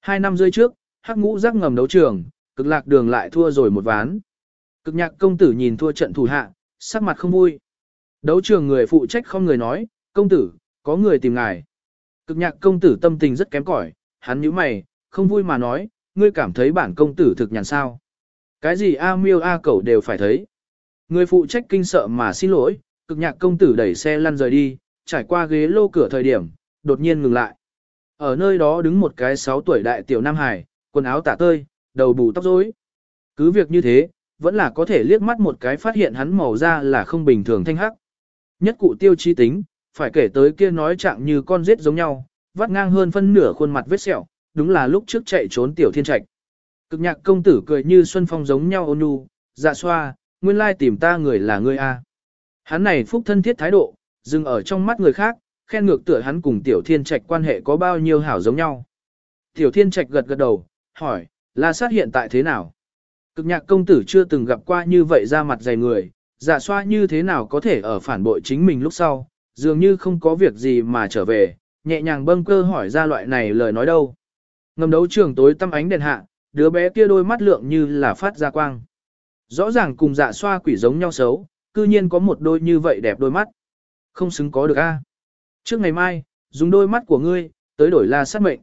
Hai năm rơi trước, hắc ngũ giác ngầm đấu trường, cực lạc đường lại thua rồi một ván. Cực nhạc công tử nhìn thua trận thủ hạ, sắc mặt không vui. Đấu trường người phụ trách không người nói, công tử, có người tìm ngài. Cực nhạc công tử tâm tình rất kém cỏi, hắn nhíu mày, không vui mà nói, ngươi cảm thấy bản công tử thực nhàn sao. Cái gì A miêu A cẩu đều phải thấy. Người phụ trách kinh sợ mà xin lỗi, cực nhạc công tử đẩy xe lăn rời đi, trải qua ghế lô cửa thời điểm, đột nhiên ngừng lại. Ở nơi đó đứng một cái 6 tuổi đại tiểu Nam Hải, quần áo tả tơi, đầu bù tóc rối. Cứ việc như thế, vẫn là có thể liếc mắt một cái phát hiện hắn màu da là không bình thường thanh hắc. Nhất cụ tiêu chi tính, phải kể tới kia nói trạng như con rết giống nhau, vắt ngang hơn phân nửa khuôn mặt vết sẹo, đúng là lúc trước chạy trốn tiểu thiên trạch. Cực nhạc công tử cười như xuân phong giống nhau ôn nhu, dạ xoa, nguyên lai tìm ta người là ngươi a. Hắn này phúc thân thiết thái độ, dừng ở trong mắt người khác, khen ngược tựa hắn cùng tiểu thiên trạch quan hệ có bao nhiêu hảo giống nhau. Tiểu thiên trạch gật gật đầu, hỏi, la sát hiện tại thế nào? Cực nhạc công tử chưa từng gặp qua như vậy ra mặt dày người, dạ xoa như thế nào có thể ở phản bội chính mình lúc sau, dường như không có việc gì mà trở về, nhẹ nhàng bâng cơ hỏi ra loại này lời nói đâu. Ngầm đấu trường tối tăm ánh đèn hạ, đứa bé kia đôi mắt lượng như là phát ra quang. Rõ ràng cùng dạ xoa quỷ giống nhau xấu, cư nhiên có một đôi như vậy đẹp đôi mắt. Không xứng có được a. Trước ngày mai, dùng đôi mắt của ngươi, tới đổi la sát mệnh.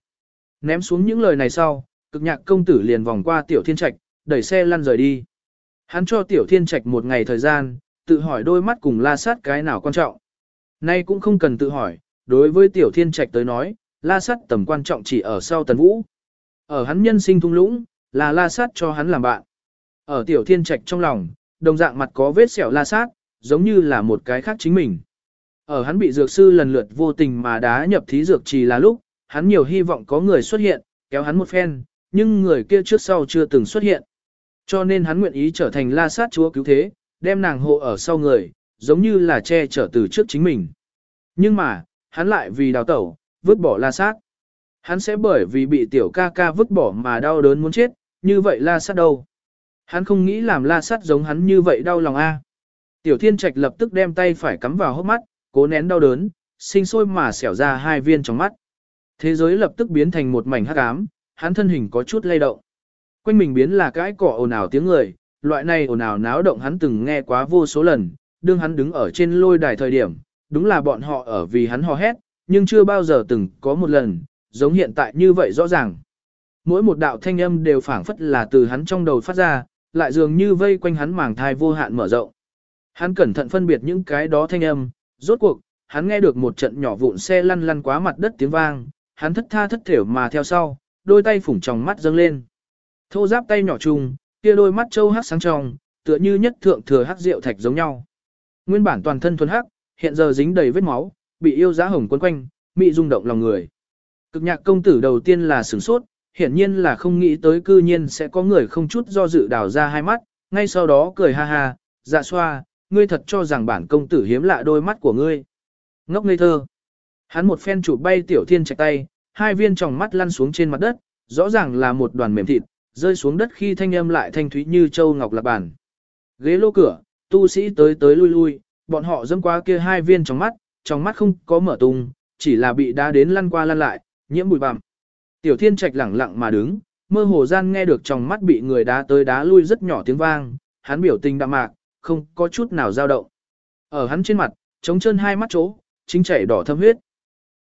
Ném xuống những lời này sau, cực nhạc công tử liền vòng qua tiểu thiên trạch, đẩy xe lăn rời đi. Hắn cho tiểu thiên trạch một ngày thời gian, tự hỏi đôi mắt cùng la sát cái nào quan trọng. Nay cũng không cần tự hỏi, đối với tiểu thiên trạch tới nói, la sát tầm quan trọng chỉ ở sau tần vũ. Ở hắn nhân sinh thung lũng, là la sát cho hắn làm bạn. Ở tiểu thiên trạch trong lòng, đồng dạng mặt có vết sẹo la sát, giống như là một cái khác chính mình. Ở hắn bị dược sư lần lượt vô tình mà đá nhập thí dược trì là lúc, hắn nhiều hy vọng có người xuất hiện, kéo hắn một phen, nhưng người kia trước sau chưa từng xuất hiện. Cho nên hắn nguyện ý trở thành la sát chúa cứu thế, đem nàng hộ ở sau người, giống như là che chở từ trước chính mình. Nhưng mà, hắn lại vì đào tẩu, vứt bỏ la sát. Hắn sẽ bởi vì bị tiểu ca ca vứt bỏ mà đau đớn muốn chết, như vậy la sát đâu. Hắn không nghĩ làm la sát giống hắn như vậy đau lòng a. Tiểu thiên trạch lập tức đem tay phải cắm vào hốc mắt, cố nén đau đớn, sinh sôi mà xẻo ra hai viên trong mắt. Thế giới lập tức biến thành một mảnh hắc ám, hắn thân hình có chút lay động. Quanh mình biến là cái cỏ ồn ào tiếng người, loại này ồn ào náo động hắn từng nghe quá vô số lần, đương hắn đứng ở trên lôi đài thời điểm, đúng là bọn họ ở vì hắn hò hét, nhưng chưa bao giờ từng có một lần, giống hiện tại như vậy rõ ràng. Mỗi một đạo thanh âm đều phảng phất là từ hắn trong đầu phát ra, lại dường như vây quanh hắn màng thai vô hạn mở rộng. Hắn cẩn thận phân biệt những cái đó thanh âm, rốt cuộc, hắn nghe được một trận nhỏ vụn xe lăn lăn quá mặt đất tiếng vang, hắn thất tha thất thểu mà theo sau, đôi tay phủng tròng mắt dâng lên. Thô giáp tay nhỏ chung, kia đôi mắt châu hắc sáng trong, tựa như nhất thượng thừa hắc rượu thạch giống nhau. Nguyên bản toàn thân thuần hắc, hiện giờ dính đầy vết máu, bị yêu giá hồng quấn quanh, mị rung động lòng người. Cực nhạc công tử đầu tiên là sửng sốt, hiển nhiên là không nghĩ tới cư nhiên sẽ có người không chút do dự đào ra hai mắt, ngay sau đó cười ha ha, dạ xoa, ngươi thật cho rằng bản công tử hiếm lạ đôi mắt của ngươi. Ngốc ngây thơ. Hắn một phen chụp bay tiểu thiên chạy tay, hai viên tròng mắt lăn xuống trên mặt đất, rõ ràng là một đoàn mềm thịt, rơi xuống đất khi thanh âm lại thanh thúy như châu ngọc lạc bản. Ghế lô cửa, tu sĩ tới tới lui lui, bọn họ dâm qua kia hai viên trong mắt, trong mắt không có mở tung, chỉ là bị đá đến lăn qua lăn lại, nhiễm bụi bặm. Tiểu thiên trạch lẳng lặng mà đứng, mơ hồ gian nghe được trong mắt bị người đá tới đá lui rất nhỏ tiếng vang, hắn biểu tình đạm mạc, không có chút nào dao động. Ở hắn trên mặt, trống chân hai mắt chỗ, chính chảy đỏ thâm huyết.